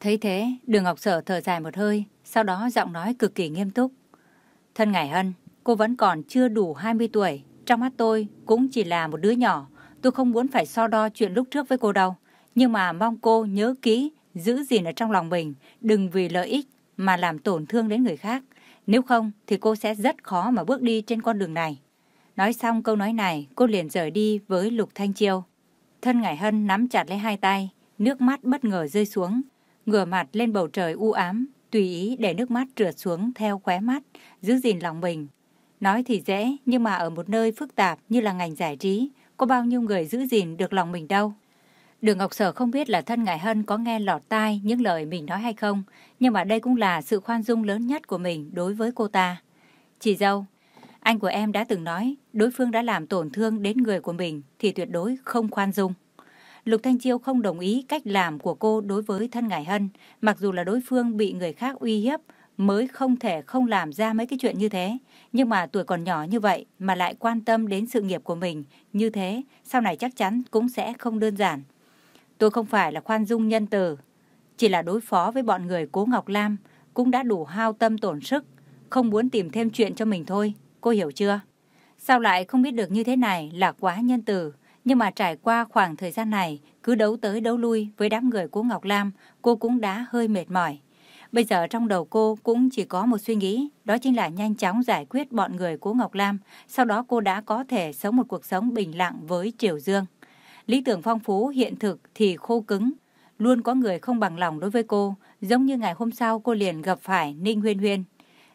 Thấy thế, đường Ngọc Sở thở dài một hơi, sau đó giọng nói cực kỳ nghiêm túc. Thân Ngải Hân, cô vẫn còn chưa đủ 20 tuổi, trong mắt tôi cũng chỉ là một đứa nhỏ. Tôi không muốn phải so đo chuyện lúc trước với cô đâu. Nhưng mà mong cô nhớ kỹ, giữ gìn ở trong lòng mình, đừng vì lợi ích mà làm tổn thương đến người khác. Nếu không thì cô sẽ rất khó mà bước đi trên con đường này. Nói xong câu nói này, cô liền rời đi với Lục Thanh Chiêu. Thân Ngải Hân nắm chặt lấy hai tay, nước mắt bất ngờ rơi xuống, ngửa mặt lên bầu trời u ám, tùy ý để nước mắt trượt xuống theo khóe mắt, giữ gìn lòng mình. Nói thì dễ, nhưng mà ở một nơi phức tạp như là ngành giải trí, có bao nhiêu người giữ gìn được lòng mình đâu. Đường Ngọc Sở không biết là thân Ngải Hân có nghe lọt tai những lời mình nói hay không, nhưng mà đây cũng là sự khoan dung lớn nhất của mình đối với cô ta. Chị dâu, anh của em đã từng nói đối phương đã làm tổn thương đến người của mình thì tuyệt đối không khoan dung. Lục Thanh Chiêu không đồng ý cách làm của cô đối với thân Ngải Hân, mặc dù là đối phương bị người khác uy hiếp mới không thể không làm ra mấy cái chuyện như thế. Nhưng mà tuổi còn nhỏ như vậy mà lại quan tâm đến sự nghiệp của mình như thế, sau này chắc chắn cũng sẽ không đơn giản. Tôi không phải là khoan dung nhân từ, chỉ là đối phó với bọn người Cố Ngọc Lam cũng đã đủ hao tâm tổn sức, không muốn tìm thêm chuyện cho mình thôi, cô hiểu chưa? Sao lại không biết được như thế này là quá nhân từ, nhưng mà trải qua khoảng thời gian này, cứ đấu tới đấu lui với đám người Cố Ngọc Lam, cô cũng đã hơi mệt mỏi. Bây giờ trong đầu cô cũng chỉ có một suy nghĩ, đó chính là nhanh chóng giải quyết bọn người Cố Ngọc Lam, sau đó cô đã có thể sống một cuộc sống bình lặng với Triều Dương. Lý tưởng phong phú, hiện thực thì khô cứng, luôn có người không bằng lòng đối với cô, giống như ngày hôm sau cô liền gặp phải Ninh Huyên Huyên.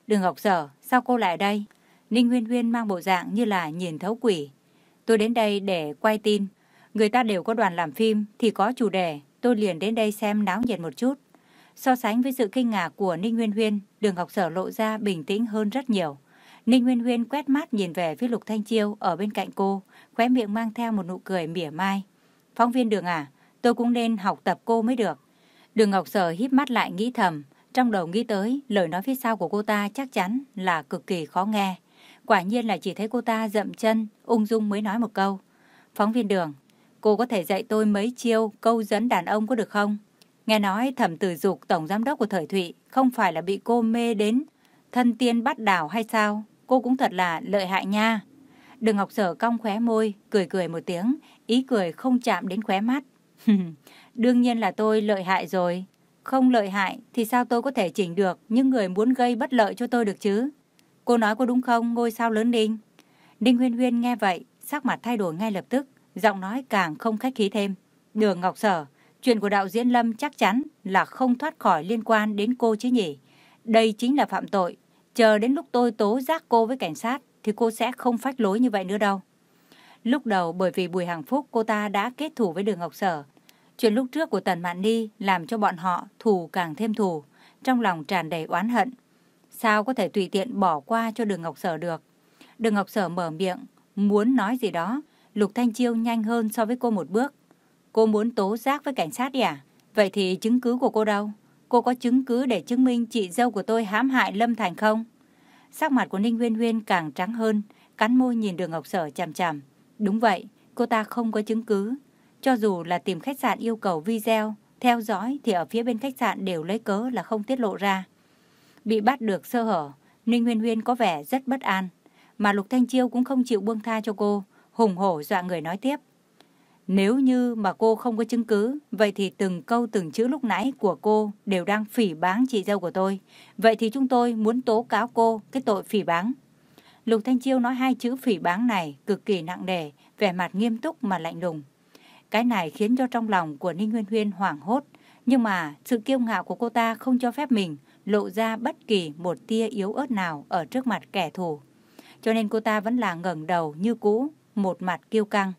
Đường Ngọc Sở, sao cô lại đây? Ninh Huyên Huyên mang bộ dạng như là nhìn thấu quỷ. Tôi đến đây để quay tin. Người ta đều có đoàn làm phim thì có chủ đề, tôi liền đến đây xem náo nhiệt một chút. So sánh với sự kinh ngạc của Ninh Huyên Huyên, đường Ngọc Sở lộ ra bình tĩnh hơn rất nhiều. Ninh Nguyên Huyên quét mắt nhìn về phía Lục Thanh Chiêu ở bên cạnh cô, khóe miệng mang theo một nụ cười mỉa mai. Phóng viên đường à, tôi cũng nên học tập cô mới được. Đường Ngọc Sở híp mắt lại nghĩ thầm, trong đầu nghĩ tới lời nói phía sau của cô ta chắc chắn là cực kỳ khó nghe. Quả nhiên là chỉ thấy cô ta dậm chân, ung dung mới nói một câu. Phóng viên đường, cô có thể dạy tôi mấy chiêu câu dẫn đàn ông có được không? Nghe nói thẩm tử dục tổng giám đốc của thời Thụy không phải là bị cô mê đến thân tiên bắt đảo hay sao? Cô cũng thật là lợi hại nha. Đường Ngọc Sở cong khóe môi, cười cười một tiếng, ý cười không chạm đến khóe mắt. Đương nhiên là tôi lợi hại rồi. Không lợi hại thì sao tôi có thể chỉnh được những người muốn gây bất lợi cho tôi được chứ? Cô nói có đúng không, ngôi sao lớn Ninh? Đinh Huyên Huyên nghe vậy, sắc mặt thay đổi ngay lập tức, giọng nói càng không khách khí thêm. Đường Ngọc Sở, chuyện của đạo diễn Lâm chắc chắn là không thoát khỏi liên quan đến cô chứ nhỉ? Đây chính là phạm tội. Chờ đến lúc tôi tố giác cô với cảnh sát thì cô sẽ không phách lối như vậy nữa đâu. Lúc đầu bởi vì Bùi Hằng Phúc cô ta đã kết thù với Đường Ngọc Sở. Chuyện lúc trước của Tần Mạn Ni làm cho bọn họ thù càng thêm thù, trong lòng tràn đầy oán hận. Sao có thể tùy tiện bỏ qua cho Đường Ngọc Sở được? Đường Ngọc Sở mở miệng, muốn nói gì đó. Lục Thanh Chiêu nhanh hơn so với cô một bước. Cô muốn tố giác với cảnh sát đi à? Vậy thì chứng cứ của cô đâu? Cô có chứng cứ để chứng minh chị dâu của tôi hãm hại Lâm Thành không? Sắc mặt của Ninh Huyên Huyên càng trắng hơn, cắn môi nhìn đường Ngọc Sở chằm chằm. Đúng vậy, cô ta không có chứng cứ. Cho dù là tìm khách sạn yêu cầu video, theo dõi thì ở phía bên khách sạn đều lấy cớ là không tiết lộ ra. Bị bắt được sơ hở, Ninh Huyên Huyên có vẻ rất bất an. Mà Lục Thanh Chiêu cũng không chịu buông tha cho cô, hùng hổ dọa người nói tiếp. Nếu như mà cô không có chứng cứ, vậy thì từng câu từng chữ lúc nãy của cô đều đang phỉ báng chị dâu của tôi. Vậy thì chúng tôi muốn tố cáo cô cái tội phỉ báng. Lục Thanh Chiêu nói hai chữ phỉ báng này cực kỳ nặng nề, vẻ mặt nghiêm túc mà lạnh lùng. Cái này khiến cho trong lòng của Ninh nguyên Huyên hoảng hốt, nhưng mà sự kiêu ngạo của cô ta không cho phép mình lộ ra bất kỳ một tia yếu ớt nào ở trước mặt kẻ thù. Cho nên cô ta vẫn là ngẩng đầu như cũ, một mặt kiêu căng.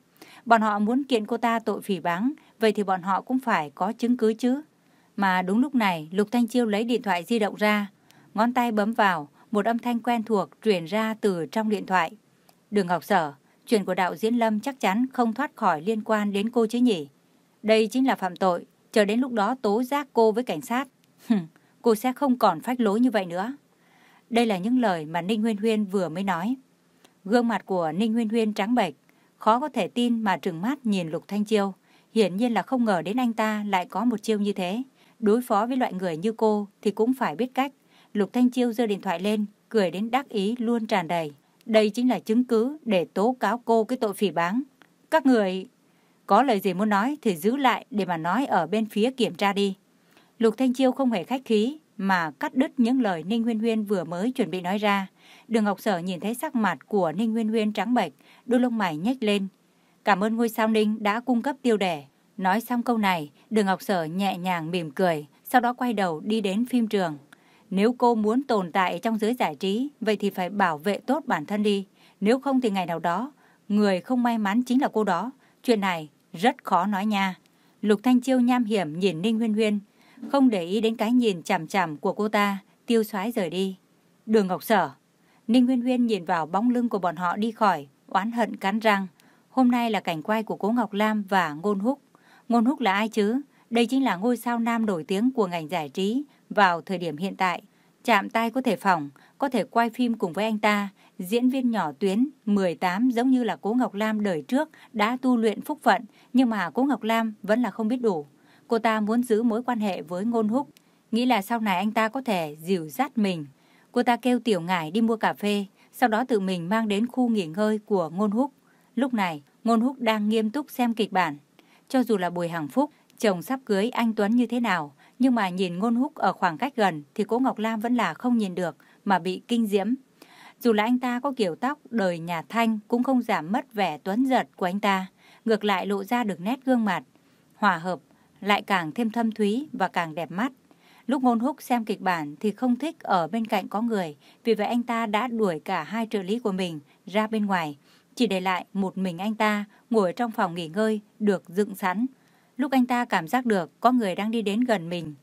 Bọn họ muốn kiện cô ta tội phỉ báng, vậy thì bọn họ cũng phải có chứng cứ chứ. Mà đúng lúc này, Lục Thanh Chiêu lấy điện thoại di động ra, ngón tay bấm vào, một âm thanh quen thuộc truyền ra từ trong điện thoại. Đường Ngọc Sở, chuyện của đạo diễn Lâm chắc chắn không thoát khỏi liên quan đến cô chứ nhỉ. Đây chính là phạm tội, chờ đến lúc đó tố giác cô với cảnh sát. cô sẽ không còn phách lối như vậy nữa. Đây là những lời mà Ninh Huyên Huyên vừa mới nói. Gương mặt của Ninh Huyên Huyên trắng bệch, khó có thể tin mà trừng mắt nhìn Lục Thanh Chiêu. Hiển nhiên là không ngờ đến anh ta lại có một chiêu như thế. Đối phó với loại người như cô thì cũng phải biết cách. Lục Thanh Chiêu giơ điện thoại lên, cười đến đắc ý luôn tràn đầy. Đây chính là chứng cứ để tố cáo cô cái tội phỉ báng. Các người có lời gì muốn nói thì giữ lại để mà nói ở bên phía kiểm tra đi. Lục Thanh Chiêu không hề khách khí mà cắt đứt những lời Ninh Huyên Huyên vừa mới chuẩn bị nói ra. Đường Ngọc Sở nhìn thấy sắc mặt của Ninh nguyên Huyên trắng bệch, đôi lông mày nhếch lên. Cảm ơn ngôi sao Ninh đã cung cấp tiêu đề. Nói xong câu này, Đường Ngọc Sở nhẹ nhàng mỉm cười, sau đó quay đầu đi đến phim trường. Nếu cô muốn tồn tại trong giới giải trí, vậy thì phải bảo vệ tốt bản thân đi. Nếu không thì ngày nào đó, người không may mắn chính là cô đó. Chuyện này rất khó nói nha. Lục Thanh Chiêu nham hiểm nhìn Ninh Huyên Huyên, không để ý đến cái nhìn chằm chằm của cô ta, tiêu xoái rời đi. Đường Ngọc Sở. Ninh Nguyên Huyên nhìn vào bóng lưng của bọn họ đi khỏi, oán hận cắn răng. Hôm nay là cảnh quay của Cố Ngọc Lam và Ngôn Húc. Ngôn Húc là ai chứ? Đây chính là ngôi sao nam nổi tiếng của ngành giải trí vào thời điểm hiện tại. Chạm tay có thể phòng, có thể quay phim cùng với anh ta. Diễn viên nhỏ tuyến 18 giống như là Cố Ngọc Lam đời trước đã tu luyện phúc phận, nhưng mà Cố Ngọc Lam vẫn là không biết đủ. Cô ta muốn giữ mối quan hệ với Ngôn Húc, nghĩ là sau này anh ta có thể dìu dắt mình. Cô ta kêu Tiểu Ngải đi mua cà phê, sau đó tự mình mang đến khu nghỉ ngơi của Ngôn Húc. Lúc này, Ngôn Húc đang nghiêm túc xem kịch bản. Cho dù là Bùi Hằng Phúc, chồng sắp cưới anh Tuấn như thế nào, nhưng mà nhìn Ngôn Húc ở khoảng cách gần thì Cố Ngọc Lam vẫn là không nhìn được mà bị kinh diễm. Dù là anh ta có kiểu tóc đời nhà Thanh cũng không giảm mất vẻ tuấn giật của anh ta, ngược lại lộ ra được nét gương mặt. Hòa hợp lại càng thêm thâm thúy và càng đẹp mắt. Lúc ngôn húc xem kịch bản thì không thích ở bên cạnh có người, vì vậy anh ta đã đuổi cả hai trợ lý của mình ra bên ngoài, chỉ để lại một mình anh ta ngồi trong phòng nghỉ ngơi được dựng sẵn. Lúc anh ta cảm giác được có người đang đi đến gần mình,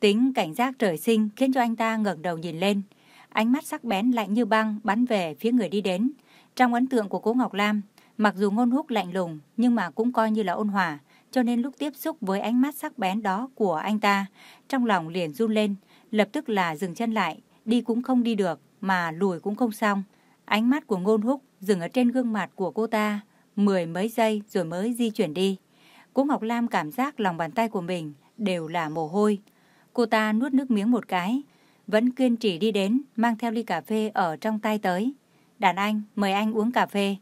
tính cảnh giác trời sinh khiến cho anh ta ngẩng đầu nhìn lên. Ánh mắt sắc bén lạnh như băng bắn về phía người đi đến. Trong ấn tượng của cố Ngọc Lam, mặc dù ngôn húc lạnh lùng nhưng mà cũng coi như là ôn hòa, cho nên lúc tiếp xúc với ánh mắt sắc bén đó của anh ta, trong lòng liền run lên, lập tức là dừng chân lại, đi cũng không đi được, mà lùi cũng không xong. Ánh mắt của ngôn húc dừng ở trên gương mặt của cô ta, mười mấy giây rồi mới di chuyển đi. Cố Ngọc Lam cảm giác lòng bàn tay của mình đều là mồ hôi. Cô ta nuốt nước miếng một cái, vẫn kiên trì đi đến, mang theo ly cà phê ở trong tay tới. Đàn anh, mời anh uống cà phê.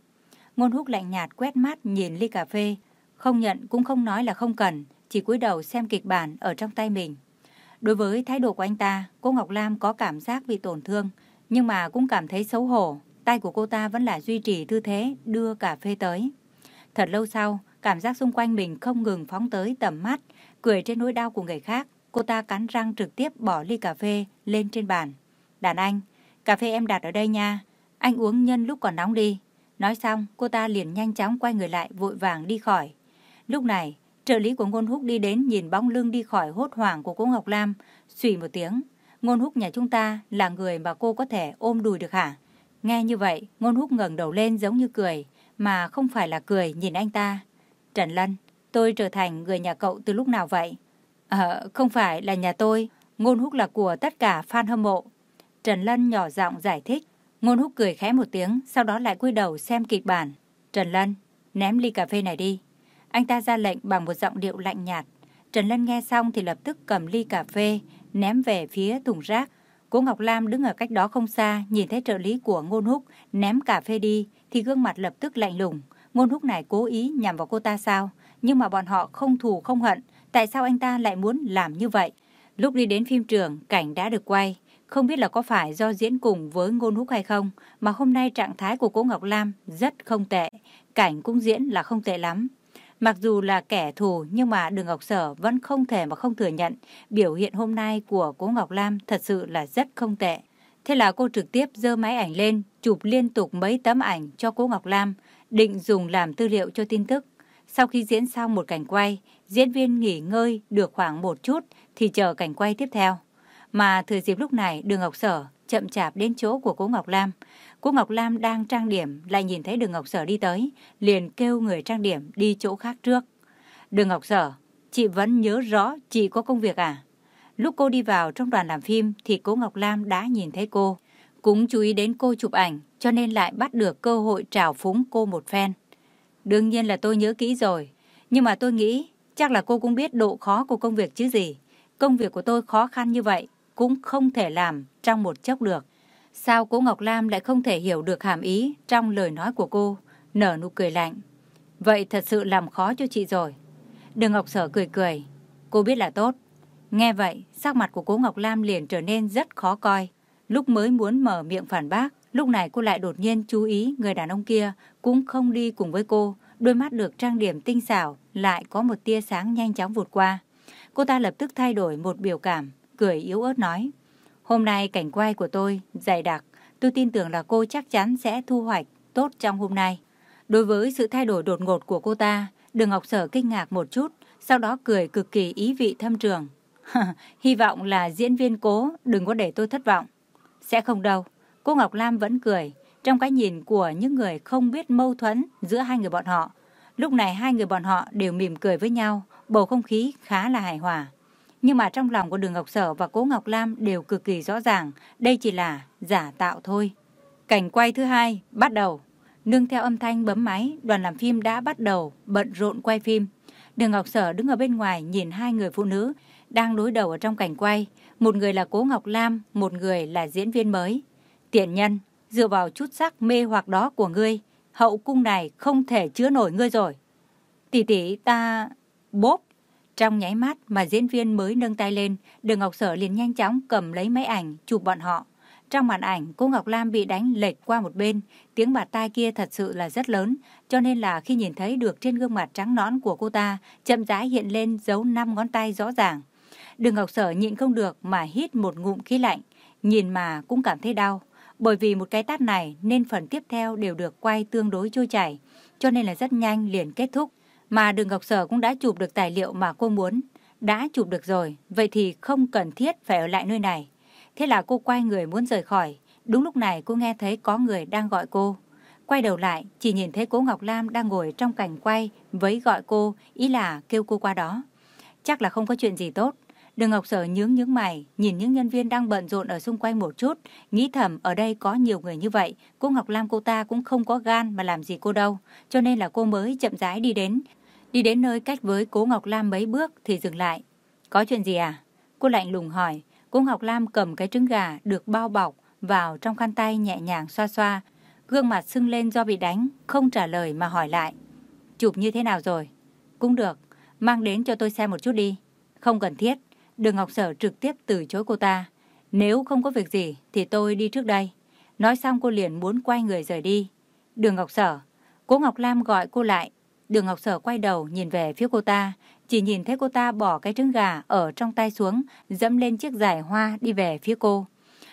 Ngôn húc lạnh nhạt quét mắt nhìn ly cà phê, không nhận cũng không nói là không cần, chỉ cúi đầu xem kịch bản ở trong tay mình. Đối với thái độ của anh ta, cô Ngọc Lam có cảm giác bị tổn thương, nhưng mà cũng cảm thấy xấu hổ. Tay của cô ta vẫn là duy trì tư thế đưa cà phê tới. Thật lâu sau, cảm giác xung quanh mình không ngừng phóng tới tầm mắt, cười trên nỗi đau của người khác. Cô ta cắn răng trực tiếp bỏ ly cà phê lên trên bàn. Đàn anh, cà phê em đặt ở đây nha. Anh uống nhân lúc còn nóng đi. Nói xong, cô ta liền nhanh chóng quay người lại vội vàng đi khỏi. Lúc này, trợ lý của Ngôn Húc đi đến nhìn bóng lưng đi khỏi hốt hoảng của cô Ngọc Lam, xùy một tiếng. Ngôn Húc nhà chúng ta là người mà cô có thể ôm đùi được hả? Nghe như vậy, Ngôn Húc ngẩng đầu lên giống như cười, mà không phải là cười nhìn anh ta. Trần Lân, tôi trở thành người nhà cậu từ lúc nào vậy? Ờ, không phải là nhà tôi, Ngôn Húc là của tất cả fan hâm mộ. Trần Lân nhỏ giọng giải thích. Ngôn Húc cười khẽ một tiếng, sau đó lại cúi đầu xem kịch bản. Trần Lân, ném ly cà phê này đi. Anh ta ra lệnh bằng một giọng điệu lạnh nhạt. Trần Lân nghe xong thì lập tức cầm ly cà phê, ném về phía thùng rác. Cô Ngọc Lam đứng ở cách đó không xa, nhìn thấy trợ lý của Ngôn Húc ném cà phê đi, thì gương mặt lập tức lạnh lùng. Ngôn Húc này cố ý nhằm vào cô ta sao? Nhưng mà bọn họ không thù không hận, tại sao anh ta lại muốn làm như vậy? Lúc đi đến phim trường, cảnh đã được quay. Không biết là có phải do diễn cùng với Ngôn Húc hay không, mà hôm nay trạng thái của cô Ngọc Lam rất không tệ. Cảnh cũng diễn là không tệ lắm. Mặc dù là kẻ thù nhưng mà Đường Ngọc Sở vẫn không thể mà không thừa nhận biểu hiện hôm nay của cô Ngọc Lam thật sự là rất không tệ. Thế là cô trực tiếp dơ máy ảnh lên, chụp liên tục mấy tấm ảnh cho cô Ngọc Lam, định dùng làm tư liệu cho tin tức. Sau khi diễn xong một cảnh quay, diễn viên nghỉ ngơi được khoảng một chút thì chờ cảnh quay tiếp theo. Mà thời dịp lúc này Đường Ngọc Sở chậm chạp đến chỗ của cô Ngọc Lam. Cô Ngọc Lam đang trang điểm, lại nhìn thấy Đường Ngọc Sở đi tới, liền kêu người trang điểm đi chỗ khác trước. Đường Ngọc Sở, chị vẫn nhớ rõ chị có công việc à? Lúc cô đi vào trong đoàn làm phim thì cô Ngọc Lam đã nhìn thấy cô. cũng chú ý đến cô chụp ảnh, cho nên lại bắt được cơ hội trào phúng cô một phen. Đương nhiên là tôi nhớ kỹ rồi, nhưng mà tôi nghĩ chắc là cô cũng biết độ khó của công việc chứ gì. Công việc của tôi khó khăn như vậy, cũng không thể làm trong một chốc được. Sao cô Ngọc Lam lại không thể hiểu được hàm ý trong lời nói của cô, nở nụ cười lạnh. Vậy thật sự làm khó cho chị rồi. Đường Ngọc Sở cười cười, cô biết là tốt. Nghe vậy, sắc mặt của cô Ngọc Lam liền trở nên rất khó coi. Lúc mới muốn mở miệng phản bác, lúc này cô lại đột nhiên chú ý người đàn ông kia cũng không đi cùng với cô. Đôi mắt được trang điểm tinh xảo, lại có một tia sáng nhanh chóng vụt qua. Cô ta lập tức thay đổi một biểu cảm, cười yếu ớt nói. Hôm nay cảnh quay của tôi dày đặc, tôi tin tưởng là cô chắc chắn sẽ thu hoạch tốt trong hôm nay. Đối với sự thay đổi đột ngột của cô ta, Đường Ngọc Sở kinh ngạc một chút, sau đó cười cực kỳ ý vị thâm trường. Hy vọng là diễn viên cố, đừng có để tôi thất vọng. Sẽ không đâu. Cô Ngọc Lam vẫn cười, trong cái nhìn của những người không biết mâu thuẫn giữa hai người bọn họ. Lúc này hai người bọn họ đều mỉm cười với nhau, bầu không khí khá là hài hòa. Nhưng mà trong lòng của Đường Ngọc Sở và Cố Ngọc Lam đều cực kỳ rõ ràng, đây chỉ là giả tạo thôi. Cảnh quay thứ hai, bắt đầu. Nương theo âm thanh bấm máy, đoàn làm phim đã bắt đầu bận rộn quay phim. Đường Ngọc Sở đứng ở bên ngoài nhìn hai người phụ nữ đang đối đầu ở trong cảnh quay. Một người là Cố Ngọc Lam, một người là diễn viên mới. Tiện nhân, dựa vào chút sắc mê hoặc đó của ngươi, hậu cung này không thể chứa nổi ngươi rồi. Tỷ tỷ ta... Bốp! Trong nháy mắt mà diễn viên mới nâng tay lên, Đường Ngọc Sở liền nhanh chóng cầm lấy máy ảnh chụp bọn họ. Trong màn ảnh, cô Ngọc Lam bị đánh lệch qua một bên, tiếng bạt tai kia thật sự là rất lớn, cho nên là khi nhìn thấy được trên gương mặt trắng nõn của cô ta, chậm rãi hiện lên dấu năm ngón tay rõ ràng. Đường Ngọc Sở nhịn không được mà hít một ngụm khí lạnh, nhìn mà cũng cảm thấy đau. Bởi vì một cái tát này nên phần tiếp theo đều được quay tương đối trôi chảy, cho nên là rất nhanh liền kết thúc. Mà Đường Ngọc Sở cũng đã chụp được tài liệu mà cô muốn. Đã chụp được rồi, vậy thì không cần thiết phải ở lại nơi này. Thế là cô quay người muốn rời khỏi. Đúng lúc này cô nghe thấy có người đang gọi cô. Quay đầu lại, chỉ nhìn thấy cô Ngọc Lam đang ngồi trong cảnh quay với gọi cô, ý là kêu cô qua đó. Chắc là không có chuyện gì tốt. Đường Ngọc Sở nhướng nhướng mày, nhìn những nhân viên đang bận rộn ở xung quanh một chút, nghĩ thầm ở đây có nhiều người như vậy, cô Ngọc Lam cô ta cũng không có gan mà làm gì cô đâu, cho nên là cô mới chậm rãi đi đến. Đi đến nơi cách với cố Ngọc Lam mấy bước thì dừng lại. Có chuyện gì à? Cô lạnh lùng hỏi, Cố Ngọc Lam cầm cái trứng gà được bao bọc vào trong khăn tay nhẹ nhàng xoa xoa, gương mặt sưng lên do bị đánh, không trả lời mà hỏi lại. Chụp như thế nào rồi? Cũng được, mang đến cho tôi xem một chút đi. Không cần thiết. Đường Ngọc Sở trực tiếp từ chối cô ta. Nếu không có việc gì thì tôi đi trước đây. Nói xong cô liền muốn quay người rời đi. Đường Ngọc Sở, cố Ngọc Lam gọi cô lại. Đường Ngọc Sở quay đầu nhìn về phía cô ta. Chỉ nhìn thấy cô ta bỏ cái trứng gà ở trong tay xuống, dẫm lên chiếc giải hoa đi về phía cô.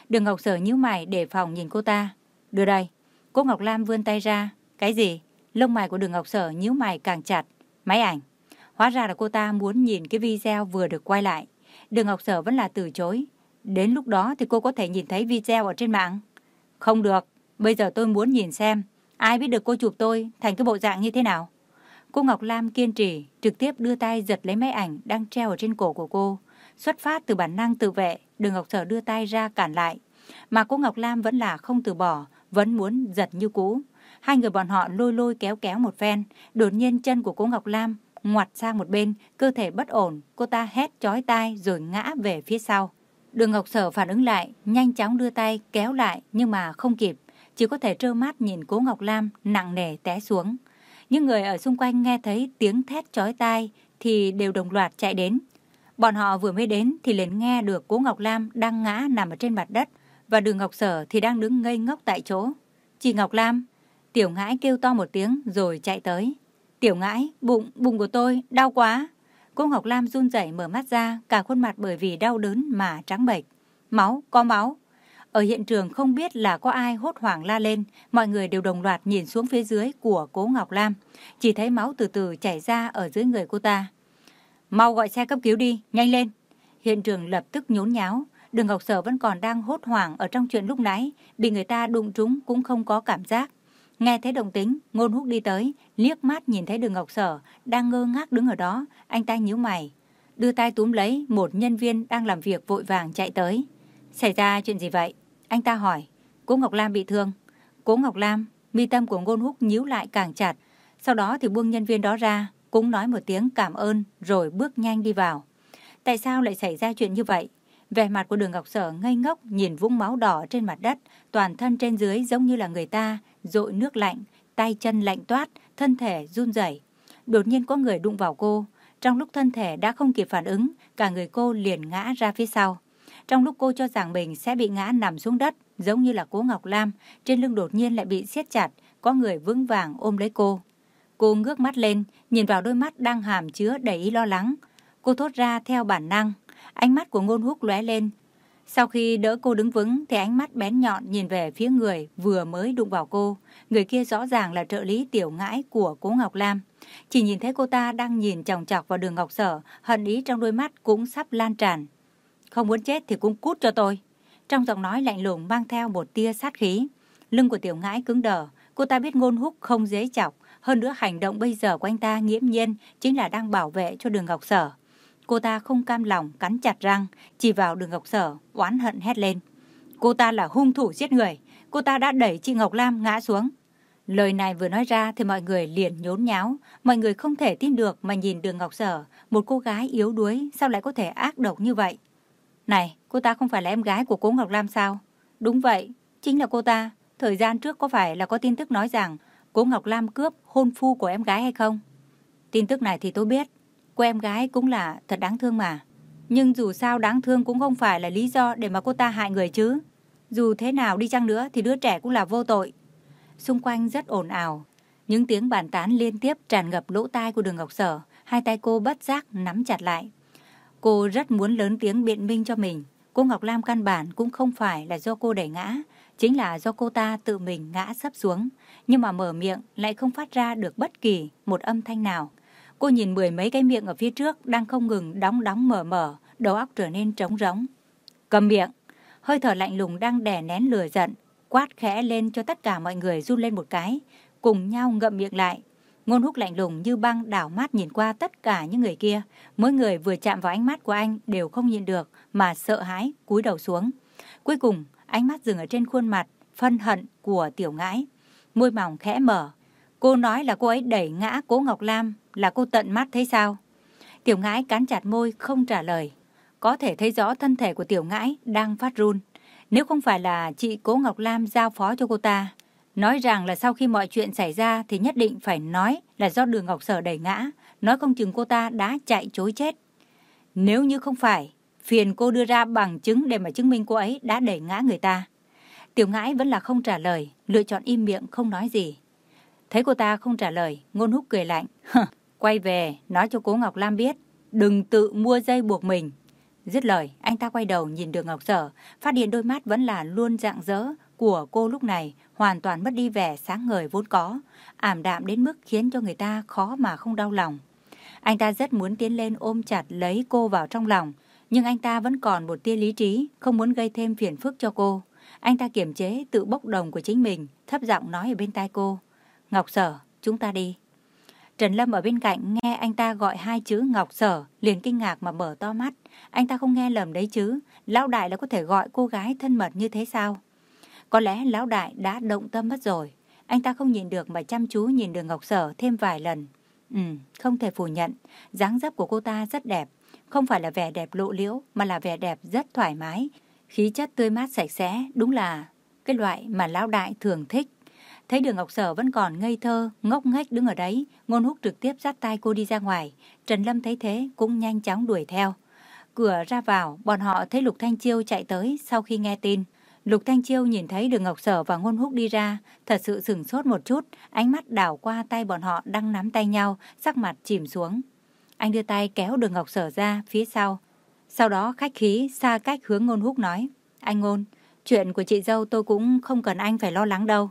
Đường Ngọc Sở nhíu mày để phòng nhìn cô ta. Đưa đây. Cô Ngọc Lam vươn tay ra. Cái gì? Lông mày của đường Ngọc Sở nhíu mày càng chặt. Máy ảnh. Hóa ra là cô ta muốn nhìn cái video vừa được quay lại. Đường Ngọc Sở vẫn là từ chối. Đến lúc đó thì cô có thể nhìn thấy video ở trên mạng. Không được, bây giờ tôi muốn nhìn xem ai biết được cô chụp tôi thành cái bộ dạng như thế nào. Cô Ngọc Lam kiên trì, trực tiếp đưa tay giật lấy máy ảnh đang treo ở trên cổ của cô. Xuất phát từ bản năng tự vệ, đường Ngọc Sở đưa tay ra cản lại. Mà cô Ngọc Lam vẫn là không từ bỏ, vẫn muốn giật như cũ. Hai người bọn họ lôi lôi kéo kéo một phen, đột nhiên chân của cô Ngọc Lam ngoặt sang một bên, cơ thể bất ổn, cô ta hét chói tai rồi ngã về phía sau. Đường Ngọc Sở phản ứng lại, nhanh chóng đưa tay kéo lại nhưng mà không kịp, chỉ có thể trơ mắt nhìn cố Ngọc Lam nặng nề té xuống. Những người ở xung quanh nghe thấy tiếng thét chói tai thì đều đồng loạt chạy đến. Bọn họ vừa mới đến thì liền nghe được cố Ngọc Lam đang ngã nằm ở trên mặt đất và đường Ngọc Sở thì đang đứng ngây ngốc tại chỗ. Chị Ngọc Lam, tiểu ngãi kêu to một tiếng rồi chạy tới. Tiểu ngãi, bụng, bụng của tôi, đau quá. Cô Ngọc Lam run rẩy mở mắt ra, cả khuôn mặt bởi vì đau đớn mà trắng bệch. Máu, có máu. Ở hiện trường không biết là có ai hốt hoảng la lên, mọi người đều đồng loạt nhìn xuống phía dưới của cố Ngọc Lam. Chỉ thấy máu từ từ chảy ra ở dưới người cô ta. Mau gọi xe cấp cứu đi, nhanh lên. Hiện trường lập tức nhốn nháo. Đường Ngọc Sở vẫn còn đang hốt hoảng ở trong chuyện lúc nãy, bị người ta đụng trúng cũng không có cảm giác. Nghe thấy đồng tính, ngôn húc đi tới, liếc mắt nhìn thấy đường Ngọc Sở, đang ngơ ngác đứng ở đó, anh ta nhíu mày. Đưa tay túm lấy, một nhân viên đang làm việc vội vàng chạy tới. Xảy ra chuyện gì vậy? Anh ta hỏi. Cố Ngọc Lam bị thương. Cố Ngọc Lam, mi tâm của Ngôn Húc nhíu lại càng chặt. Sau đó thì buông nhân viên đó ra, cũng nói một tiếng cảm ơn rồi bước nhanh đi vào. Tại sao lại xảy ra chuyện như vậy? Vẻ mặt của đường Ngọc Sở ngây ngốc nhìn vũng máu đỏ trên mặt đất, toàn thân trên dưới giống như là người ta, dội nước lạnh, tay chân lạnh toát, thân thể run rẩy. Đột nhiên có người đụng vào cô. Trong lúc thân thể đã không kịp phản ứng, cả người cô liền ngã ra phía sau. Trong lúc cô cho rằng mình sẽ bị ngã nằm xuống đất, giống như là cố Ngọc Lam, trên lưng đột nhiên lại bị siết chặt, có người vững vàng ôm lấy cô. Cô ngước mắt lên, nhìn vào đôi mắt đang hàm chứa đầy ý lo lắng. Cô thốt ra theo bản năng. Ánh mắt của ngôn húc lóe lên. Sau khi đỡ cô đứng vững thì ánh mắt bén nhọn nhìn về phía người vừa mới đụng vào cô. Người kia rõ ràng là trợ lý tiểu ngãi của cố Ngọc Lam. Chỉ nhìn thấy cô ta đang nhìn chòng chọc vào đường Ngọc Sở, hận ý trong đôi mắt cũng sắp lan tràn. Không muốn chết thì cũng cút cho tôi. Trong giọng nói lạnh lùng mang theo một tia sát khí. Lưng của tiểu ngãi cứng đờ, cô ta biết ngôn húc không dễ chọc. Hơn nữa hành động bây giờ của anh ta nghiễm nhiên chính là đang bảo vệ cho đường Ngọc Sở. Cô ta không cam lòng, cắn chặt răng, chỉ vào đường Ngọc Sở, oán hận hét lên. Cô ta là hung thủ giết người, cô ta đã đẩy chị Ngọc Lam ngã xuống. Lời này vừa nói ra thì mọi người liền nhốn nháo, mọi người không thể tin được mà nhìn đường Ngọc Sở, một cô gái yếu đuối sao lại có thể ác độc như vậy. Này, cô ta không phải là em gái của cố Ngọc Lam sao? Đúng vậy, chính là cô ta. Thời gian trước có phải là có tin tức nói rằng cố Ngọc Lam cướp hôn phu của em gái hay không? Tin tức này thì tôi biết, cô em gái cũng là thật đáng thương mà. Nhưng dù sao đáng thương cũng không phải là lý do để mà cô ta hại người chứ. Dù thế nào đi chăng nữa thì đứa trẻ cũng là vô tội. Xung quanh rất ồn ào. Những tiếng bàn tán liên tiếp tràn ngập lỗ tai của đường Ngọc Sở. Hai tay cô bất giác nắm chặt lại. Cô rất muốn lớn tiếng biện minh cho mình. Cô Ngọc Lam căn bản cũng không phải là do cô đẩy ngã. Chính là do cô ta tự mình ngã sấp xuống. Nhưng mà mở miệng lại không phát ra được bất kỳ một âm thanh nào. Cô nhìn mười mấy cái miệng ở phía trước đang không ngừng đóng đóng mở mở, đầu óc trở nên trống rỗng. Cầm miệng, hơi thở lạnh lùng đang đè nén lửa giận, quát khẽ lên cho tất cả mọi người run lên một cái, cùng nhau ngậm miệng lại. Ngôn húc lạnh lùng như băng đảo mắt nhìn qua tất cả những người kia. Mỗi người vừa chạm vào ánh mắt của anh đều không nhìn được mà sợ hãi cúi đầu xuống. Cuối cùng, ánh mắt dừng ở trên khuôn mặt phân hận của tiểu ngãi. Môi mỏng khẽ mở, Cô nói là cô ấy đẩy ngã cố Ngọc Lam, là cô tận mắt thấy sao? Tiểu ngãi cắn chặt môi, không trả lời. Có thể thấy rõ thân thể của tiểu ngãi đang phát run. Nếu không phải là chị cố Ngọc Lam giao phó cho cô ta, nói rằng là sau khi mọi chuyện xảy ra thì nhất định phải nói là do đường Ngọc Sở đẩy ngã, nói không chừng cô ta đã chạy chối chết. Nếu như không phải, phiền cô đưa ra bằng chứng để mà chứng minh cô ấy đã đẩy ngã người ta. Tiểu ngãi vẫn là không trả lời, lựa chọn im miệng không nói gì. Thấy cô ta không trả lời, ngôn húc cười lạnh. Quay về, nói cho cố Ngọc Lam biết, đừng tự mua dây buộc mình. Dứt lời, anh ta quay đầu nhìn đường Ngọc Sở, phát hiện đôi mắt vẫn là luôn dạng dỡ của cô lúc này, hoàn toàn mất đi vẻ sáng ngời vốn có, ảm đạm đến mức khiến cho người ta khó mà không đau lòng. Anh ta rất muốn tiến lên ôm chặt lấy cô vào trong lòng, nhưng anh ta vẫn còn một tia lý trí, không muốn gây thêm phiền phức cho cô. Anh ta kiềm chế tự bốc đồng của chính mình, thấp giọng nói ở bên tai cô. Ngọc Sở, chúng ta đi. Trần Lâm ở bên cạnh nghe anh ta gọi hai chữ Ngọc Sở, liền kinh ngạc mà mở to mắt. Anh ta không nghe lầm đấy chứ, Lão Đại là có thể gọi cô gái thân mật như thế sao? Có lẽ Lão Đại đã động tâm mất rồi. Anh ta không nhìn được mà chăm chú nhìn đường Ngọc Sở thêm vài lần. Ừ, không thể phủ nhận, dáng dấp của cô ta rất đẹp. Không phải là vẻ đẹp lộ liễu, mà là vẻ đẹp rất thoải mái. Khí chất tươi mát sạch sẽ, đúng là cái loại mà Lão Đại thường thích. Thấy đường Ngọc Sở vẫn còn ngây thơ, ngốc nghếch đứng ở đấy, ngôn húc trực tiếp dắt tay cô đi ra ngoài. Trần Lâm thấy thế cũng nhanh chóng đuổi theo. Cửa ra vào, bọn họ thấy Lục Thanh Chiêu chạy tới sau khi nghe tin. Lục Thanh Chiêu nhìn thấy đường Ngọc Sở và ngôn húc đi ra, thật sự sửng sốt một chút, ánh mắt đảo qua tay bọn họ đang nắm tay nhau, sắc mặt chìm xuống. Anh đưa tay kéo đường Ngọc Sở ra phía sau. Sau đó khách khí xa cách hướng ngôn húc nói, anh ngôn, chuyện của chị dâu tôi cũng không cần anh phải lo lắng đâu.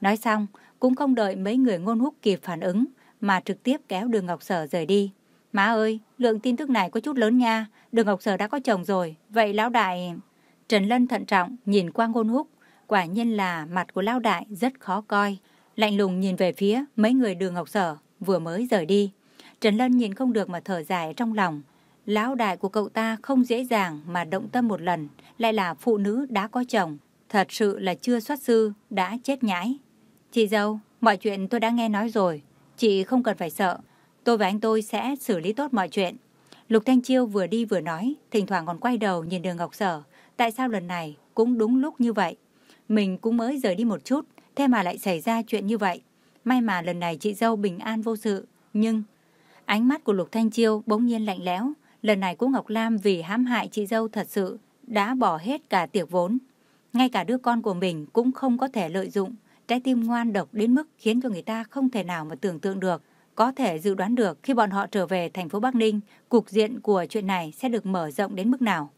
Nói xong, cũng không đợi mấy người ngôn húc kịp phản ứng, mà trực tiếp kéo đường Ngọc Sở rời đi. Má ơi, lượng tin tức này có chút lớn nha, đường Ngọc Sở đã có chồng rồi, vậy lão đại... Trần Lân thận trọng nhìn qua ngôn húc, quả nhiên là mặt của lão đại rất khó coi. Lạnh lùng nhìn về phía mấy người đường Ngọc Sở vừa mới rời đi. Trần Lân nhìn không được mà thở dài trong lòng. Lão đại của cậu ta không dễ dàng mà động tâm một lần, lại là phụ nữ đã có chồng. Thật sự là chưa xuất sư, đã chết nhãi. Chị dâu, mọi chuyện tôi đã nghe nói rồi. Chị không cần phải sợ. Tôi và anh tôi sẽ xử lý tốt mọi chuyện. Lục Thanh Chiêu vừa đi vừa nói, thỉnh thoảng còn quay đầu nhìn đường Ngọc Sở. Tại sao lần này cũng đúng lúc như vậy? Mình cũng mới rời đi một chút, thế mà lại xảy ra chuyện như vậy. May mà lần này chị dâu bình an vô sự, nhưng... Ánh mắt của Lục Thanh Chiêu bỗng nhiên lạnh lẽo. Lần này cô Ngọc Lam vì hãm hại chị dâu thật sự đã bỏ hết cả tiệc vốn. Ngay cả đứa con của mình cũng không có thể lợi dụng. Trái tim ngoan độc đến mức khiến cho người ta không thể nào mà tưởng tượng được. Có thể dự đoán được khi bọn họ trở về thành phố Bắc Ninh, cục diện của chuyện này sẽ được mở rộng đến mức nào.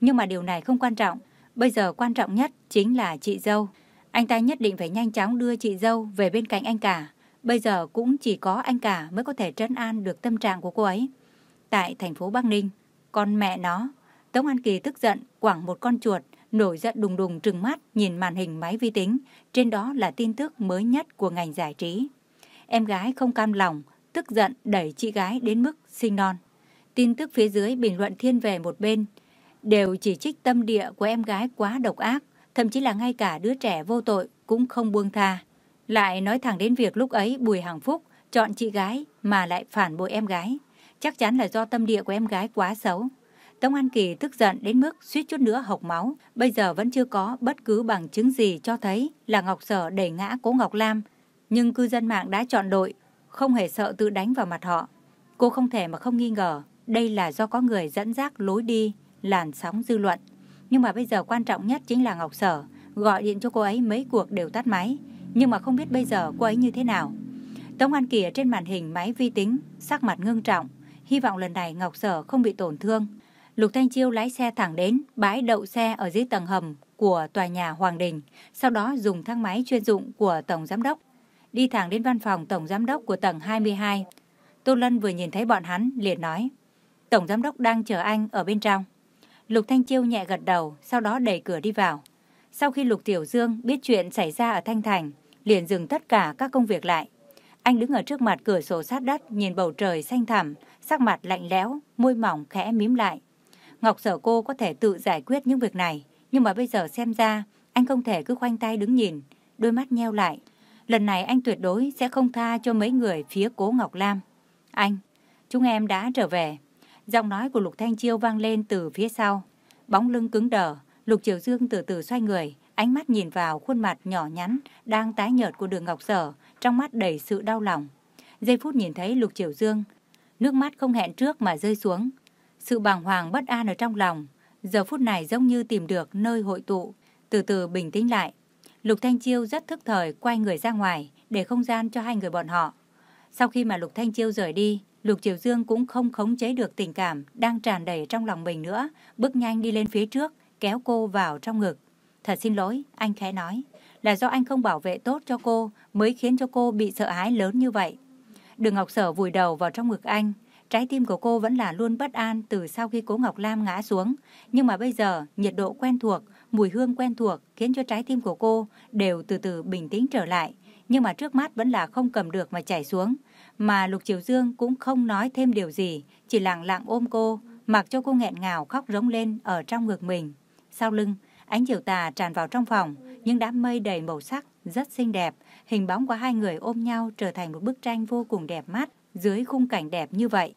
Nhưng mà điều này không quan trọng. Bây giờ quan trọng nhất chính là chị dâu. Anh ta nhất định phải nhanh chóng đưa chị dâu về bên cạnh anh cả. Bây giờ cũng chỉ có anh cả mới có thể trấn an được tâm trạng của cô ấy. Tại thành phố Bắc Ninh, con mẹ nó, Tống An Kỳ tức giận quẳng một con chuột, nổi giận đùng đùng trừng mắt nhìn màn hình máy vi tính. Trên đó là tin tức mới nhất của ngành giải trí. Em gái không cam lòng, tức giận đẩy chị gái đến mức sinh non. Tin tức phía dưới bình luận thiên về một bên, đều chỉ trích tâm địa của em gái quá độc ác, thậm chí là ngay cả đứa trẻ vô tội cũng không buông tha. Lại nói thẳng đến việc lúc ấy Bùi Hằng Phúc chọn chị gái mà lại phản bội em gái. Chắc chắn là do tâm địa của em gái quá xấu. Tống An Kỳ tức giận đến mức suýt chút nữa hộc máu. Bây giờ vẫn chưa có bất cứ bằng chứng gì cho thấy là Ngọc Sở đẩy ngã cố Ngọc Lam. Nhưng cư dân mạng đã chọn đội, không hề sợ tự đánh vào mặt họ. Cô không thể mà không nghi ngờ đây là do có người dẫn dắt lối đi, làn sóng dư luận. Nhưng mà bây giờ quan trọng nhất chính là Ngọc Sở. Gọi điện cho cô ấy mấy cuộc đều tắt máy. Nhưng mà không biết bây giờ cô ấy như thế nào. Tống An Kỳ ở trên màn hình máy vi tính, sắc mặt ngưng trọng. Hy vọng lần này Ngọc Sở không bị tổn thương. Lục Thanh Chiêu lái xe thẳng đến bãi đậu xe ở dưới tầng hầm của tòa nhà Hoàng Đình, sau đó dùng thang máy chuyên dụng của Tổng Giám đốc, đi thẳng đến văn phòng Tổng Giám đốc của tầng 22. Tô Lân vừa nhìn thấy bọn hắn, liền nói, Tổng Giám đốc đang chờ anh ở bên trong. Lục Thanh Chiêu nhẹ gật đầu, sau đó đẩy cửa đi vào. Sau khi Lục Tiểu Dương biết chuyện xảy ra ở Thanh Thành, liền dừng tất cả các công việc lại. Anh đứng ở trước mặt cửa sổ sát đất, nhìn bầu trời xanh thẳm, sắc mặt lạnh lẽo, môi mỏng khẽ mím lại. Ngọc Sở cô có thể tự giải quyết những việc này, nhưng mà bây giờ xem ra, anh không thể cứ khoanh tay đứng nhìn, đôi mắt nheo lại. Lần này anh tuyệt đối sẽ không tha cho mấy người phía cố Ngọc Lam. Anh, chúng em đã trở về. Giọng nói của Lục Thanh Chiêu vang lên từ phía sau. Bóng lưng cứng đờ, Lục Triều Dương từ từ xoay người, ánh mắt nhìn vào khuôn mặt nhỏ nhắn đang tái nhợt của đường Ngọc Sở, trong mắt đầy sự đau lòng. Giây phút nhìn thấy Lục Triều Dương, nước mắt không hẹn trước mà rơi xuống. Sự bàng hoàng bất an ở trong lòng, giờ phút này giống như tìm được nơi hội tụ, từ từ bình tĩnh lại. Lục Thanh Chiêu rất thức thời quay người ra ngoài để không gian cho hai người bọn họ. Sau khi mà Lục Thanh Chiêu rời đi, Lục Triều Dương cũng không khống chế được tình cảm đang tràn đầy trong lòng mình nữa, bước nhanh đi lên phía trước, kéo cô vào trong ngực. Thật xin lỗi, anh khẽ nói, là do anh không bảo vệ tốt cho cô mới khiến cho cô bị sợ hãi lớn như vậy. Đường Ngọc Sở vùi đầu vào trong ngực anh, trái tim của cô vẫn là luôn bất an từ sau khi cố Ngọc Lam ngã xuống. Nhưng mà bây giờ, nhiệt độ quen thuộc, mùi hương quen thuộc khiến cho trái tim của cô đều từ từ bình tĩnh trở lại. Nhưng mà trước mắt vẫn là không cầm được mà chảy xuống. Mà Lục Triều Dương cũng không nói thêm điều gì, chỉ lặng lặng ôm cô, mặc cho cô nghẹn ngào khóc rống lên ở trong ngực mình. Sau lưng, ánh chiều tà tràn vào trong phòng, những đám mây đầy màu sắc, rất xinh đẹp. Hình bóng của hai người ôm nhau trở thành một bức tranh vô cùng đẹp mắt dưới khung cảnh đẹp như vậy.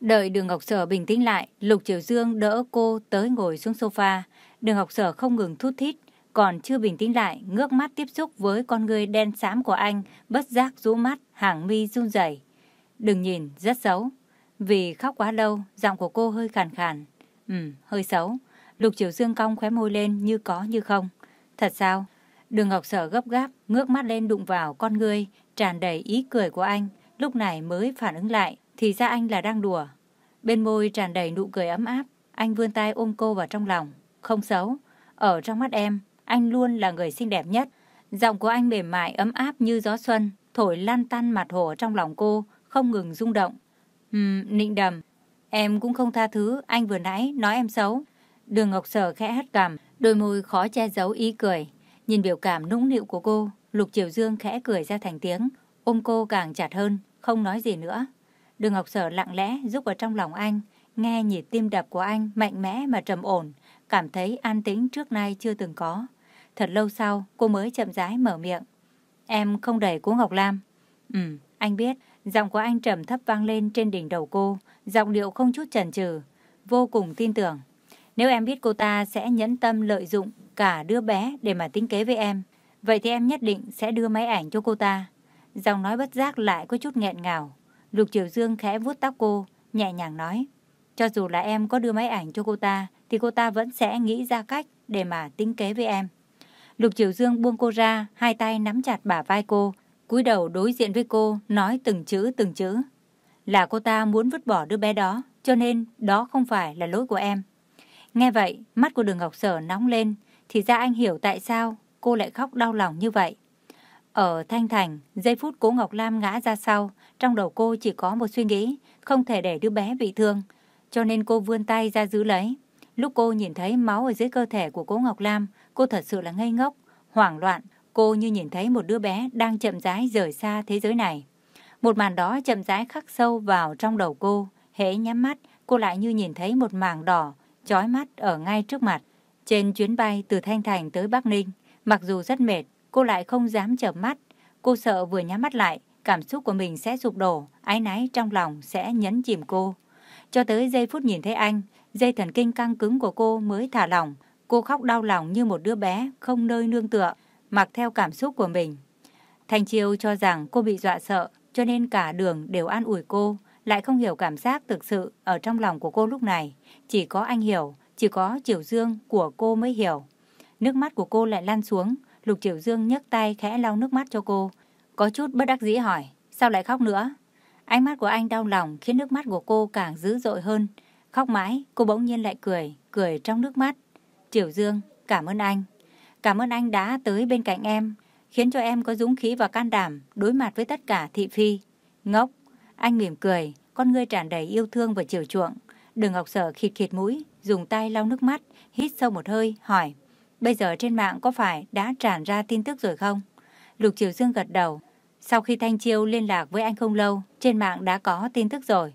Đợi đường Ngọc Sở bình tĩnh lại, Lục Triều Dương đỡ cô tới ngồi xuống sofa. Đường Ngọc Sở không ngừng thút thít, còn chưa bình tĩnh lại, ngước mắt tiếp xúc với con người đen xám của anh, bất giác rũ mắt, hàng mi run rẩy. Đừng nhìn, rất xấu. Vì khóc quá lâu, giọng của cô hơi khàn khàn. Ừ, hơi xấu. Lục Triều Dương cong khóe môi lên như có như không. Thật sao? Đường Ngọc Sở gấp gáp, ngước mắt lên đụng vào con ngươi, tràn đầy ý cười của anh. Lúc này mới phản ứng lại, thì ra anh là đang đùa. Bên môi tràn đầy nụ cười ấm áp, anh vươn tay ôm cô vào trong lòng. Không xấu, ở trong mắt em, anh luôn là người xinh đẹp nhất. Giọng của anh mềm mại ấm áp như gió xuân, thổi lan tan mặt hồ trong lòng cô, không ngừng rung động. Ừm, nịnh đầm, em cũng không tha thứ, anh vừa nãy nói em xấu. Đường Ngọc Sở khẽ hất cằm, đôi môi khó che giấu ý cười. Nhìn biểu cảm nũng nịu của cô, Lục Triều Dương khẽ cười ra thành tiếng, ôm cô càng chặt hơn, không nói gì nữa. Đường Ngọc Sở lặng lẽ giúp vào trong lòng anh, nghe nhịp tim đập của anh mạnh mẽ mà trầm ổn, cảm thấy an tĩnh trước nay chưa từng có. Thật lâu sau, cô mới chậm rãi mở miệng. Em không đẩy cô Ngọc Lam. Ừ, anh biết. Giọng của anh trầm thấp vang lên trên đỉnh đầu cô. Giọng điệu không chút chần chừ, vô cùng tin tưởng. Nếu em biết cô ta sẽ nhẫn tâm lợi dụng cả đứa bé để mà tính kế với em, vậy thì em nhất định sẽ đưa máy ảnh cho cô ta. Giọng nói bất giác lại có chút nghẹn ngào. Lục Triều Dương khẽ vuốt tóc cô, nhẹ nhàng nói. Cho dù là em có đưa máy ảnh cho cô ta, thì cô ta vẫn sẽ nghĩ ra cách để mà tính kế với em. Lục Triều Dương buông cô ra, hai tay nắm chặt bả vai cô, cúi đầu đối diện với cô, nói từng chữ từng chữ. Là cô ta muốn vứt bỏ đứa bé đó, cho nên đó không phải là lỗi của em. Nghe vậy, mắt của đường Ngọc Sở nóng lên, thì ra anh hiểu tại sao cô lại khóc đau lòng như vậy. Ở Thanh Thành, giây phút cố Ngọc Lam ngã ra sau, trong đầu cô chỉ có một suy nghĩ, không thể để đứa bé bị thương, cho nên cô vươn tay ra giữ lấy. Lúc cô nhìn thấy máu ở dưới cơ thể của cố Ngọc Lam, cô thật sự là ngây ngốc, hoảng loạn, cô như nhìn thấy một đứa bé đang chậm rãi rời xa thế giới này. Một màn đó chậm rãi khắc sâu vào trong đầu cô, hễ nhắm mắt, cô lại như nhìn thấy một mảng đỏ, chói mắt ở ngay trước mặt. Trên chuyến bay từ Thanh Thành tới Bắc Ninh, mặc dù rất mệt, cô lại không dám chợp mắt. Cô sợ vừa nhắm mắt lại, cảm xúc của mình sẽ sụp đổ, ái náy trong lòng sẽ nhấn chìm cô. Cho tới giây phút nhìn thấy anh, dây thần kinh căng cứng của cô mới thả lỏng. Cô khóc đau lòng như một đứa bé không nơi nương tựa, mặc theo cảm xúc của mình. Thanh Chiêu cho rằng cô bị dọa sợ, cho nên cả đường đều an ủi cô, lại không hiểu cảm giác thực sự ở trong lòng của cô lúc này. Chỉ có anh hiểu, chỉ có Triều Dương của cô mới hiểu. Nước mắt của cô lại lăn xuống, Lục Triều Dương nhấc tay khẽ lau nước mắt cho cô. Có chút bất đắc dĩ hỏi, sao lại khóc nữa? Ánh mắt của anh đau lòng khiến nước mắt của cô càng dữ dội hơn. Khóc mãi, cô bỗng nhiên lại cười, cười trong nước mắt. Triều Dương, cảm ơn anh. Cảm ơn anh đã tới bên cạnh em, khiến cho em có dũng khí và can đảm đối mặt với tất cả thị phi. Ngốc, anh mỉm cười, con ngươi tràn đầy yêu thương và chiều chuộng. Đường Ngọc Sở khịt khịt mũi, dùng tay lau nước mắt, hít sâu một hơi, hỏi. Bây giờ trên mạng có phải đã tràn ra tin tức rồi không? Lục Triều Dương gật đầu. Sau khi Thanh Chiêu liên lạc với anh không lâu, trên mạng đã có tin tức rồi.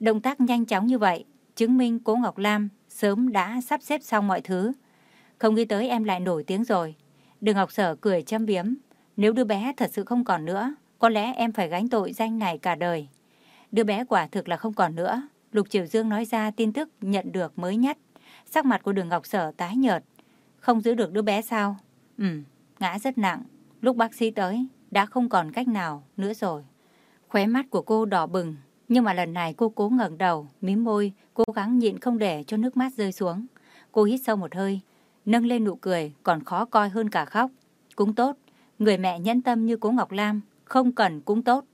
Động tác nhanh chóng như vậy, chứng minh Cố Ngọc Lam sớm đã sắp xếp xong mọi thứ. Không nghĩ tới em lại nổi tiếng rồi. Đường Ngọc Sở cười châm biếm. Nếu đứa bé thật sự không còn nữa, có lẽ em phải gánh tội danh này cả đời. Đứa bé quả thực là không còn nữa. Lục Triều Dương nói ra tin tức nhận được mới nhất. Sắc mặt của đường Ngọc Sở tái nhợt. Không giữ được đứa bé sao? Ừ, ngã rất nặng. Lúc bác sĩ tới, đã không còn cách nào nữa rồi. Khóe mắt của cô đỏ bừng, nhưng mà lần này cô cố ngẩng đầu, mím môi, cố gắng nhịn không để cho nước mắt rơi xuống. Cô hít sâu một hơi, nâng lên nụ cười còn khó coi hơn cả khóc. Cũng tốt, người mẹ nhẫn tâm như cố Ngọc Lam, không cần cũng tốt.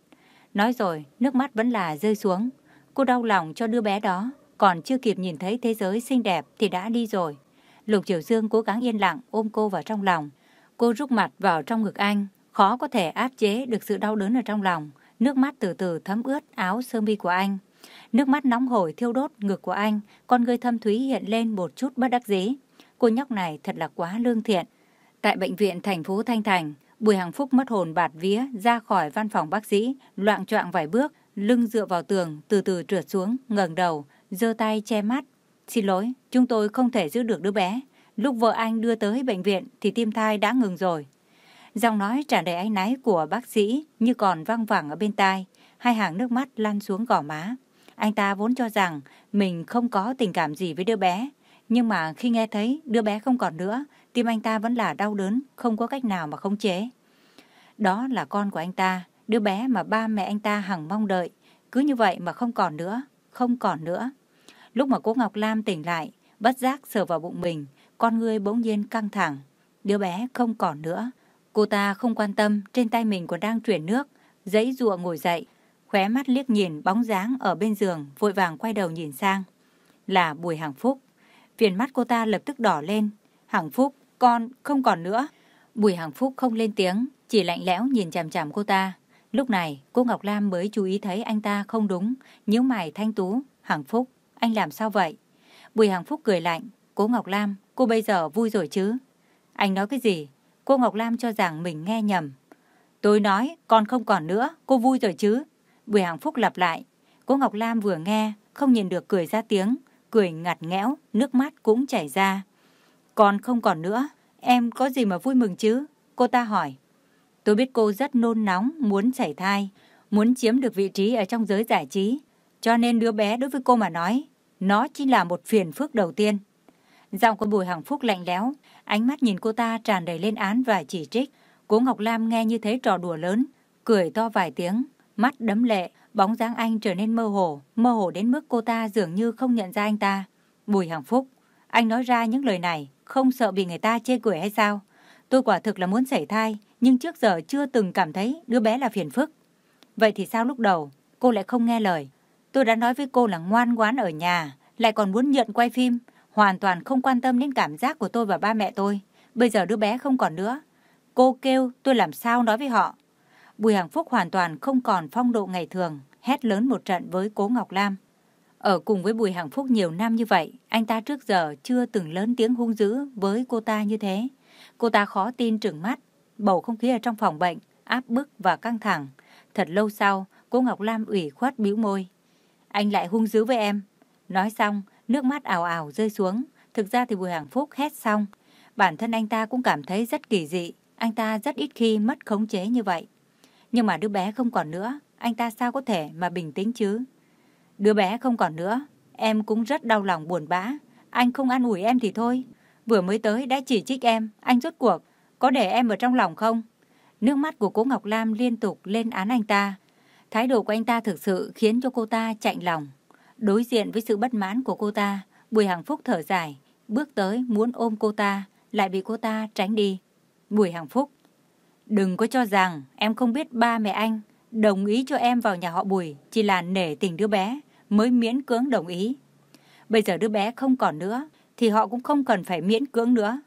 Nói rồi, nước mắt vẫn là rơi xuống. Cô đau lòng cho đứa bé đó, còn chưa kịp nhìn thấy thế giới xinh đẹp thì đã đi rồi. Lục Triều Dương cố gắng yên lặng ôm cô vào trong lòng. Cô rút mặt vào trong ngực anh, khó có thể áp chế được sự đau đớn ở trong lòng. Nước mắt từ từ thấm ướt áo sơ mi của anh. Nước mắt nóng hổi thiêu đốt ngực của anh, con người thâm thúy hiện lên một chút bất đắc dĩ. Cô nhóc này thật là quá lương thiện. Tại bệnh viện thành phố Thanh Thành, Bùi Hằng Phúc mất hồn bạt vía ra khỏi văn phòng bác sĩ, loạn choạng vài bước, lưng dựa vào tường, từ từ trượt xuống, ngẩng đầu, giơ tay che mắt. Xin lỗi, chúng tôi không thể giữ được đứa bé. Lúc vợ anh đưa tới bệnh viện thì tim thai đã ngừng rồi. Giọng nói tràn đầy áy náy của bác sĩ như còn văng vẳng ở bên tai, hai hàng nước mắt lăn xuống gò má. Anh ta vốn cho rằng mình không có tình cảm gì với đứa bé, nhưng mà khi nghe thấy đứa bé không còn nữa, tim anh ta vẫn là đau đớn, không có cách nào mà khống chế. Đó là con của anh ta, đứa bé mà ba mẹ anh ta hằng mong đợi, cứ như vậy mà không còn nữa, không còn nữa. Lúc mà cô Ngọc Lam tỉnh lại, bất giác sờ vào bụng mình, con người bỗng nhiên căng thẳng. Đứa bé không còn nữa. Cô ta không quan tâm, trên tay mình còn đang chuyển nước, giấy rụa ngồi dậy, khóe mắt liếc nhìn bóng dáng ở bên giường, vội vàng quay đầu nhìn sang. Là Bùi Hằng Phúc. Viền mắt cô ta lập tức đỏ lên. Hằng Phúc, con không còn nữa. Bùi Hằng Phúc không lên tiếng, chỉ lạnh lẽo nhìn chằm chằm cô ta. Lúc này, cô Ngọc Lam mới chú ý thấy anh ta không đúng, nhíu mày thanh tú. Hằng Phúc, anh làm sao vậy? Bùi Hằng Phúc cười lạnh. Cô Ngọc Lam, cô bây giờ vui rồi chứ? Anh nói cái gì? Cô Ngọc Lam cho rằng mình nghe nhầm. Tôi nói, con không còn nữa, cô vui rồi chứ? Bùi Hằng Phúc lặp lại. Cô Ngọc Lam vừa nghe, không nhìn được cười ra tiếng, cười ngặt nghẽo, nước mắt cũng chảy ra. Con không còn nữa, em có gì mà vui mừng chứ? Cô ta hỏi. Tôi biết cô rất nôn nóng, muốn chảy thai, muốn chiếm được vị trí ở trong giới giải trí. Cho nên đứa bé đối với cô mà nói, nó chỉ là một phiền phức đầu tiên. Giọng của Bùi Hằng Phúc lạnh lẽo, ánh mắt nhìn cô ta tràn đầy lên án và chỉ trích. Cố Ngọc Lam nghe như thế trò đùa lớn, cười to vài tiếng, mắt đấm lệ, bóng dáng anh trở nên mơ hồ, mơ hồ đến mức cô ta dường như không nhận ra anh ta. Bùi Hằng Phúc, anh nói ra những lời này, không sợ bị người ta chê cười hay sao? Tôi quả thực là muốn sảy thai, nhưng trước giờ chưa từng cảm thấy đứa bé là phiền phức. Vậy thì sao lúc đầu, cô lại không nghe lời? Tôi đã nói với cô là ngoan ngoãn ở nhà, lại còn muốn nhận quay phim, hoàn toàn không quan tâm đến cảm giác của tôi và ba mẹ tôi. Bây giờ đứa bé không còn nữa. Cô kêu tôi làm sao nói với họ. Bùi Hằng Phúc hoàn toàn không còn phong độ ngày thường, hét lớn một trận với Cố Ngọc Lam. Ở cùng với Bùi Hằng Phúc nhiều năm như vậy, anh ta trước giờ chưa từng lớn tiếng hung dữ với cô ta như thế. Cô ta khó tin trừng mắt, bầu không khí ở trong phòng bệnh, áp bức và căng thẳng. Thật lâu sau, cô Ngọc Lam ủy khuất bĩu môi. Anh lại hung dữ với em. Nói xong, nước mắt ảo ảo rơi xuống. Thực ra thì Bùi Hằng Phúc hét xong. Bản thân anh ta cũng cảm thấy rất kỳ dị. Anh ta rất ít khi mất khống chế như vậy. Nhưng mà đứa bé không còn nữa, anh ta sao có thể mà bình tĩnh chứ? Đứa bé không còn nữa, em cũng rất đau lòng buồn bã. Anh không an ủi em thì thôi. Vừa mới tới đã chỉ trích em, anh rốt cuộc, có để em ở trong lòng không? Nước mắt của cô Ngọc Lam liên tục lên án anh ta. Thái độ của anh ta thực sự khiến cho cô ta chạnh lòng. Đối diện với sự bất mãn của cô ta, Bùi Hằng Phúc thở dài, bước tới muốn ôm cô ta, lại bị cô ta tránh đi. Bùi Hằng Phúc, đừng có cho rằng em không biết ba mẹ anh đồng ý cho em vào nhà họ Bùi chỉ là nể tình đứa bé mới miễn cưỡng đồng ý. Bây giờ đứa bé không còn nữa thì họ cũng không cần phải miễn cưỡng nữa.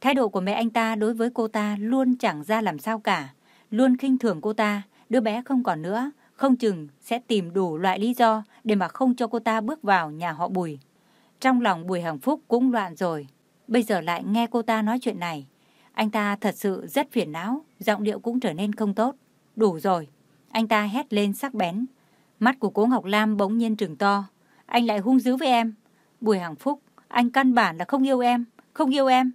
Thái độ của mẹ anh ta đối với cô ta luôn chẳng ra làm sao cả, luôn khinh thường cô ta, đứa bé không còn nữa, không chừng sẽ tìm đủ loại lý do để mà không cho cô ta bước vào nhà họ Bùi. Trong lòng Bùi Hằng Phúc cũng loạn rồi, bây giờ lại nghe cô ta nói chuyện này. Anh ta thật sự rất phiền não, giọng điệu cũng trở nên không tốt. Đủ rồi, anh ta hét lên sắc bén. Mắt của cố Ngọc Lam bỗng nhiên trừng to. Anh lại hung dữ với em. Bùi Hằng Phúc, anh căn bản là không yêu em, không yêu em.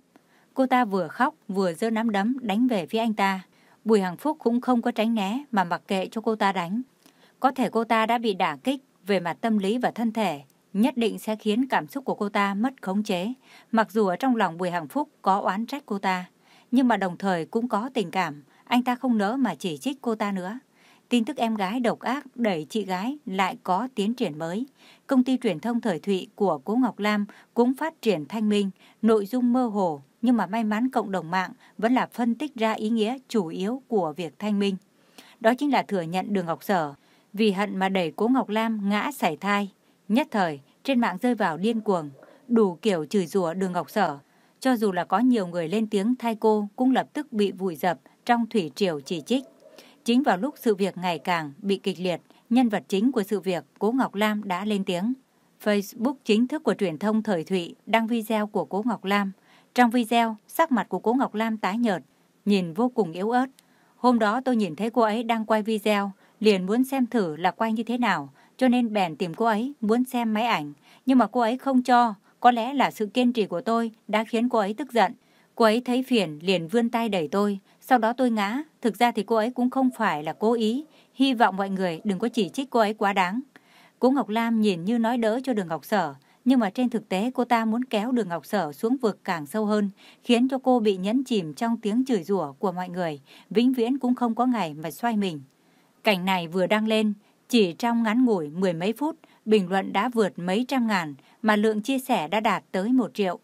Cô ta vừa khóc vừa giơ nắm đấm đánh về phía anh ta. Bùi Hằng Phúc cũng không có tránh né mà mặc kệ cho cô ta đánh. Có thể cô ta đã bị đả kích về mặt tâm lý và thân thể, nhất định sẽ khiến cảm xúc của cô ta mất khống chế. Mặc dù ở trong lòng Bùi Hằng Phúc có oán trách cô ta, nhưng mà đồng thời cũng có tình cảm, anh ta không nỡ mà chỉ trích cô ta nữa. Tin tức em gái độc ác đẩy chị gái lại có tiến triển mới. Công ty truyền thông thời thụy của Cố Ngọc Lam cũng phát triển thanh minh, nội dung mơ hồ, nhưng mà may mắn cộng đồng mạng vẫn là phân tích ra ý nghĩa chủ yếu của việc thanh minh. Đó chính là thừa nhận đường Ngọc Sở, vì hận mà đẩy Cố Ngọc Lam ngã sảy thai. Nhất thời, trên mạng rơi vào điên cuồng, đủ kiểu chửi rủa đường Ngọc Sở. Cho dù là có nhiều người lên tiếng thay cô cũng lập tức bị vùi dập trong thủy triều chỉ trích. Chính vào lúc sự việc ngày càng bị kịch liệt, nhân vật chính của sự việc, Cố Ngọc Lam đã lên tiếng. Facebook chính thức của truyền thông thời Thụy đăng video của Cố Ngọc Lam. Trong video, sắc mặt của Cố Ngọc Lam tái nhợt, nhìn vô cùng yếu ớt. Hôm đó tôi nhìn thấy cô ấy đang quay video, liền muốn xem thử là quay như thế nào, cho nên bèn tìm cô ấy muốn xem máy ảnh. Nhưng mà cô ấy không cho, có lẽ là sự kiên trì của tôi đã khiến cô ấy tức giận. Cô ấy thấy phiền liền vươn tay đẩy tôi, sau đó tôi ngã. Thực ra thì cô ấy cũng không phải là cố ý, hy vọng mọi người đừng có chỉ trích cô ấy quá đáng. Cố Ngọc Lam nhìn như nói đỡ cho đường Ngọc Sở, nhưng mà trên thực tế cô ta muốn kéo đường Ngọc Sở xuống vực càng sâu hơn, khiến cho cô bị nhấn chìm trong tiếng chửi rủa của mọi người, vĩnh viễn cũng không có ngày mà xoay mình. Cảnh này vừa đăng lên, chỉ trong ngắn ngủi mười mấy phút, bình luận đã vượt mấy trăm ngàn, mà lượng chia sẻ đã đạt tới một triệu.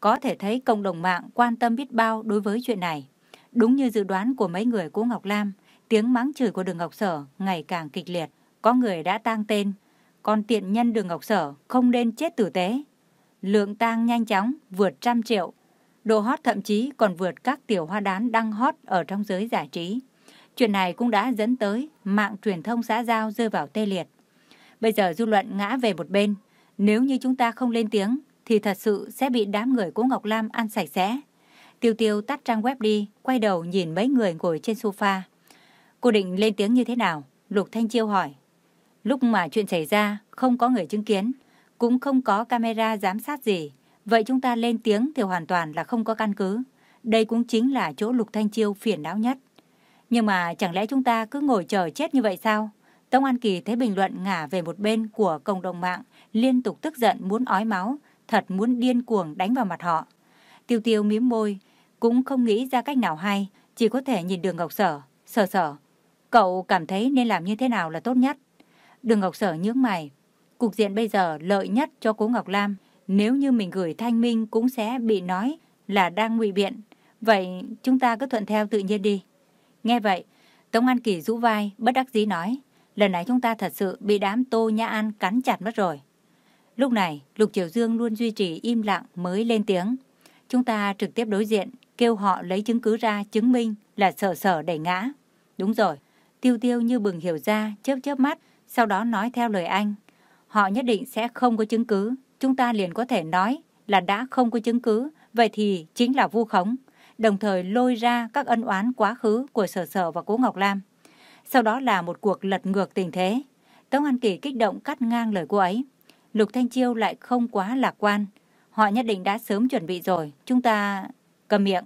Có thể thấy cộng đồng mạng quan tâm biết bao đối với chuyện này. Đúng như dự đoán của mấy người của Ngọc Lam, tiếng mắng chửi của đường Ngọc Sở ngày càng kịch liệt. Có người đã tang tên, còn tiện nhân đường Ngọc Sở không nên chết tử tế. Lượng tang nhanh chóng vượt trăm triệu. Độ hot thậm chí còn vượt các tiểu hoa đán đăng hot ở trong giới giải trí. Chuyện này cũng đã dẫn tới mạng truyền thông xã giao rơi vào tê liệt. Bây giờ dư luận ngã về một bên. Nếu như chúng ta không lên tiếng, thì thật sự sẽ bị đám người của Ngọc Lam ăn sạch sẽ. Tiêu Tiêu tắt trang web đi, quay đầu nhìn mấy người ngồi trên sofa. Cô định lên tiếng như thế nào? Lục Thanh Chiêu hỏi. Lúc mà chuyện xảy ra, không có người chứng kiến, cũng không có camera giám sát gì. Vậy chúng ta lên tiếng thì hoàn toàn là không có căn cứ. Đây cũng chính là chỗ Lục Thanh Chiêu phiền não nhất. Nhưng mà chẳng lẽ chúng ta cứ ngồi chờ chết như vậy sao? Tống An Kỳ thấy bình luận ngả về một bên của cộng đồng mạng, liên tục tức giận muốn ói máu, thật muốn điên cuồng đánh vào mặt họ. Tiêu tiêu mím môi, cũng không nghĩ ra cách nào hay, chỉ có thể nhìn đường Ngọc Sở, sờ sờ. Cậu cảm thấy nên làm như thế nào là tốt nhất? Đường Ngọc Sở nhướng mày. Cục diện bây giờ lợi nhất cho cố Ngọc Lam. Nếu như mình gửi thanh minh cũng sẽ bị nói là đang ngụy biện. Vậy chúng ta cứ thuận theo tự nhiên đi. Nghe vậy, Tống An Kỳ rũ vai, bất đắc dĩ nói. Lần này chúng ta thật sự bị đám Tô Nhã An cắn chặt mất rồi. Lúc này, Lục Triều Dương luôn duy trì im lặng mới lên tiếng. Chúng ta trực tiếp đối diện, kêu họ lấy chứng cứ ra chứng minh là sở sở đẩy ngã. Đúng rồi, tiêu tiêu như bừng hiểu ra, chớp chớp mắt, sau đó nói theo lời anh. Họ nhất định sẽ không có chứng cứ, chúng ta liền có thể nói là đã không có chứng cứ, vậy thì chính là vu khống, đồng thời lôi ra các ân oán quá khứ của sở sở và cố Ngọc Lam. Sau đó là một cuộc lật ngược tình thế. Tống An Kỳ kích động cắt ngang lời cô ấy. Lục Thanh Chiêu lại không quá lạc quan. Họ nhất định đã sớm chuẩn bị rồi. Chúng ta... Cầm miệng.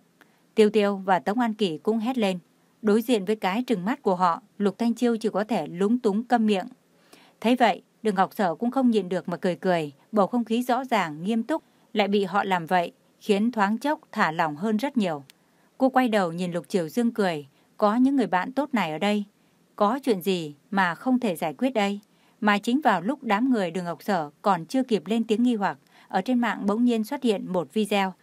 Tiêu Tiêu và Tống An Kỳ cũng hét lên. Đối diện với cái trừng mắt của họ, Lục Thanh Chiêu chỉ có thể lúng túng câm miệng. Thấy vậy, Đường Ngọc Sở cũng không nhịn được mà cười cười. Bầu không khí rõ ràng, nghiêm túc, lại bị họ làm vậy, khiến thoáng chốc thả lỏng hơn rất nhiều. Cô quay đầu nhìn Lục Triều Dương cười. Có những người bạn tốt này ở đây. Có chuyện gì mà không thể giải quyết đây? Mà chính vào lúc đám người đường Ngọc Sở còn chưa kịp lên tiếng nghi hoặc, ở trên mạng bỗng nhiên xuất hiện một video.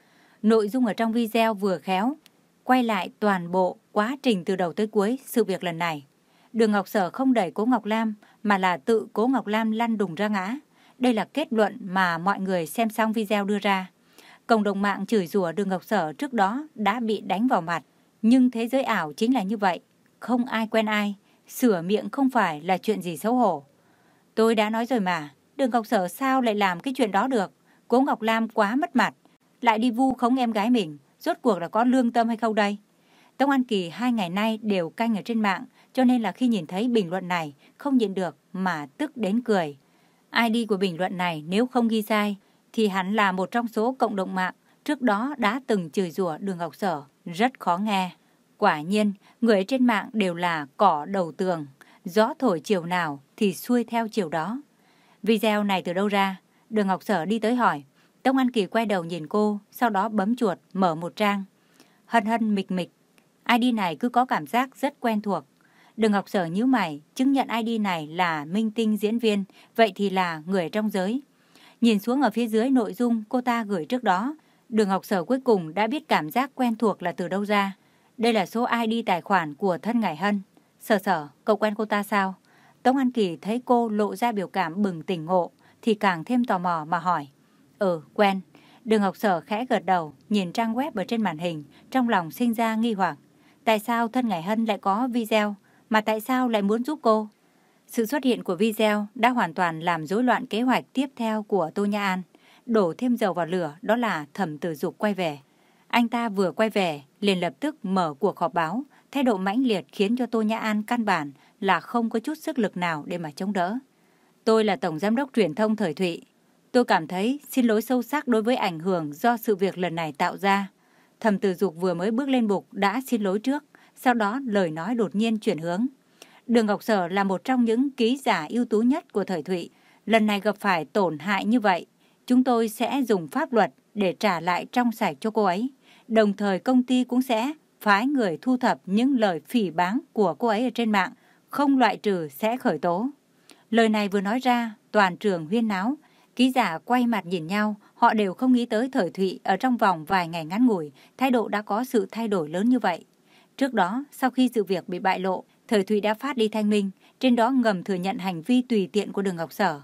Nội dung ở trong video vừa khéo, quay lại toàn bộ quá trình từ đầu tới cuối sự việc lần này. Đường Ngọc Sở không đẩy Cố Ngọc Lam mà là tự Cố Ngọc Lam lăn đùng ra ngã. Đây là kết luận mà mọi người xem xong video đưa ra. Cộng đồng mạng chửi rủa Đường Ngọc Sở trước đó đã bị đánh vào mặt. Nhưng thế giới ảo chính là như vậy. Không ai quen ai. Sửa miệng không phải là chuyện gì xấu hổ. Tôi đã nói rồi mà. Đường Ngọc Sở sao lại làm cái chuyện đó được. Cố Ngọc Lam quá mất mặt. Lại đi vu khống em gái mình. Rốt cuộc là có lương tâm hay không đây? Tống An Kỳ hai ngày nay đều canh ở trên mạng, cho nên là khi nhìn thấy bình luận này, không nhịn được mà tức đến cười. ID của bình luận này nếu không ghi sai, thì hắn là một trong số cộng đồng mạng trước đó đã từng chửi rủa đường Ngọc Sở, rất khó nghe. Quả nhiên, người trên mạng đều là cỏ đầu tường, gió thổi chiều nào thì xuôi theo chiều đó. Video này từ đâu ra? Đường Ngọc Sở đi tới hỏi. Tông An Kỳ quay đầu nhìn cô, sau đó bấm chuột, mở một trang. Hân hân mịch mịch. ID này cứ có cảm giác rất quen thuộc. Đường Ngọc Sở nhíu mày, chứng nhận ID này là minh tinh diễn viên, vậy thì là người trong giới. Nhìn xuống ở phía dưới nội dung cô ta gửi trước đó, Đường Ngọc Sở cuối cùng đã biết cảm giác quen thuộc là từ đâu ra. Đây là số ID tài khoản của thân Ngải Hân. Sở sở, cậu quen cô ta sao? Tống An Kỳ thấy cô lộ ra biểu cảm bừng tỉnh ngộ, thì càng thêm tò mò mà hỏi. Ừ, quen. Đường Ngọc Sở khẽ gật đầu, nhìn trang web ở trên màn hình, trong lòng sinh ra nghi hoặc. Tại sao thân Ngải Hân lại có video, mà tại sao lại muốn giúp cô? Sự xuất hiện của video đã hoàn toàn làm rối loạn kế hoạch tiếp theo của Tô Nha An. Đổ thêm dầu vào lửa đó là thẩm tử dục quay về. Anh ta vừa quay về, liền lập tức mở cuộc họp báo. Thái độ mãnh liệt khiến cho Tô Nhã An căn bản là không có chút sức lực nào để mà chống đỡ. Tôi là Tổng Giám đốc truyền thông Thời Thụy. Tôi cảm thấy xin lỗi sâu sắc đối với ảnh hưởng do sự việc lần này tạo ra. Thẩm tử dục vừa mới bước lên bục đã xin lỗi trước, sau đó lời nói đột nhiên chuyển hướng. Đường Ngọc Sở là một trong những ký giả ưu tú nhất của Thời Thụy. Lần này gặp phải tổn hại như vậy, chúng tôi sẽ dùng pháp luật để trả lại trong sạch cho cô ấy. Đồng thời công ty cũng sẽ phái người thu thập những lời phỉ báng của cô ấy ở trên mạng, không loại trừ sẽ khởi tố. Lời này vừa nói ra, toàn trường huyên náo, ký giả quay mặt nhìn nhau, họ đều không nghĩ tới thời Thụy ở trong vòng vài ngày ngắn ngủi, thái độ đã có sự thay đổi lớn như vậy. Trước đó, sau khi sự việc bị bại lộ, thời Thụy đã phát đi thanh minh, trên đó ngầm thừa nhận hành vi tùy tiện của đường Ngọc Sở.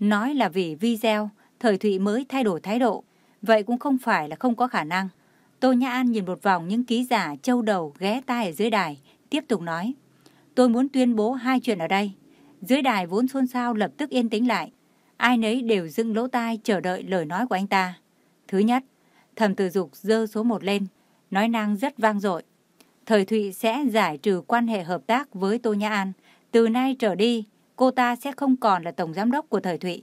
Nói là vì video, thời Thụy mới thay đổi thái độ, vậy cũng không phải là không có khả năng. Tô Nhã An nhìn một vòng những ký giả châu đầu ghé tai ở dưới đài, tiếp tục nói. Tôi muốn tuyên bố hai chuyện ở đây. Dưới đài vốn xôn xao lập tức yên tĩnh lại. Ai nấy đều dưng lỗ tai chờ đợi lời nói của anh ta. Thứ nhất, thầm tử dục dơ số một lên, nói năng rất vang dội. Thời Thụy sẽ giải trừ quan hệ hợp tác với Tô Nhã An. Từ nay trở đi, cô ta sẽ không còn là tổng giám đốc của Thời Thụy.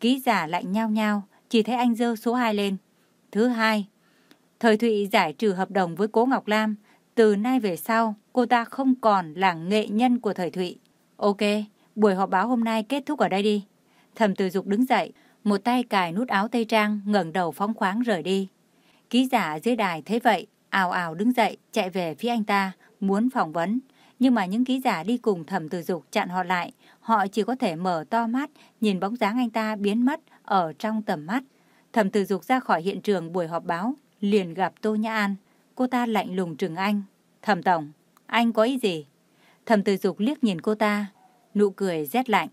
Ký giả lạnh nhao nhao, chỉ thấy anh dơ số 2 lên. Thứ hai, Thời Thụy giải trừ hợp đồng với Cố Ngọc Lam. Từ nay về sau, cô ta không còn là nghệ nhân của Thời Thụy. Ok, buổi họp báo hôm nay kết thúc ở đây đi. Thẩm Từ Dục đứng dậy, một tay cài nút áo tây trang, ngẩng đầu phóng khoáng rời đi. Ký giả dưới đài thấy vậy, ào ào đứng dậy, chạy về phía anh ta, muốn phỏng vấn. Nhưng mà những ký giả đi cùng Thẩm Từ Dục chặn họ lại, họ chỉ có thể mở to mắt, nhìn bóng dáng anh ta biến mất ở trong tầm mắt. Thẩm Từ Dục ra khỏi hiện trường buổi họp báo, liền gặp Tô Nhã An. Cô ta lạnh lùng trừng anh. Thẩm Tổng, anh có ý gì? Thẩm Từ Dục liếc nhìn cô ta, nụ cười rét lạnh.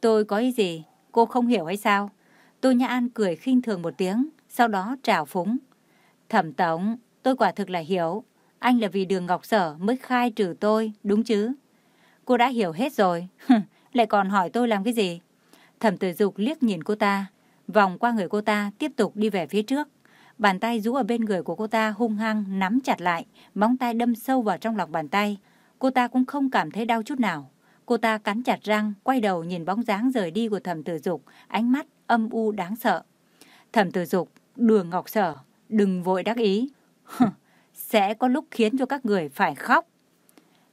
Tôi có ý gì? Cô không hiểu hay sao? Tô Nhã An cười khinh thường một tiếng, sau đó trào phúng. Thẩm tống tôi quả thực là hiểu. Anh là vì đường Ngọc Sở mới khai trừ tôi, đúng chứ? Cô đã hiểu hết rồi. Lại còn hỏi tôi làm cái gì? Thẩm tử dục liếc nhìn cô ta, vòng qua người cô ta, tiếp tục đi về phía trước. Bàn tay rũ ở bên người của cô ta hung hăng nắm chặt lại, móng tay đâm sâu vào trong lòng bàn tay. Cô ta cũng không cảm thấy đau chút nào. Cô ta cắn chặt răng, quay đầu nhìn bóng dáng rời đi của thẩm tử dục, ánh mắt âm u đáng sợ. Thẩm tử dục, đường ngọc sở, đừng vội đắc ý. Sẽ có lúc khiến cho các người phải khóc.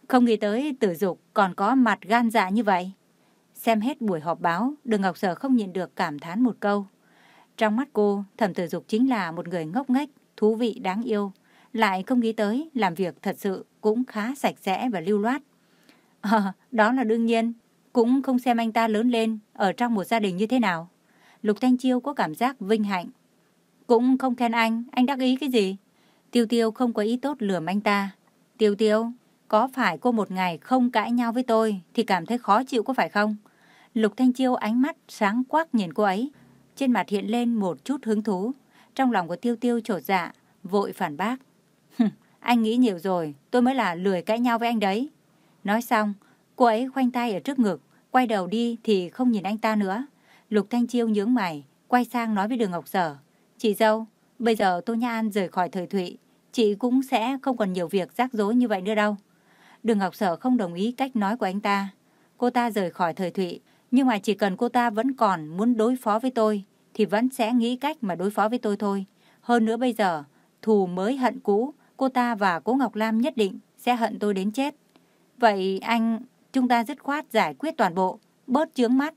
Không nghĩ tới tử dục còn có mặt gan dạ như vậy. Xem hết buổi họp báo, đường Ngọc Sở không nhịn được cảm thán một câu. Trong mắt cô, thẩm tử dục chính là một người ngốc nghếch, thú vị đáng yêu. Lại không nghĩ tới làm việc thật sự cũng khá sạch sẽ và lưu loát. À, đó là đương nhiên, cũng không xem anh ta lớn lên ở trong một gia đình như thế nào. Lục Thanh Chiêu có cảm giác vinh hạnh. Cũng không khen anh, anh đắc ý cái gì? Tiêu Tiêu không có ý tốt lườm anh ta. Tiêu Tiêu, có phải cô một ngày không cãi nhau với tôi thì cảm thấy khó chịu có phải không? Lục Thanh Chiêu ánh mắt sáng quắc nhìn cô ấy. Trên mặt hiện lên một chút hứng thú. Trong lòng của Tiêu Tiêu trột dạ, vội phản bác. anh nghĩ nhiều rồi, tôi mới là lười cãi nhau với anh đấy. Nói xong, cô ấy khoanh tay ở trước ngực, quay đầu đi thì không nhìn anh ta nữa. Lục Thanh Chiêu nhướng mày, quay sang nói với Đường Ngọc Sở. Chị dâu, bây giờ Tô Nha An rời khỏi thời thụy, chị cũng sẽ không còn nhiều việc rắc rối như vậy nữa đâu. Đường Ngọc Sở không đồng ý cách nói của anh ta. Cô ta rời khỏi thời thụy, nhưng mà chỉ cần cô ta vẫn còn muốn đối phó với tôi, thì vẫn sẽ nghĩ cách mà đối phó với tôi thôi. Hơn nữa bây giờ, thù mới hận cũ, cô ta và cố Ngọc Lam nhất định sẽ hận tôi đến chết. Vậy anh, chúng ta dứt khoát giải quyết toàn bộ, bớt chướng mắt.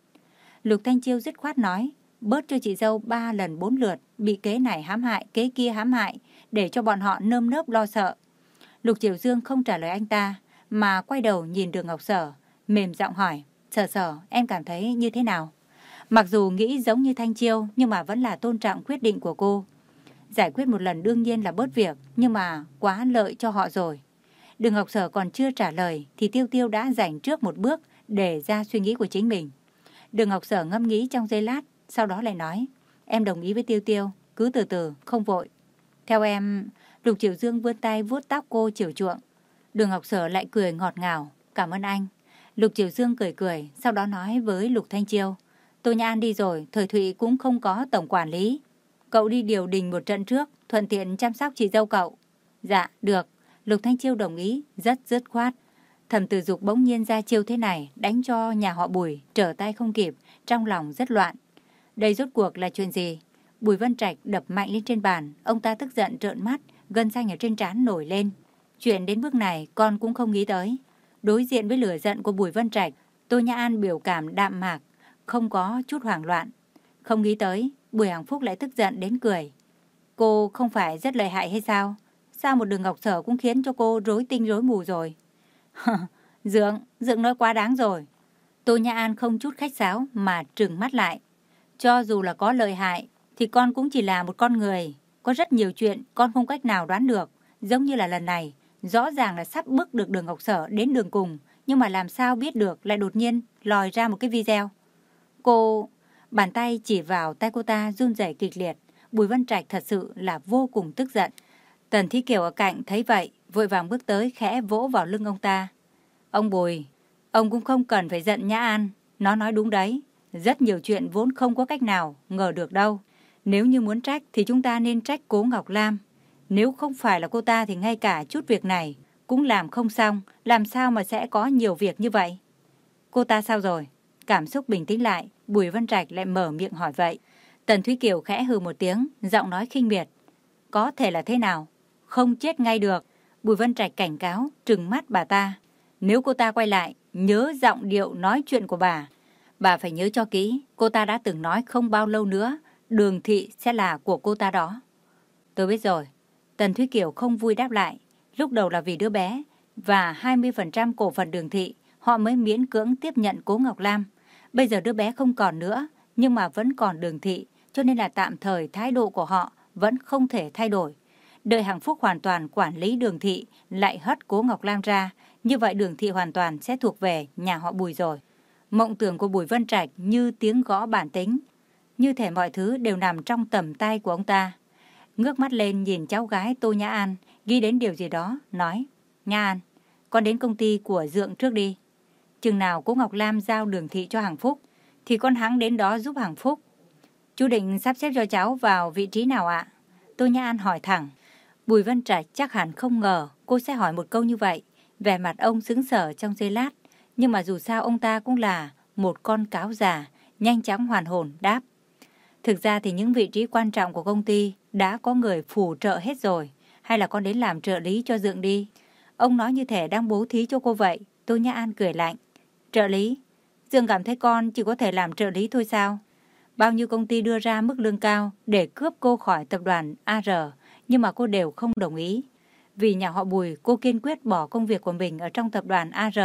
Lục Thanh Chiêu dứt khoát nói, bớt cho chị dâu ba lần bốn lượt, bị kế này hãm hại, kế kia hãm hại, để cho bọn họ nơm nớp lo sợ. Lục Triều Dương không trả lời anh ta, mà quay đầu nhìn đường Ngọc Sở, mềm giọng hỏi, sở sở, em cảm thấy như thế nào? Mặc dù nghĩ giống như Thanh Chiêu, nhưng mà vẫn là tôn trọng quyết định của cô. Giải quyết một lần đương nhiên là bớt việc, nhưng mà quá lợi cho họ rồi. Đường Ngọc Sở còn chưa trả lời, thì Tiêu Tiêu đã giành trước một bước để ra suy nghĩ của chính mình. Đường Ngọc Sở ngâm nghĩ trong giây lát, sau đó lại nói, em đồng ý với Tiêu Tiêu, cứ từ từ, không vội. Theo em, Lục Triều Dương vươn tay vuốt tóc cô chiều chuộng. Đường Ngọc Sở lại cười ngọt ngào, cảm ơn anh. Lục Triều Dương cười cười, sau đó nói với Lục Thanh Chiêu. Tô Nhã An đi rồi, Thời Thụy cũng không có tổng quản lý. Cậu đi điều đình một trận trước, thuận tiện chăm sóc chị dâu cậu. Dạ, được. Lục Thanh Chiêu đồng ý, rất dứt khoát. Thẩm tử dục bỗng nhiên ra chiêu thế này, đánh cho nhà họ Bùi, trở tay không kịp, trong lòng rất loạn. Đây rốt cuộc là chuyện gì? Bùi Văn Trạch đập mạnh lên trên bàn, ông ta tức giận trợn mắt, gân xanh ở trên trán nổi lên. Chuyện đến bước này con cũng không nghĩ tới. Đối diện với lửa giận của Bùi Văn Trạch, Tô Nhã An biểu cảm đạm mạc, không có chút hoảng loạn. Không nghĩ tới, Bùi Hằng Phúc lại tức giận đến cười. Cô không phải rất lợi hại hay sao? Sao một đường ngọc sở cũng khiến cho cô rối tinh rối mù rồi? Dượng, Dượng nói quá đáng rồi. Tô Nhã An không chút khách sáo mà trừng mắt lại. Cho dù là có lợi hại, thì con cũng chỉ là một con người. Có rất nhiều chuyện con không cách nào đoán được. Giống như là lần này, rõ ràng là sắp bước được đường Ngọc Sở đến đường cùng. Nhưng mà làm sao biết được lại đột nhiên lòi ra một cái video. Cô... Bàn tay chỉ vào tay cô ta run rẩy kịch liệt. Bùi Văn Trạch thật sự là vô cùng tức giận. Tần Thi Kiều ở cạnh thấy vậy, vội vàng bước tới khẽ vỗ vào lưng ông ta. Ông Bùi, ông cũng không cần phải giận Nhã An. Nó nói đúng đấy. Rất nhiều chuyện vốn không có cách nào ngờ được đâu. Nếu như muốn trách thì chúng ta nên trách cố Ngọc Lam. Nếu không phải là cô ta thì ngay cả chút việc này cũng làm không xong. Làm sao mà sẽ có nhiều việc như vậy? Cô ta sao rồi? Cảm xúc bình tĩnh lại, Bùi Văn Trạch lại mở miệng hỏi vậy. Tần Thúy Kiều khẽ hừ một tiếng, giọng nói khinh miệt. có thể là thế nào? Không chết ngay được. Bùi Văn Trạch cảnh cáo, trừng mắt bà ta. Nếu cô ta quay lại, nhớ giọng điệu nói chuyện của bà. Bà phải nhớ cho kỹ, cô ta đã từng nói không bao lâu nữa, đường thị sẽ là của cô ta đó. Tôi biết rồi. Tần Thúy Kiều không vui đáp lại. Lúc đầu là vì đứa bé và 20% cổ phần đường thị, họ mới miễn cưỡng tiếp nhận Cố Ngọc Lam. Bây giờ đứa bé không còn nữa, nhưng mà vẫn còn đường thị, cho nên là tạm thời thái độ của họ vẫn không thể thay đổi. Đợi Hằng Phúc hoàn toàn quản lý đường thị, lại hất Cố Ngọc Lam ra, như vậy đường thị hoàn toàn sẽ thuộc về nhà họ Bùi rồi. Mộng tưởng của Bùi Vân Trạch như tiếng gõ bản tính, như thể mọi thứ đều nằm trong tầm tay của ông ta. Ngước mắt lên nhìn cháu gái Tô Nhã An, ghi đến điều gì đó, nói, Nhã An, con đến công ty của Dượng trước đi. Chừng nào cô Ngọc Lam giao đường thị cho Hằng Phúc, thì con hắn đến đó giúp Hằng Phúc. Chú định sắp xếp cho cháu vào vị trí nào ạ? Tô Nhã An hỏi thẳng. Bùi Văn Trạch chắc hẳn không ngờ cô sẽ hỏi một câu như vậy. Vẻ mặt ông sững sờ trong giây lát. Nhưng mà dù sao ông ta cũng là một con cáo già, nhanh chóng hoàn hồn đáp. Thực ra thì những vị trí quan trọng của công ty đã có người phù trợ hết rồi. Hay là con đến làm trợ lý cho Dượng đi. Ông nói như thể đang bố thí cho cô vậy. Tô Nhã An cười lạnh. Trợ lý? Dương cảm thấy con chỉ có thể làm trợ lý thôi sao? Bao nhiêu công ty đưa ra mức lương cao để cướp cô khỏi tập đoàn AR, nhưng mà cô đều không đồng ý. Vì nhà họ Bùi, cô kiên quyết bỏ công việc của mình ở trong tập đoàn AR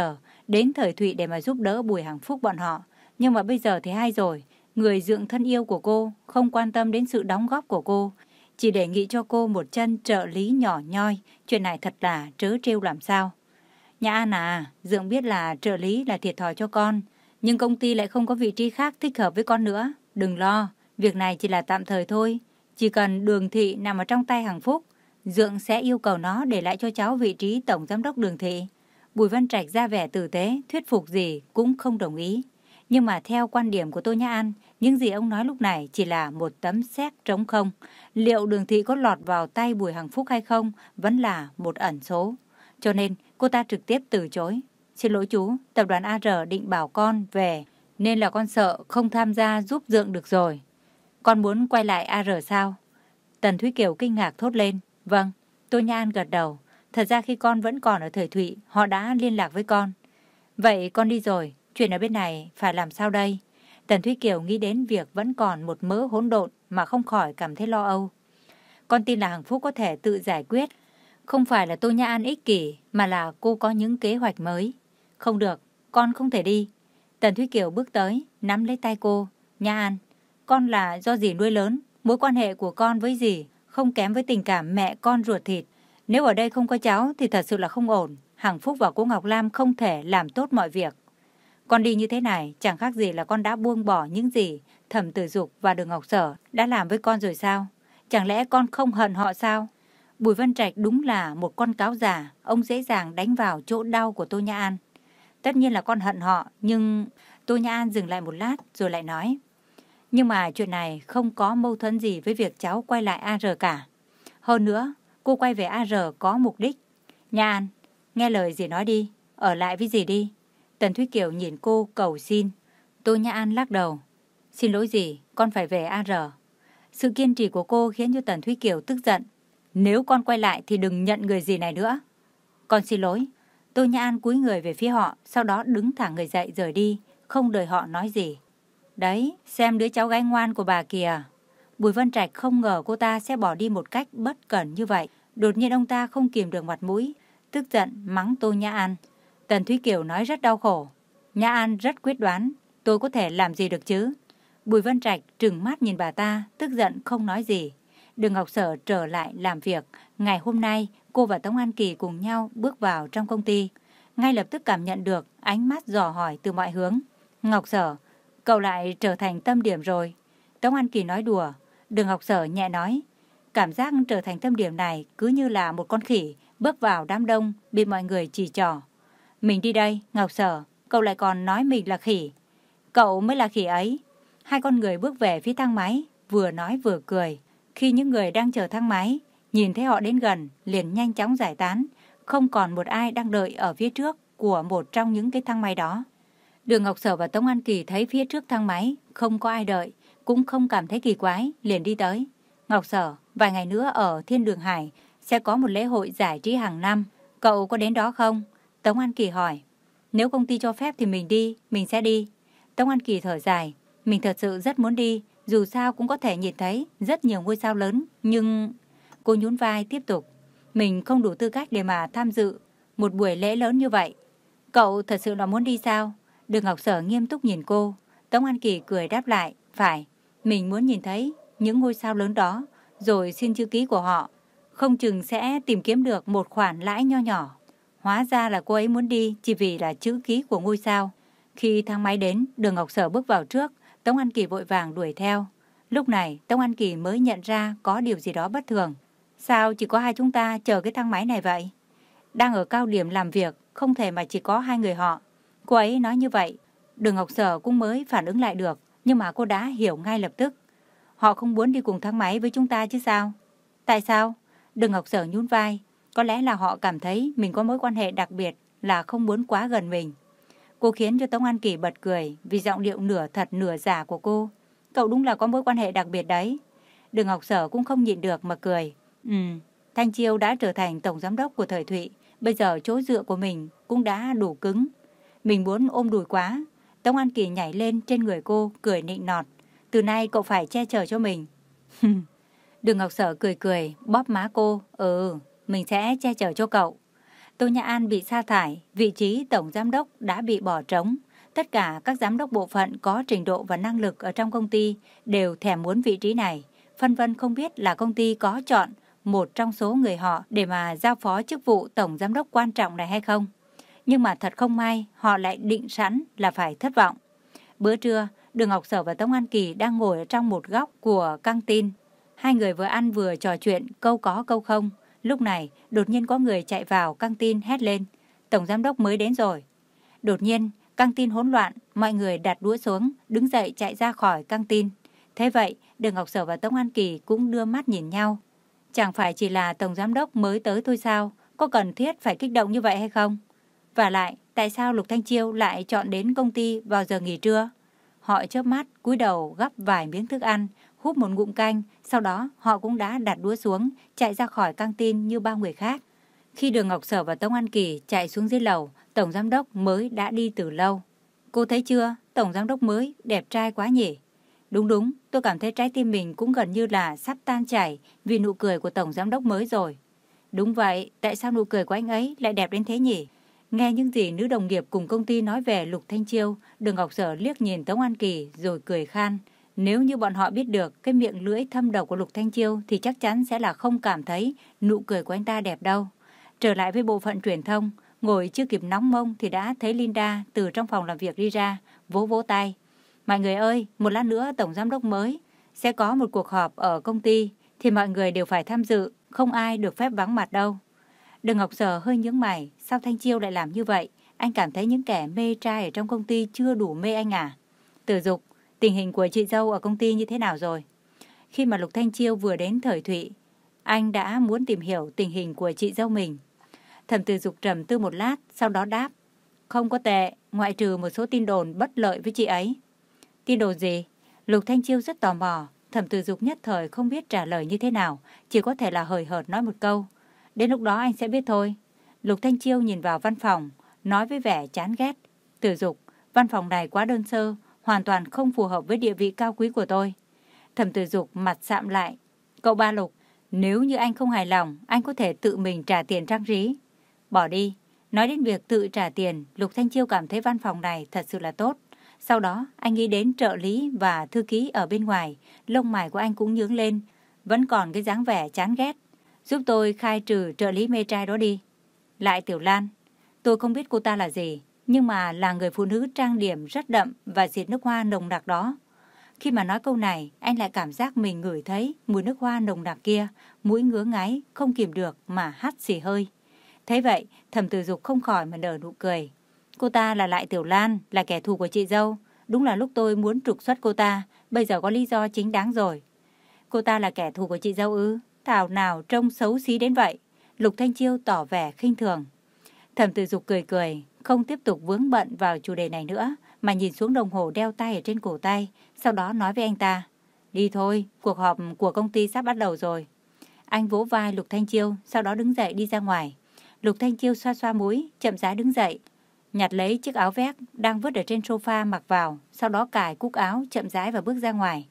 đến thời Thụy để mà giúp đỡ Bùi Hằng Phúc bọn họ. Nhưng mà bây giờ thì hay rồi, người dưỡng thân yêu của cô không quan tâm đến sự đóng góp của cô, chỉ đề nghị cho cô một chân trợ lý nhỏ nhoi, chuyện này thật là trớ trêu làm sao. Nhà An à, Dượng biết là trợ lý là thiệt thòi cho con, nhưng công ty lại không có vị trí khác thích hợp với con nữa. Đừng lo, việc này chỉ là tạm thời thôi. Chỉ cần đường thị nằm ở trong tay Hằng Phúc, Dượng sẽ yêu cầu nó để lại cho cháu vị trí tổng giám đốc đường thị. Bùi Văn Trạch ra vẻ tử tế, thuyết phục gì cũng không đồng ý. Nhưng mà theo quan điểm của Tô Nhã An, những gì ông nói lúc này chỉ là một tấm xét trống không. Liệu đường thị có lọt vào tay Bùi Hằng Phúc hay không vẫn là một ẩn số. Cho nên cô ta trực tiếp từ chối. Xin lỗi chú, tập đoàn AR định bảo con về nên là con sợ không tham gia giúp Dượng được rồi. Con muốn quay lại AR sao? Tần Thúy Kiều kinh ngạc thốt lên. Vâng, Tô Nhã An gật đầu. Thật ra khi con vẫn còn ở thời Thụy, họ đã liên lạc với con. Vậy con đi rồi, chuyện ở bên này phải làm sao đây? Tần Thúy Kiều nghĩ đến việc vẫn còn một mớ hỗn độn mà không khỏi cảm thấy lo âu. Con tin là hạnh Phúc có thể tự giải quyết. Không phải là Tô Nha An ích kỷ, mà là cô có những kế hoạch mới. Không được, con không thể đi. Tần Thúy Kiều bước tới, nắm lấy tay cô. Nha An, con là do gì nuôi lớn. Mối quan hệ của con với dì không kém với tình cảm mẹ con ruột thịt. Nếu ở đây không có cháu thì thật sự là không ổn. Hằng Phúc và cô Ngọc Lam không thể làm tốt mọi việc. Con đi như thế này chẳng khác gì là con đã buông bỏ những gì Thẩm Tử Dục và Đường Ngọc Sở đã làm với con rồi sao? Chẳng lẽ con không hận họ sao? Bùi Văn Trạch đúng là một con cáo già, ông dễ dàng đánh vào chỗ đau của Tô Nhã An. Tất nhiên là con hận họ, nhưng Tô Nhã An dừng lại một lát rồi lại nói. Nhưng mà chuyện này không có mâu thuẫn gì với việc cháu quay lại AR cả. Hơn nữa, cô quay về AR có mục đích. Nha An, nghe lời gì nói đi, ở lại với gì đi. Tần Thúy Kiều nhìn cô cầu xin. Tô Nha An lắc đầu. Xin lỗi gì, con phải về AR. Sự kiên trì của cô khiến cho Tần Thúy Kiều tức giận. Nếu con quay lại thì đừng nhận người gì này nữa. Con xin lỗi, Tô Nhã An cúi người về phía họ, sau đó đứng thẳng người dậy rời đi, không đợi họ nói gì. Đấy, xem đứa cháu gái ngoan của bà kìa. Bùi Vân Trạch không ngờ cô ta sẽ bỏ đi một cách bất cẩn như vậy. Đột nhiên ông ta không kìm được mặt mũi, tức giận mắng Tô Nhã An. Tần Thúy Kiều nói rất đau khổ. Nhã An rất quyết đoán, tôi có thể làm gì được chứ? Bùi Văn Trạch trừng mắt nhìn bà ta, tức giận không nói gì. Đường Ngọc Sở trở lại làm việc. Ngày hôm nay, cô và Tống An Kỳ cùng nhau bước vào trong công ty. Ngay lập tức cảm nhận được ánh mắt dò hỏi từ mọi hướng. Ngọc Sở, cậu lại trở thành tâm điểm rồi. Tống An Kỳ nói đùa. Đường Ngọc Sở nhẹ nói. Cảm giác trở thành tâm điểm này cứ như là một con khỉ bước vào đám đông bị mọi người chỉ trỏ. Mình đi đây, Ngọc Sở, cậu lại còn nói mình là khỉ. Cậu mới là khỉ ấy. Hai con người bước về phía thang máy, vừa nói vừa cười. Khi những người đang chờ thang máy, nhìn thấy họ đến gần, liền nhanh chóng giải tán. Không còn một ai đang đợi ở phía trước của một trong những cái thang máy đó. Đường Ngọc Sở và Tống An Kỳ thấy phía trước thang máy, không có ai đợi, cũng không cảm thấy kỳ quái, liền đi tới. Ngọc Sở, vài ngày nữa ở Thiên Đường Hải sẽ có một lễ hội giải trí hàng năm. Cậu có đến đó không? Tống An Kỳ hỏi. Nếu công ty cho phép thì mình đi, mình sẽ đi. Tống An Kỳ thở dài. Mình thật sự rất muốn đi, dù sao cũng có thể nhìn thấy rất nhiều ngôi sao lớn, nhưng... Cô nhún vai tiếp tục. Mình không đủ tư cách để mà tham dự một buổi lễ lớn như vậy. Cậu thật sự là muốn đi sao? Đường Ngọc Sở nghiêm túc nhìn cô. Tống An Kỳ cười đáp lại. Phải, mình muốn nhìn thấy những ngôi sao lớn đó, rồi xin chữ ký của họ. Không chừng sẽ tìm kiếm được một khoản lãi nho nhỏ. Hóa ra là cô ấy muốn đi chỉ vì là chữ ký của ngôi sao. Khi thang máy đến, đường Ngọc Sở bước vào trước, Tống An Kỳ vội vàng đuổi theo. Lúc này, Tống An Kỳ mới nhận ra có điều gì đó bất thường. Sao chỉ có hai chúng ta chờ cái thang máy này vậy? Đang ở cao điểm làm việc, không thể mà chỉ có hai người họ. Cô ấy nói như vậy, đường Ngọc Sở cũng mới phản ứng lại được, nhưng mà cô đã hiểu ngay lập tức. Họ không muốn đi cùng thang máy với chúng ta chứ sao? Tại sao? Đừng học Sở nhún vai. Có lẽ là họ cảm thấy mình có mối quan hệ đặc biệt là không muốn quá gần mình. Cô khiến cho Tống An Kỳ bật cười vì giọng điệu nửa thật nửa giả của cô. Cậu đúng là có mối quan hệ đặc biệt đấy. Đường Ngọc Sở cũng không nhịn được mà cười. Ừ, Thanh Chiêu đã trở thành tổng giám đốc của Thời Thụy. Bây giờ chỗ dựa của mình cũng đã đủ cứng. Mình muốn ôm đùi quá. Tống An Kỳ nhảy lên trên người cô, cười nịnh nọt. Từ nay cậu phải che chở cho mình. Đường Ngọc Sở cười cười, bóp má cô. Ừ, mình sẽ che chở cho cậu. Tô Nhã An bị sa thải, vị trí tổng giám đốc đã bị bỏ trống. Tất cả các giám đốc bộ phận có trình độ và năng lực ở trong công ty đều thèm muốn vị trí này. Phân vân không biết là công ty có chọn một trong số người họ để mà giao phó chức vụ tổng giám đốc quan trọng này hay không. Nhưng mà thật không may, họ lại định sẵn là phải thất vọng. Bữa trưa, Đường Ngọc Sở và Tống An Kỳ đang ngồi ở trong một góc của căng tin. Hai người vừa ăn vừa trò chuyện, câu có câu không. Lúc này, đột nhiên có người chạy vào căng tin hét lên. Tổng giám đốc mới đến rồi. Đột nhiên, căng tin hỗn loạn, mọi người đặt đũa xuống, đứng dậy chạy ra khỏi căng tin. Thế vậy, Đường Ngọc Sở và Tống An Kỳ cũng đưa mắt nhìn nhau. Chẳng phải chỉ là Tổng Giám đốc mới tới thôi sao? Có cần thiết phải kích động như vậy hay không? Và lại, tại sao Lục Thanh Chiêu lại chọn đến công ty vào giờ nghỉ trưa? Họ chớp mắt, cúi đầu gắp vài miếng thức ăn, hút một ngụm canh, sau đó họ cũng đã đặt đũa xuống, chạy ra khỏi căng tin như bao người khác. Khi Đường Ngọc Sở và Tống An Kỳ chạy xuống dưới lầu, Tổng Giám đốc mới đã đi từ lâu. Cô thấy chưa, Tổng Giám đốc mới đẹp trai quá nhỉ? Đúng đúng, tôi cảm thấy trái tim mình cũng gần như là sắp tan chảy vì nụ cười của Tổng Giám đốc mới rồi. Đúng vậy, tại sao nụ cười của anh ấy lại đẹp đến thế nhỉ? Nghe những gì nữ đồng nghiệp cùng công ty nói về Lục Thanh Chiêu, Đường Ngọc Sở liếc nhìn Tống An Kỳ rồi cười khan. Nếu như bọn họ biết được cái miệng lưỡi thâm độc của Lục Thanh Chiêu thì chắc chắn sẽ là không cảm thấy nụ cười của anh ta đẹp đâu. Trở lại với bộ phận truyền thông, ngồi chưa kịp nóng mông thì đã thấy Linda từ trong phòng làm việc đi ra, vỗ vỗ tay. Mọi người ơi, một lát nữa Tổng Giám đốc mới sẽ có một cuộc họp ở công ty thì mọi người đều phải tham dự, không ai được phép vắng mặt đâu. Đường Ngọc Sở hơi nhướng mày, sao Thanh Chiêu lại làm như vậy? Anh cảm thấy những kẻ mê trai ở trong công ty chưa đủ mê anh à? Tử dục, tình hình của chị dâu ở công ty như thế nào rồi? Khi mà Lục Thanh Chiêu vừa đến thời Thụy, anh đã muốn tìm hiểu tình hình của chị dâu mình. Thẩm Tử Dục trầm tư một lát, sau đó đáp. Không có tệ, ngoại trừ một số tin đồn bất lợi với chị ấy. Tin đồn gì? Lục Thanh Chiêu rất tò mò. Thẩm Tử Dục nhất thời không biết trả lời như thế nào, chỉ có thể là hời hợt nói một câu. Đến lúc đó anh sẽ biết thôi. Lục Thanh Chiêu nhìn vào văn phòng, nói với vẻ chán ghét. Tử Dục, văn phòng này quá đơn sơ, hoàn toàn không phù hợp với địa vị cao quý của tôi. Thẩm Tử Dục mặt sạm lại. Cậu ba Lục, nếu như anh không hài lòng, anh có thể tự mình trả tiền trang trí. Bỏ đi. Nói đến việc tự trả tiền, Lục Thanh Chiêu cảm thấy văn phòng này thật sự là tốt. Sau đó, anh nghĩ đến trợ lý và thư ký ở bên ngoài, lông mày của anh cũng nhướng lên, vẫn còn cái dáng vẻ chán ghét. Giúp tôi khai trừ trợ lý mê trai đó đi. Lại Tiểu Lan, tôi không biết cô ta là gì, nhưng mà là người phụ nữ trang điểm rất đậm và diệt nước hoa nồng đặc đó. Khi mà nói câu này, anh lại cảm giác mình ngửi thấy mùi nước hoa nồng đặc kia, mũi ngứa ngáy, không kìm được mà hắt xì hơi. Thế vậy, thầm tử dục không khỏi mà nở nụ cười. Cô ta là Lại Tiểu Lan, là kẻ thù của chị dâu. Đúng là lúc tôi muốn trục xuất cô ta, bây giờ có lý do chính đáng rồi. Cô ta là kẻ thù của chị dâu ư? Thảo nào trông xấu xí đến vậy? Lục Thanh Chiêu tỏ vẻ khinh thường. Thẩm tử dục cười cười, không tiếp tục vướng bận vào chủ đề này nữa, mà nhìn xuống đồng hồ đeo tay ở trên cổ tay, sau đó nói với anh ta. Đi thôi, cuộc họp của công ty sắp bắt đầu rồi. Anh vỗ vai Lục Thanh Chiêu, sau đó đứng dậy đi ra ngoài. Lục Thanh Chiêu xoa xoa mũi, chậm rãi đứng dậy. Nhặt lấy chiếc áo vest đang vứt ở trên sofa mặc vào, sau đó cài cúc áo, chậm rãi và bước ra ngoài.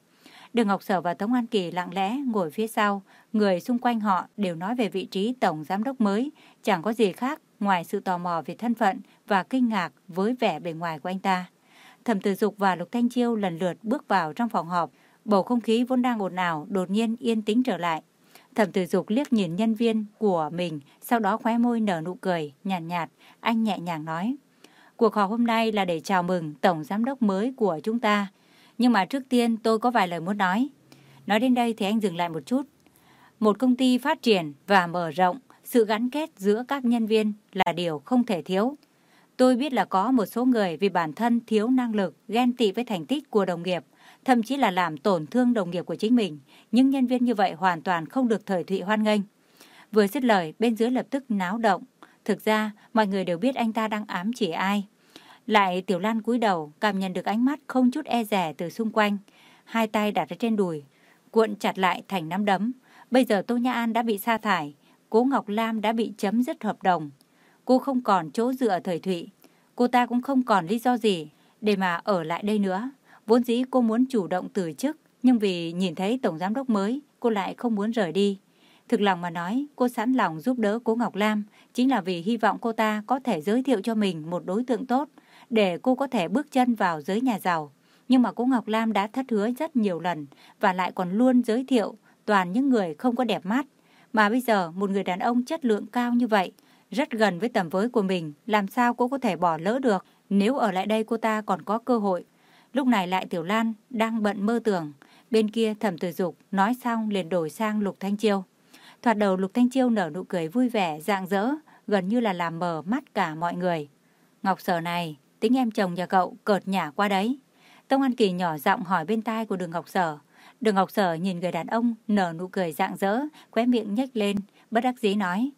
Đường Ngọc Sở và Tống An Kỳ lặng lẽ ngồi phía sau, người xung quanh họ đều nói về vị trí tổng giám đốc mới, chẳng có gì khác ngoài sự tò mò về thân phận và kinh ngạc với vẻ bề ngoài của anh ta. Thẩm Tử Dục và Lục Thanh Chiêu lần lượt bước vào trong phòng họp, bầu không khí vốn đang ồn ào đột nhiên yên tĩnh trở lại. Thẩm Tử Dục liếc nhìn nhân viên của mình, sau đó khóe môi nở nụ cười, nhàn nhạt, nhạt, anh nhẹ nhàng nói. Cuộc họp hôm nay là để chào mừng tổng giám đốc mới của chúng ta. Nhưng mà trước tiên tôi có vài lời muốn nói. Nói đến đây thì anh dừng lại một chút. Một công ty phát triển và mở rộng, sự gắn kết giữa các nhân viên là điều không thể thiếu. Tôi biết là có một số người vì bản thân thiếu năng lực, ghen tị với thành tích của đồng nghiệp, thậm chí là làm tổn thương đồng nghiệp của chính mình. những nhân viên như vậy hoàn toàn không được thời thụy hoan nghênh. Vừa dứt lời, bên dưới lập tức náo động. Thực ra, mọi người đều biết anh ta đang ám chỉ ai. Lại Tiểu Lan cúi đầu, cảm nhận được ánh mắt không chút e rẻ từ xung quanh. Hai tay đặt ở trên đùi, cuộn chặt lại thành nắm đấm. Bây giờ Tô Nha An đã bị sa thải, Cố Ngọc Lam đã bị chấm dứt hợp đồng. Cô không còn chỗ dựa thời Thụy. Cô ta cũng không còn lý do gì để mà ở lại đây nữa. Vốn dĩ cô muốn chủ động từ chức, nhưng vì nhìn thấy Tổng Giám đốc mới, cô lại không muốn rời đi. Thực lòng mà nói, cô sẵn lòng giúp đỡ cố Ngọc Lam, chính là vì hy vọng cô ta có thể giới thiệu cho mình một đối tượng tốt, để cô có thể bước chân vào giới nhà giàu. Nhưng mà cô Ngọc Lam đã thất hứa rất nhiều lần, và lại còn luôn giới thiệu toàn những người không có đẹp mắt. Mà bây giờ, một người đàn ông chất lượng cao như vậy, rất gần với tầm với của mình, làm sao cô có thể bỏ lỡ được nếu ở lại đây cô ta còn có cơ hội. Lúc này lại Tiểu Lan đang bận mơ tưởng, bên kia thẩm tử dục nói xong liền đổi sang Lục Thanh Chiêu. Thoạt đầu Lục Thanh Chiêu nở nụ cười vui vẻ, rạng rỡ, gần như là làm mờ mắt cả mọi người. Ngọc sở này, tính em chồng nhà cậu cợt nhả qua đấy. Tông An Kỳ nhỏ giọng hỏi bên tai của đường Ngọc sở. Đường Ngọc sở nhìn người đàn ông nở nụ cười rạng rỡ, khóe miệng nhếch lên, bất đắc dĩ nói.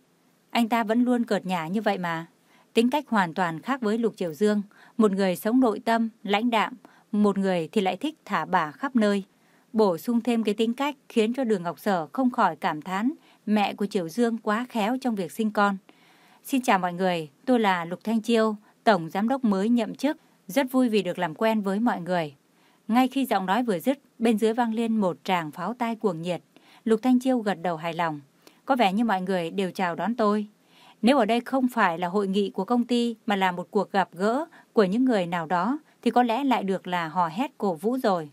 Anh ta vẫn luôn cợt nhả như vậy mà. Tính cách hoàn toàn khác với Lục Triều Dương. Một người sống nội tâm, lãnh đạm. Một người thì lại thích thả bả khắp nơi. Bổ sung thêm cái tính cách khiến cho đường Ngọc Sở không khỏi cảm thán mẹ của Triều Dương quá khéo trong việc sinh con. Xin chào mọi người, tôi là Lục Thanh Chiêu, Tổng Giám đốc mới nhậm chức. Rất vui vì được làm quen với mọi người. Ngay khi giọng nói vừa dứt, bên dưới vang lên một tràng pháo tai cuồng nhiệt. Lục Thanh Chiêu gật đầu hài lòng. Có vẻ như mọi người đều chào đón tôi. Nếu ở đây không phải là hội nghị của công ty mà là một cuộc gặp gỡ của những người nào đó thì có lẽ lại được là hò hét cổ vũ rồi.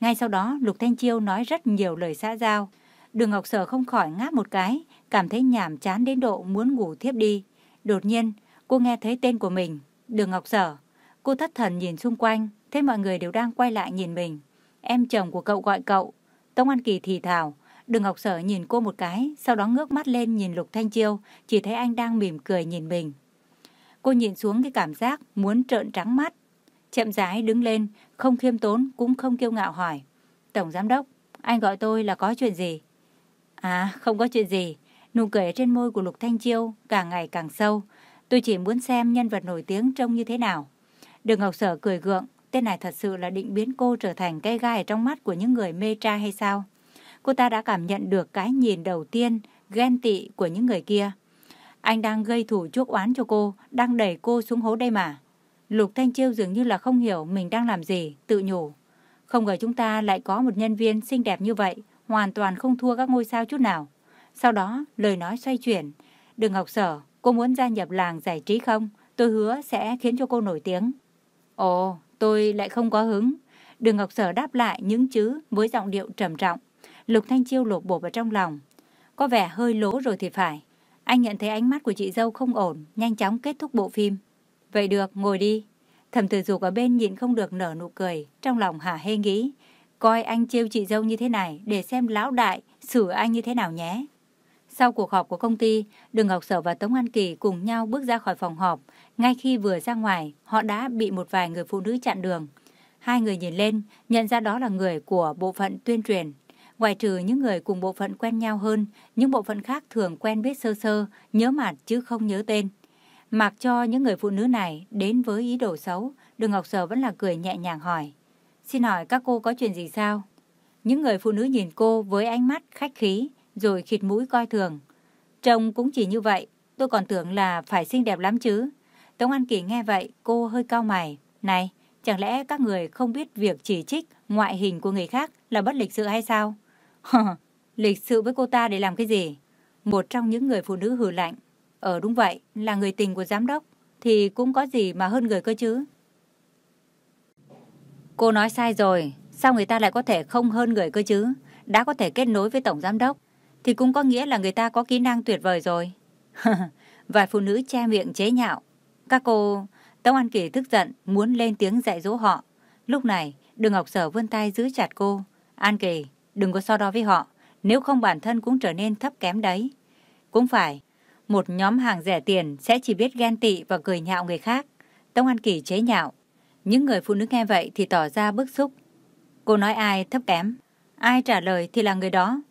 Ngay sau đó Lục Thanh Chiêu nói rất nhiều lời xã giao. Đường Ngọc Sở không khỏi ngáp một cái, cảm thấy nhàm chán đến độ muốn ngủ thiếp đi. Đột nhiên, cô nghe thấy tên của mình, Đường Ngọc Sở. Cô thất thần nhìn xung quanh, thấy mọi người đều đang quay lại nhìn mình. Em chồng của cậu gọi cậu. tống An Kỳ thì thào, Đường Ngọc Sở nhìn cô một cái, sau đó ngước mắt lên nhìn Lục Thanh Chiêu, chỉ thấy anh đang mỉm cười nhìn mình. Cô nhìn xuống cái cảm giác muốn trợn trắng mắt. Chậm rãi đứng lên, không khiêm tốn cũng không kiêu ngạo hỏi. Tổng Giám Đốc, anh gọi tôi là có chuyện gì? À, không có chuyện gì. Nụ cười trên môi của Lục Thanh Chiêu càng ngày càng sâu. Tôi chỉ muốn xem nhân vật nổi tiếng trông như thế nào. Đường Ngọc Sở cười gượng, tên này thật sự là định biến cô trở thành cây gai trong mắt của những người mê trai hay sao? cô ta đã cảm nhận được cái nhìn đầu tiên ghen tị của những người kia. Anh đang gây thủ chuốc oán cho cô, đang đẩy cô xuống hố đây mà. Lục Thanh Chiêu dường như là không hiểu mình đang làm gì, tự nhủ. Không ngờ chúng ta lại có một nhân viên xinh đẹp như vậy, hoàn toàn không thua các ngôi sao chút nào. Sau đó, lời nói xoay chuyển. đường Ngọc Sở, cô muốn gia nhập làng giải trí không? Tôi hứa sẽ khiến cho cô nổi tiếng. Ồ, tôi lại không có hứng. Đường Ngọc Sở đáp lại những chữ với giọng điệu trầm trọng. Lục Thanh Chiêu lột bột vào trong lòng. Có vẻ hơi lố rồi thì phải. Anh nhận thấy ánh mắt của chị dâu không ổn, nhanh chóng kết thúc bộ phim. Vậy được, ngồi đi. Thẩm tử dục ở bên nhịn không được nở nụ cười, trong lòng hả hê nghĩ. Coi anh trêu chị dâu như thế này để xem lão đại xử anh như thế nào nhé. Sau cuộc họp của công ty, Đường Ngọc Sở và Tống An Kỳ cùng nhau bước ra khỏi phòng họp. Ngay khi vừa ra ngoài, họ đã bị một vài người phụ nữ chặn đường. Hai người nhìn lên, nhận ra đó là người của bộ phận tuyên truyền. Ngoài trừ những người cùng bộ phận quen nhau hơn, những bộ phận khác thường quen biết sơ sơ, nhớ mặt chứ không nhớ tên. Mặc cho những người phụ nữ này đến với ý đồ xấu, Đường Ngọc Sở vẫn là cười nhẹ nhàng hỏi. Xin hỏi các cô có chuyện gì sao? Những người phụ nữ nhìn cô với ánh mắt khách khí, rồi khịt mũi coi thường. Trông cũng chỉ như vậy, tôi còn tưởng là phải xinh đẹp lắm chứ. Tống An Kỳ nghe vậy, cô hơi cao mày. Này, chẳng lẽ các người không biết việc chỉ trích ngoại hình của người khác là bất lịch sự hay sao? lịch sự với cô ta để làm cái gì? Một trong những người phụ nữ hừ lạnh. Ờ đúng vậy, là người tình của giám đốc, thì cũng có gì mà hơn người cơ chứ. Cô nói sai rồi, sao người ta lại có thể không hơn người cơ chứ? Đã có thể kết nối với tổng giám đốc, thì cũng có nghĩa là người ta có kỹ năng tuyệt vời rồi. Vài phụ nữ che miệng chế nhạo. Các cô, Tống An Kỳ tức giận, muốn lên tiếng dạy dỗ họ. Lúc này, Đường Ngọc Sở vươn tay giữ chặt cô. An Kỳ, đừng có so đo với họ, nếu không bản thân cũng trở nên thấp kém đấy. Cũng phải, một nhóm hàng rẻ tiền sẽ chỉ biết ghen tị và cười nhạo người khác. Tống An Kỳ chế nhạo. Những người phụ nữ nghe vậy thì tỏ ra bức xúc. Cô nói ai thấp kém? Ai trả lời thì là người đó.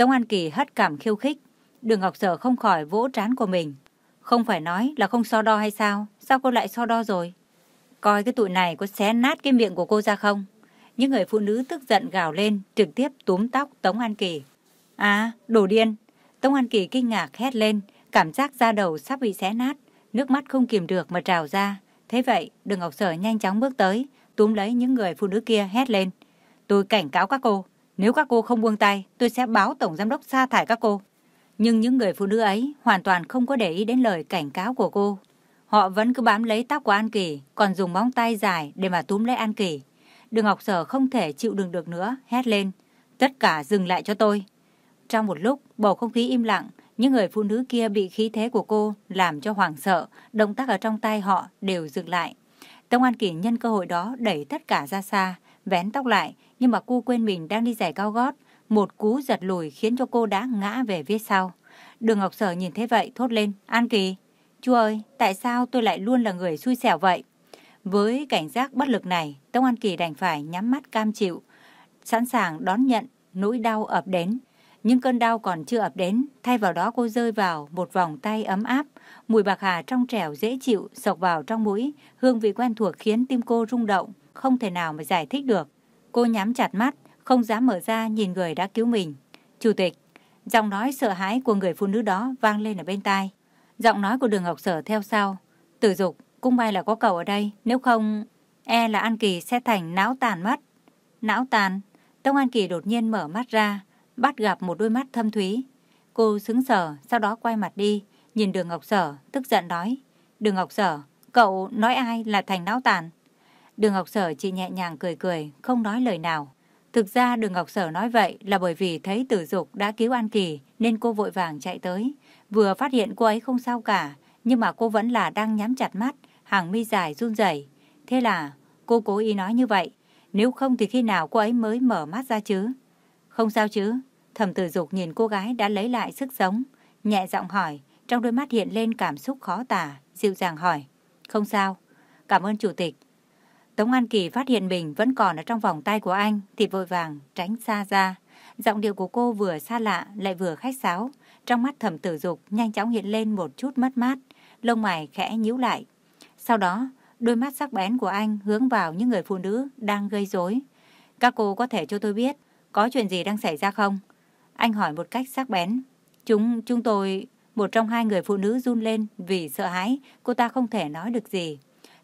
Tống An Kỳ hất cảm khiêu khích. Đường Ngọc Sở không khỏi vỗ trán của mình. Không phải nói là không so đo hay sao? Sao cô lại so đo rồi? Coi cái tụi này có xé nát cái miệng của cô ra không? Những người phụ nữ tức giận gào lên, trực tiếp túm tóc Tống An Kỳ. À, đồ điên! Tống An Kỳ kinh ngạc hét lên, cảm giác da đầu sắp bị xé nát, nước mắt không kìm được mà trào ra. Thế vậy, Đường Ngọc Sở nhanh chóng bước tới, túm lấy những người phụ nữ kia hét lên. Tôi cảnh cáo các cô, nếu các cô không buông tay, tôi sẽ báo Tổng Giám đốc sa thải các cô. Nhưng những người phụ nữ ấy hoàn toàn không có để ý đến lời cảnh cáo của cô. Họ vẫn cứ bám lấy tóc của An Kỳ, còn dùng móng tay dài để mà túm lấy An Kỳ. Đường Ngọc Sở không thể chịu đựng được nữa, hét lên. Tất cả dừng lại cho tôi. Trong một lúc, bầu không khí im lặng, những người phụ nữ kia bị khí thế của cô làm cho hoảng sợ, động tác ở trong tay họ đều dừng lại. Tông An Kỳ nhân cơ hội đó đẩy tất cả ra xa, vén tóc lại, nhưng mà cô quên mình đang đi giày cao gót. Một cú giật lùi khiến cho cô đã ngã về phía sau. Đường Ngọc Sở nhìn thấy vậy thốt lên, An Kỳ, chú ơi, tại sao tôi lại luôn là người xui xẻo vậy? Với cảnh giác bất lực này, Tông An Kỳ đành phải nhắm mắt cam chịu, sẵn sàng đón nhận nỗi đau ập đến. Nhưng cơn đau còn chưa ập đến, thay vào đó cô rơi vào một vòng tay ấm áp, mùi bạc hà trong trẻo dễ chịu sộc vào trong mũi, hương vị quen thuộc khiến tim cô rung động, không thể nào mà giải thích được. Cô nhắm chặt mắt, không dám mở ra nhìn người đã cứu mình. Chủ tịch, giọng nói sợ hãi của người phụ nữ đó vang lên ở bên tai. Giọng nói của đường Ngọc Sở theo sau. Tử dục, cũng may là có cậu ở đây, nếu không, e là An Kỳ sẽ thành não tàn mất. Não tàn? Tông An Kỳ đột nhiên mở mắt ra, bắt gặp một đôi mắt thâm thúy. Cô sững sờ, sau đó quay mặt đi, nhìn đường Ngọc Sở, tức giận nói. Đường Ngọc Sở, cậu nói ai là thành não tàn? Đường Ngọc Sở chỉ nhẹ nhàng cười cười, không nói lời nào. Thực ra đường Ngọc Sở nói vậy là bởi vì thấy tử dục đã cứu An Kỳ nên cô vội vàng chạy tới. Vừa phát hiện cô ấy không sao cả, nhưng mà cô vẫn là đang nhắm chặt mắt, hàng mi dài run rẩy. Thế là cô cố ý nói như vậy, nếu không thì khi nào cô ấy mới mở mắt ra chứ? Không sao chứ? Thẩm tử dục nhìn cô gái đã lấy lại sức sống, nhẹ giọng hỏi, trong đôi mắt hiện lên cảm xúc khó tả, dịu dàng hỏi. Không sao, cảm ơn chủ tịch. Tống An Kỳ phát hiện mình vẫn còn ở trong vòng tay của anh thì vội vàng tránh xa ra. Giọng điệu của cô vừa xa lạ lại vừa khách sáo. Trong mắt thẩm tử dục nhanh chóng hiện lên một chút mất mát, lông mày khẽ nhíu lại. Sau đó, đôi mắt sắc bén của anh hướng vào những người phụ nữ đang gây rối. Các cô có thể cho tôi biết có chuyện gì đang xảy ra không? Anh hỏi một cách sắc bén. Chúng, chúng tôi, một trong hai người phụ nữ run lên vì sợ hãi, cô ta không thể nói được gì.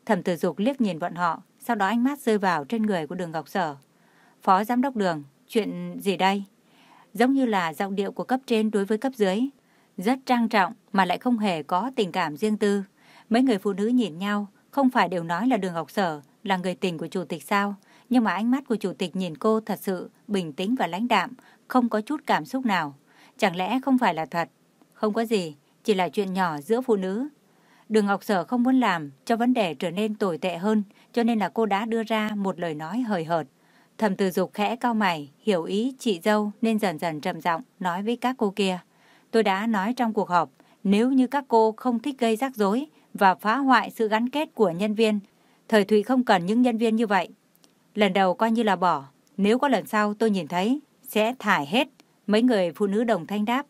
Thẩm tử dục liếc nhìn bọn họ, sau đó ánh mắt rơi vào trên người của đường Ngọc Sở. Phó giám đốc đường, chuyện gì đây? Giống như là giọng điệu của cấp trên đối với cấp dưới. Rất trang trọng mà lại không hề có tình cảm riêng tư. Mấy người phụ nữ nhìn nhau, không phải đều nói là đường Ngọc Sở là người tình của chủ tịch sao? Nhưng mà ánh mắt của chủ tịch nhìn cô thật sự bình tĩnh và lãnh đạm, không có chút cảm xúc nào. Chẳng lẽ không phải là thật? Không có gì, chỉ là chuyện nhỏ giữa phụ nữ. Đường Ngọc Sở không muốn làm cho vấn đề trở nên tồi tệ hơn, cho nên là cô đã đưa ra một lời nói hời hợt. Thẩm Từ Dục khẽ cao mày, hiểu ý chị dâu nên dần dần trầm giọng nói với các cô kia. Tôi đã nói trong cuộc họp, nếu như các cô không thích gây rắc rối và phá hoại sự gắn kết của nhân viên, thời Thụy không cần những nhân viên như vậy. Lần đầu coi như là bỏ, nếu có lần sau tôi nhìn thấy, sẽ thải hết. Mấy người phụ nữ đồng thanh đáp.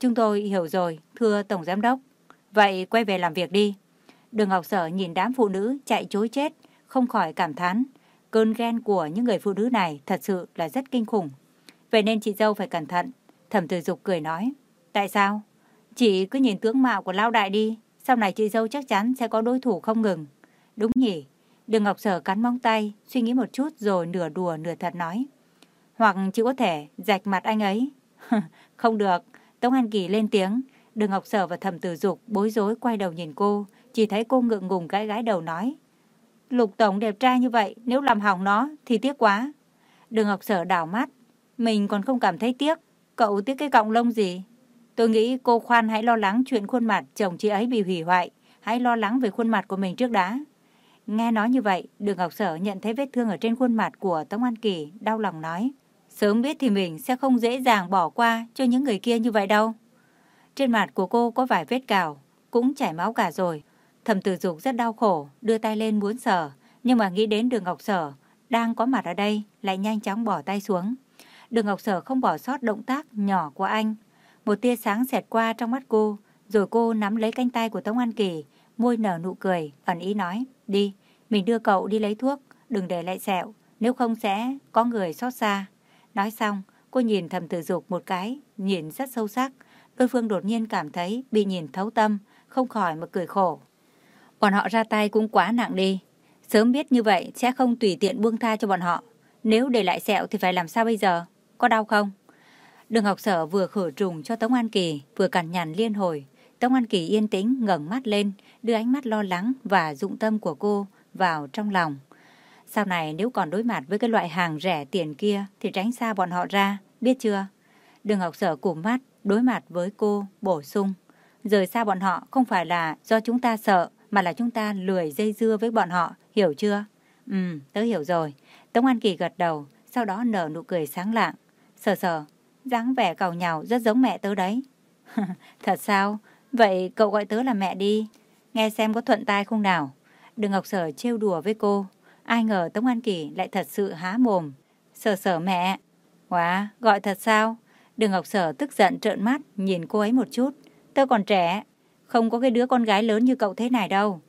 Chúng tôi hiểu rồi, thưa Tổng Giám Đốc. Vậy quay về làm việc đi. Đường Ngọc Sở nhìn đám phụ nữ chạy chối chết, không khỏi cảm thán. Cơn ghen của những người phụ nữ này thật sự là rất kinh khủng. Vậy nên chị dâu phải cẩn thận. Thẩm tử dục cười nói. Tại sao? Chị cứ nhìn tướng mạo của Lao Đại đi. Sau này chị dâu chắc chắn sẽ có đối thủ không ngừng. Đúng nhỉ? Đường Ngọc Sở cắn móng tay, suy nghĩ một chút rồi nửa đùa nửa thật nói. Hoặc chị có thể rạch mặt anh ấy. không được. Tống An Kỳ lên tiếng. Đường Ngọc Sở và Thẩm Tử Dục bối rối quay đầu nhìn cô. Chỉ thấy cô ngượng ngùng gãi gãi đầu nói. Lục Tổng đẹp trai như vậy, nếu làm hỏng nó thì tiếc quá. Đường Ngọc Sở đảo mắt. Mình còn không cảm thấy tiếc. Cậu tiếc cái cọng lông gì? Tôi nghĩ cô khoan hãy lo lắng chuyện khuôn mặt chồng chị ấy bị hủy hoại. Hãy lo lắng về khuôn mặt của mình trước đã. Nghe nói như vậy, Đường Ngọc Sở nhận thấy vết thương ở trên khuôn mặt của Tống An Kỳ, đau lòng nói. Sớm biết thì mình sẽ không dễ dàng bỏ qua cho những người kia như vậy đâu. Trên mặt của cô có vài vết cào, cũng chảy máu cả rồi. Thẩm tử dục rất đau khổ, đưa tay lên muốn sờ, nhưng mà nghĩ đến đường Ngọc Sở đang có mặt ở đây, lại nhanh chóng bỏ tay xuống. Đường Ngọc Sở không bỏ sót động tác nhỏ của anh. Một tia sáng xẹt qua trong mắt cô, rồi cô nắm lấy cánh tay của Tống An Kỳ, môi nở nụ cười, ẩn ý nói, đi, mình đưa cậu đi lấy thuốc, đừng để lại sẹo, nếu không sẽ có người xót xa. Nói xong, cô nhìn thầm tử dục một cái, nhìn rất sâu sắc. Đối phương đột nhiên cảm thấy bị nhìn thấu tâm, không khỏi mà cười khổ. Bọn họ ra tay cũng quá nặng đi. Sớm biết như vậy sẽ không tùy tiện buông tha cho bọn họ. Nếu để lại sẹo thì phải làm sao bây giờ? Có đau không? Đường học sở vừa khử trùng cho Tống An Kỳ, vừa cằn nhằn liên hồi. Tống An Kỳ yên tĩnh ngẩng mắt lên, đưa ánh mắt lo lắng và dụng tâm của cô vào trong lòng. Sau này nếu còn đối mặt với cái loại hàng rẻ tiền kia thì tránh xa bọn họ ra, biết chưa? Đường học sở cụm mắt, đối mặt với cô, bổ sung. Rời xa bọn họ không phải là do chúng ta sợ, mà là chúng ta lười dây dưa với bọn họ, hiểu chưa? Ừ, tớ hiểu rồi. Tống An Kỳ gật đầu, sau đó nở nụ cười sáng lạng. Sờ sờ, dáng vẻ cầu nhào rất giống mẹ tớ đấy. Thật sao? Vậy cậu gọi tớ là mẹ đi. Nghe xem có thuận tai không nào. Đừng Ngọc Sở trêu đùa với cô. Ai ngờ Tống An Kỳ lại thật sự há mồm. Sờ sờ mẹ. Quá, gọi thật sao? Đừng Ngọc Sở tức giận trợn mắt nhìn cô ấy một chút. Tớ còn trẻ, không có cái đứa con gái lớn như cậu thế này đâu.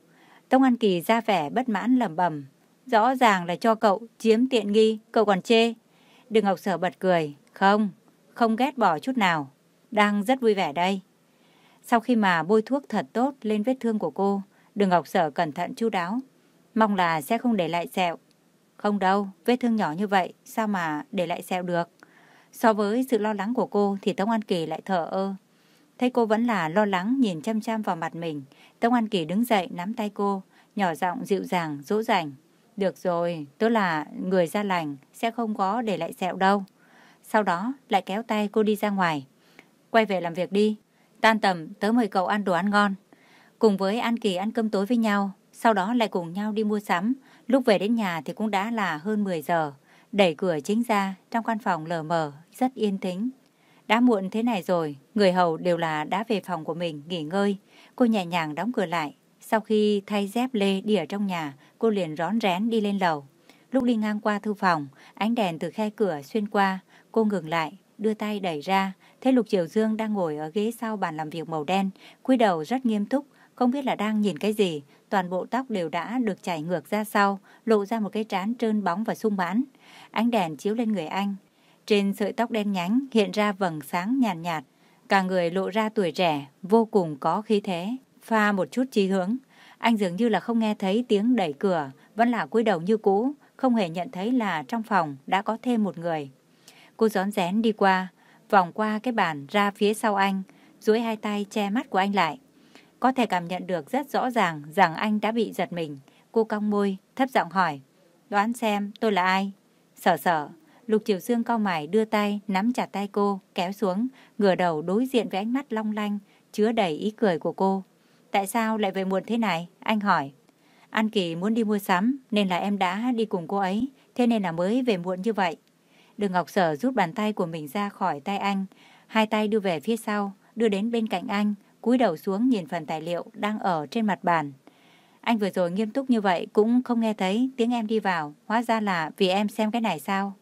Tống An Kỳ ra vẻ bất mãn lẩm bẩm. Rõ ràng là cho cậu chiếm tiện nghi, cậu còn chê. Đường Ngọc Sở bật cười. Không, không ghét bỏ chút nào. Đang rất vui vẻ đây. Sau khi mà bôi thuốc thật tốt lên vết thương của cô, Đường Ngọc Sở cẩn thận chu đáo. Mong là sẽ không để lại sẹo. Không đâu, vết thương nhỏ như vậy, sao mà để lại sẹo được. So với sự lo lắng của cô thì Tống An Kỳ lại thở ơ. Thấy cô vẫn là lo lắng nhìn chăm chăm vào mặt mình. Tống An Kỳ đứng dậy nắm tay cô, nhỏ giọng dịu dàng, dỗ dành. Được rồi, tôi là người ra lành, sẽ không có để lại sẹo đâu. Sau đó lại kéo tay cô đi ra ngoài. Quay về làm việc đi. Tan tầm, tớ mời cậu ăn đồ ăn ngon. Cùng với An Kỳ ăn cơm tối với nhau, sau đó lại cùng nhau đi mua sắm. Lúc về đến nhà thì cũng đã là hơn 10 giờ. Đẩy cửa chính ra, trong căn phòng lờ mờ, rất yên tĩnh. Đã muộn thế này rồi, người hầu đều là đã về phòng của mình nghỉ ngơi. Cô nhẹ nhàng đóng cửa lại. Sau khi thay dép lê đi ở trong nhà, cô liền rón rén đi lên lầu. Lúc đi ngang qua thư phòng, ánh đèn từ khe cửa xuyên qua, cô ngừng lại, đưa tay đẩy ra, thấy Lục Triều Dương đang ngồi ở ghế sau bàn làm việc màu đen, cúi đầu rất nghiêm túc, không biết là đang nhìn cái gì, toàn bộ tóc đều đã được chảy ngược ra sau, lộ ra một cái trán trơn bóng và sung mãn. Ánh đèn chiếu lên người anh. Trên sợi tóc đen nhánh hiện ra vầng sáng nhàn nhạt, nhạt. Cả người lộ ra tuổi trẻ, vô cùng có khí thế, pha một chút trí hướng. Anh dường như là không nghe thấy tiếng đẩy cửa, vẫn là cúi đầu như cũ, không hề nhận thấy là trong phòng đã có thêm một người. Cô gión rén đi qua, vòng qua cái bàn ra phía sau anh, duỗi hai tay che mắt của anh lại. Có thể cảm nhận được rất rõ ràng rằng anh đã bị giật mình. Cô cong môi, thấp giọng hỏi. Đoán xem tôi là ai? Sở sở. Lục Triều Dương cau mày đưa tay, nắm chặt tay cô, kéo xuống, ngửa đầu đối diện với ánh mắt long lanh, chứa đầy ý cười của cô. Tại sao lại về muộn thế này? Anh hỏi. An Kỳ muốn đi mua sắm, nên là em đã đi cùng cô ấy, thế nên là mới về muộn như vậy. Đường Ngọc Sở rút bàn tay của mình ra khỏi tay anh, hai tay đưa về phía sau, đưa đến bên cạnh anh, cúi đầu xuống nhìn phần tài liệu đang ở trên mặt bàn. Anh vừa rồi nghiêm túc như vậy cũng không nghe thấy tiếng em đi vào, hóa ra là vì em xem cái này sao?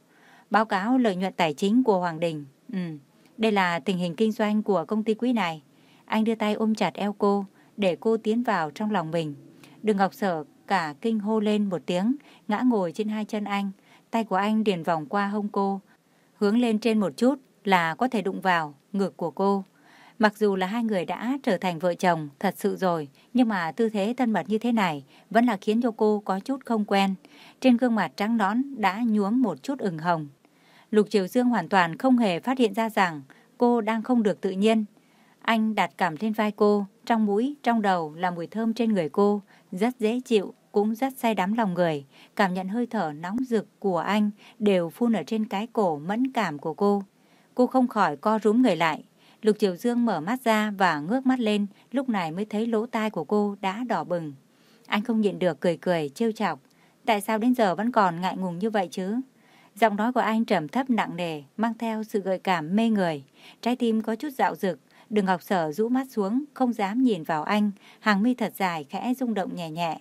Báo cáo lợi nhuận tài chính của Hoàng Đình. Ừ, đây là tình hình kinh doanh của công ty quý này. Anh đưa tay ôm chặt eo cô, để cô tiến vào trong lòng mình. Đường Ngọc Sở cả kinh hô lên một tiếng, ngã ngồi trên hai chân anh. Tay của anh điền vòng qua hông cô, hướng lên trên một chút, là có thể đụng vào ngực của cô. Mặc dù là hai người đã trở thành vợ chồng thật sự rồi, nhưng mà tư thế thân mật như thế này vẫn là khiến cho cô có chút không quen. Trên gương mặt trắng nõn đã nhuốm một chút ửng hồng. Lục Triều Dương hoàn toàn không hề phát hiện ra rằng cô đang không được tự nhiên. Anh đặt cảm lên vai cô, trong mũi, trong đầu là mùi thơm trên người cô, rất dễ chịu, cũng rất say đắm lòng người. Cảm nhận hơi thở nóng rực của anh đều phun ở trên cái cổ mẫn cảm của cô. Cô không khỏi co rúm người lại. Lục Triều Dương mở mắt ra và ngước mắt lên, lúc này mới thấy lỗ tai của cô đã đỏ bừng. Anh không nhịn được cười cười, trêu chọc. Tại sao đến giờ vẫn còn ngại ngùng như vậy chứ? Giọng nói của anh trầm thấp nặng nề, mang theo sự gợi cảm mê người. Trái tim có chút dạo dực, Đường Ngọc Sở rũ mắt xuống, không dám nhìn vào anh, hàng mi thật dài khẽ rung động nhẹ nhẹ.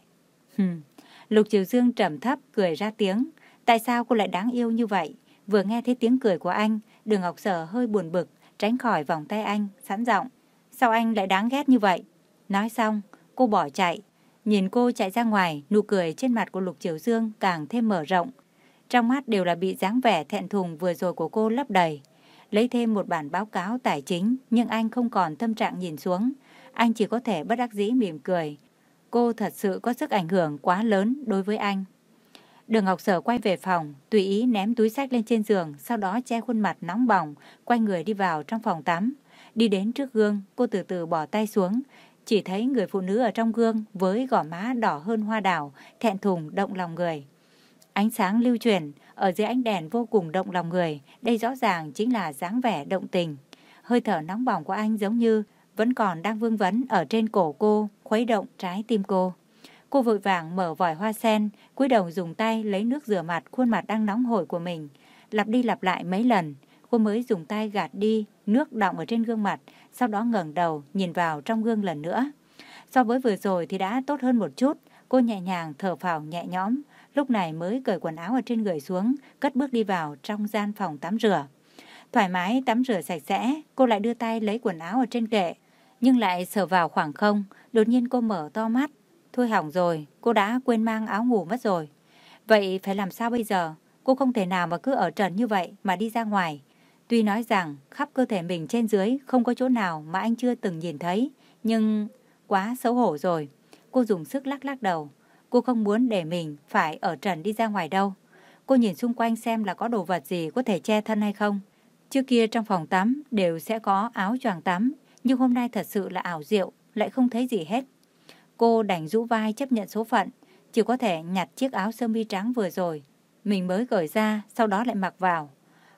Hừm, Lục Triều Dương trầm thấp cười ra tiếng. Tại sao cô lại đáng yêu như vậy? Vừa nghe thấy tiếng cười của anh, Đường Ngọc Sở hơi buồn bực, tránh khỏi vòng tay anh, sẵn giọng. Sao anh lại đáng ghét như vậy? Nói xong, cô bỏ chạy. Nhìn cô chạy ra ngoài, nụ cười trên mặt của Lục Triều Dương càng thêm mở rộng. Trong mắt đều là bị dáng vẻ thẹn thùng vừa rồi của cô lấp đầy. Lấy thêm một bản báo cáo tài chính, nhưng anh không còn tâm trạng nhìn xuống. Anh chỉ có thể bất đắc dĩ mỉm cười. Cô thật sự có sức ảnh hưởng quá lớn đối với anh. Đường Ngọc Sở quay về phòng, tùy ý ném túi sách lên trên giường, sau đó che khuôn mặt nóng bỏng, quay người đi vào trong phòng tắm. Đi đến trước gương, cô từ từ bỏ tay xuống, chỉ thấy người phụ nữ ở trong gương với gò má đỏ hơn hoa đào, thẹn thùng động lòng người. Ánh sáng lưu truyền, ở dưới ánh đèn vô cùng động lòng người, đây rõ ràng chính là dáng vẻ động tình. Hơi thở nóng bỏng của anh giống như vẫn còn đang vương vấn ở trên cổ cô, khuấy động trái tim cô. Cô vội vàng mở vòi hoa sen, cúi đầu dùng tay lấy nước rửa mặt khuôn mặt đang nóng hổi của mình. Lặp đi lặp lại mấy lần, cô mới dùng tay gạt đi nước đọng ở trên gương mặt, sau đó ngẩng đầu nhìn vào trong gương lần nữa. So với vừa rồi thì đã tốt hơn một chút, cô nhẹ nhàng thở phào nhẹ nhõm, lúc này mới cởi quần áo ở trên người xuống, cất bước đi vào trong gian phòng tắm rửa. Thoải mái tắm rửa sạch sẽ, cô lại đưa tay lấy quần áo ở trên kệ, nhưng lại sờ vào khoảng không, đột nhiên cô mở to mắt. Thôi hỏng rồi, cô đã quên mang áo ngủ mất rồi. Vậy phải làm sao bây giờ? Cô không thể nào mà cứ ở trần như vậy mà đi ra ngoài. Tuy nói rằng khắp cơ thể mình trên dưới không có chỗ nào mà anh chưa từng nhìn thấy, nhưng quá xấu hổ rồi. Cô dùng sức lắc lắc đầu. Cô không muốn để mình phải ở trần đi ra ngoài đâu. Cô nhìn xung quanh xem là có đồ vật gì có thể che thân hay không. Trước kia trong phòng tắm đều sẽ có áo choàng tắm, nhưng hôm nay thật sự là ảo diệu, lại không thấy gì hết. Cô đành rũ vai chấp nhận số phận, chỉ có thể nhặt chiếc áo sơ mi trắng vừa rồi. Mình mới cởi ra, sau đó lại mặc vào.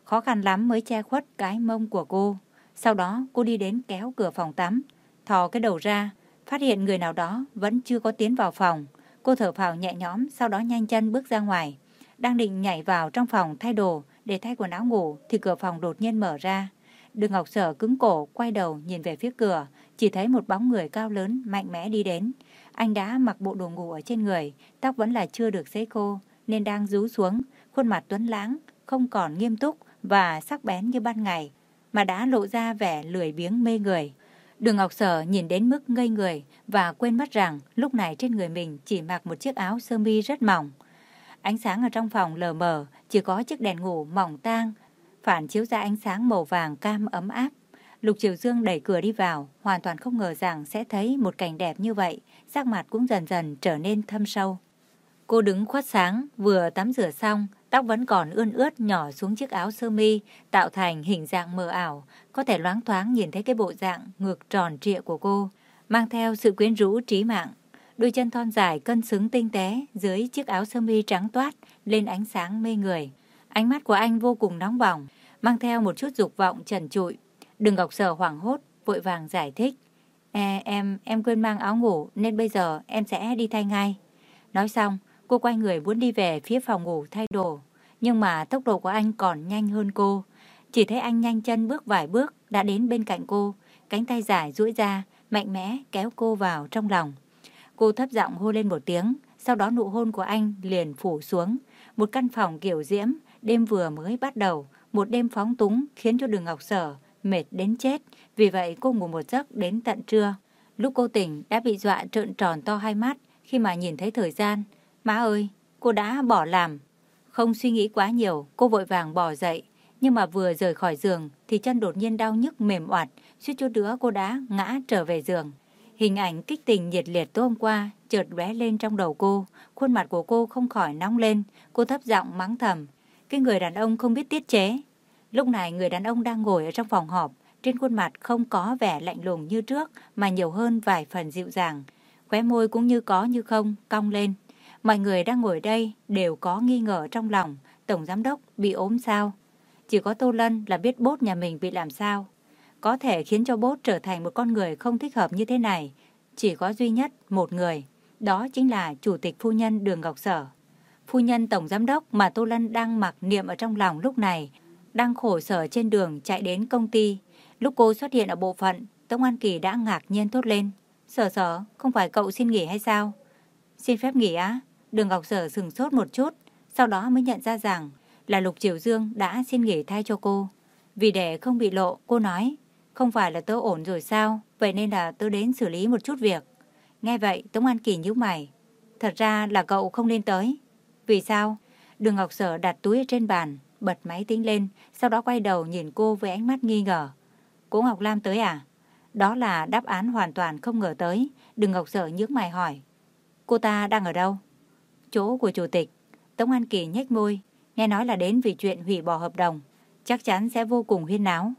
Khó khăn lắm mới che khuất cái mông của cô. Sau đó cô đi đến kéo cửa phòng tắm, thò cái đầu ra, phát hiện người nào đó vẫn chưa có tiến vào phòng. Cô thở phào nhẹ nhõm, sau đó nhanh chân bước ra ngoài. Đang định nhảy vào trong phòng thay đồ để thay quần áo ngủ thì cửa phòng đột nhiên mở ra. Đường Ngọc Sở cứng cổ, quay đầu nhìn về phía cửa, chỉ thấy một bóng người cao lớn, mạnh mẽ đi đến. Anh đã mặc bộ đồ ngủ ở trên người, tóc vẫn là chưa được sấy khô, nên đang rú xuống, khuôn mặt tuấn lãng, không còn nghiêm túc và sắc bén như ban ngày, mà đã lộ ra vẻ lười biếng mê người. Đường Ngọc Sở nhìn đến mức ngây người và quên mất rằng lúc này trên người mình chỉ mặc một chiếc áo sơ mi rất mỏng. Ánh sáng ở trong phòng lờ mờ, chỉ có chiếc đèn ngủ mỏng tang, phản chiếu ra ánh sáng màu vàng cam ấm áp. Lục Triều Dương đẩy cửa đi vào, hoàn toàn không ngờ rằng sẽ thấy một cảnh đẹp như vậy, sắc mặt cũng dần dần trở nên thâm sâu. Cô đứng khuất sáng, vừa tắm rửa xong, tóc vẫn còn ươn ướt nhỏ xuống chiếc áo sơ mi, tạo thành hình dạng mờ ảo, có thể loáng thoáng nhìn thấy cái bộ dạng ngược tròn trịa của cô, mang theo sự quyến rũ trí mạng. Đôi chân thon dài cân xứng tinh tế dưới chiếc áo sơ mi trắng toát lên ánh sáng mê người. Ánh mắt của anh vô cùng nóng bỏng, mang theo một chút dục vọng trần trụi. Đừng Ngọc Sở hoảng hốt, vội vàng giải thích. E, em, em quên mang áo ngủ nên bây giờ em sẽ đi thay ngay. Nói xong, cô quay người muốn đi về phía phòng ngủ thay đồ. Nhưng mà tốc độ của anh còn nhanh hơn cô. Chỉ thấy anh nhanh chân bước vài bước đã đến bên cạnh cô, cánh tay dài duỗi ra, mạnh mẽ kéo cô vào trong lòng. Cô thấp giọng hô lên một tiếng, sau đó nụ hôn của anh liền phủ xuống. Một căn phòng kiểu diễm, đêm vừa mới bắt đầu, một đêm phóng túng khiến cho đường Ngọc Sở mệt đến chết. Vì vậy cô ngủ một giấc đến tận trưa. Lúc cô tỉnh đã bị dọa trợn tròn to hai mắt khi mà nhìn thấy thời gian. Má ơi, cô đã bỏ làm. Không suy nghĩ quá nhiều, cô vội vàng bỏ dậy. Nhưng mà vừa rời khỏi giường thì chân đột nhiên đau nhức mềm oặt, suýt chút nữa cô đã ngã trở về giường. Hình ảnh kích tình nhiệt liệt tối hôm qua chợt lóe lên trong đầu cô, khuôn mặt của cô không khỏi nóng lên, cô thấp giọng mắng thầm. Cái người đàn ông không biết tiết chế. Lúc này người đàn ông đang ngồi ở trong phòng họp, trên khuôn mặt không có vẻ lạnh lùng như trước mà nhiều hơn vài phần dịu dàng. Khóe môi cũng như có như không, cong lên. Mọi người đang ngồi đây đều có nghi ngờ trong lòng, Tổng Giám Đốc bị ốm sao? Chỉ có Tô Lân là biết bốt nhà mình bị làm sao. Có thể khiến cho bốt trở thành một con người không thích hợp như thế này. Chỉ có duy nhất một người, đó chính là Chủ tịch Phu Nhân Đường Ngọc Sở. Phu Nhân Tổng Giám Đốc mà Tô Lân đang mặc niệm ở trong lòng lúc này, đang khổ sở trên đường chạy đến công ty. Lúc cô xuất hiện ở bộ phận, Tống An Kỳ đã ngạc nhiên thốt lên. Sở sở, không phải cậu xin nghỉ hay sao? Xin phép nghỉ á? Đường Ngọc Sở sừng sốt một chút, sau đó mới nhận ra rằng là Lục Triều Dương đã xin nghỉ thai cho cô. Vì để không bị lộ, cô nói, không phải là tớ ổn rồi sao, vậy nên là tớ đến xử lý một chút việc. Nghe vậy, Tống An Kỳ nhíu mày. Thật ra là cậu không nên tới. Vì sao? Đường Ngọc Sở đặt túi ở trên bàn, bật máy tính lên, sau đó quay đầu nhìn cô với ánh mắt nghi ngờ. Cô Ngọc Lam tới à? Đó là đáp án hoàn toàn không ngờ tới. Đường Ngọc Sở nhướng mày hỏi. Cô ta đang ở đâu? Chỗ của chủ tịch. Tống An Kỳ nhếch môi, nghe nói là đến vì chuyện hủy bỏ hợp đồng. Chắc chắn sẽ vô cùng huyên náo.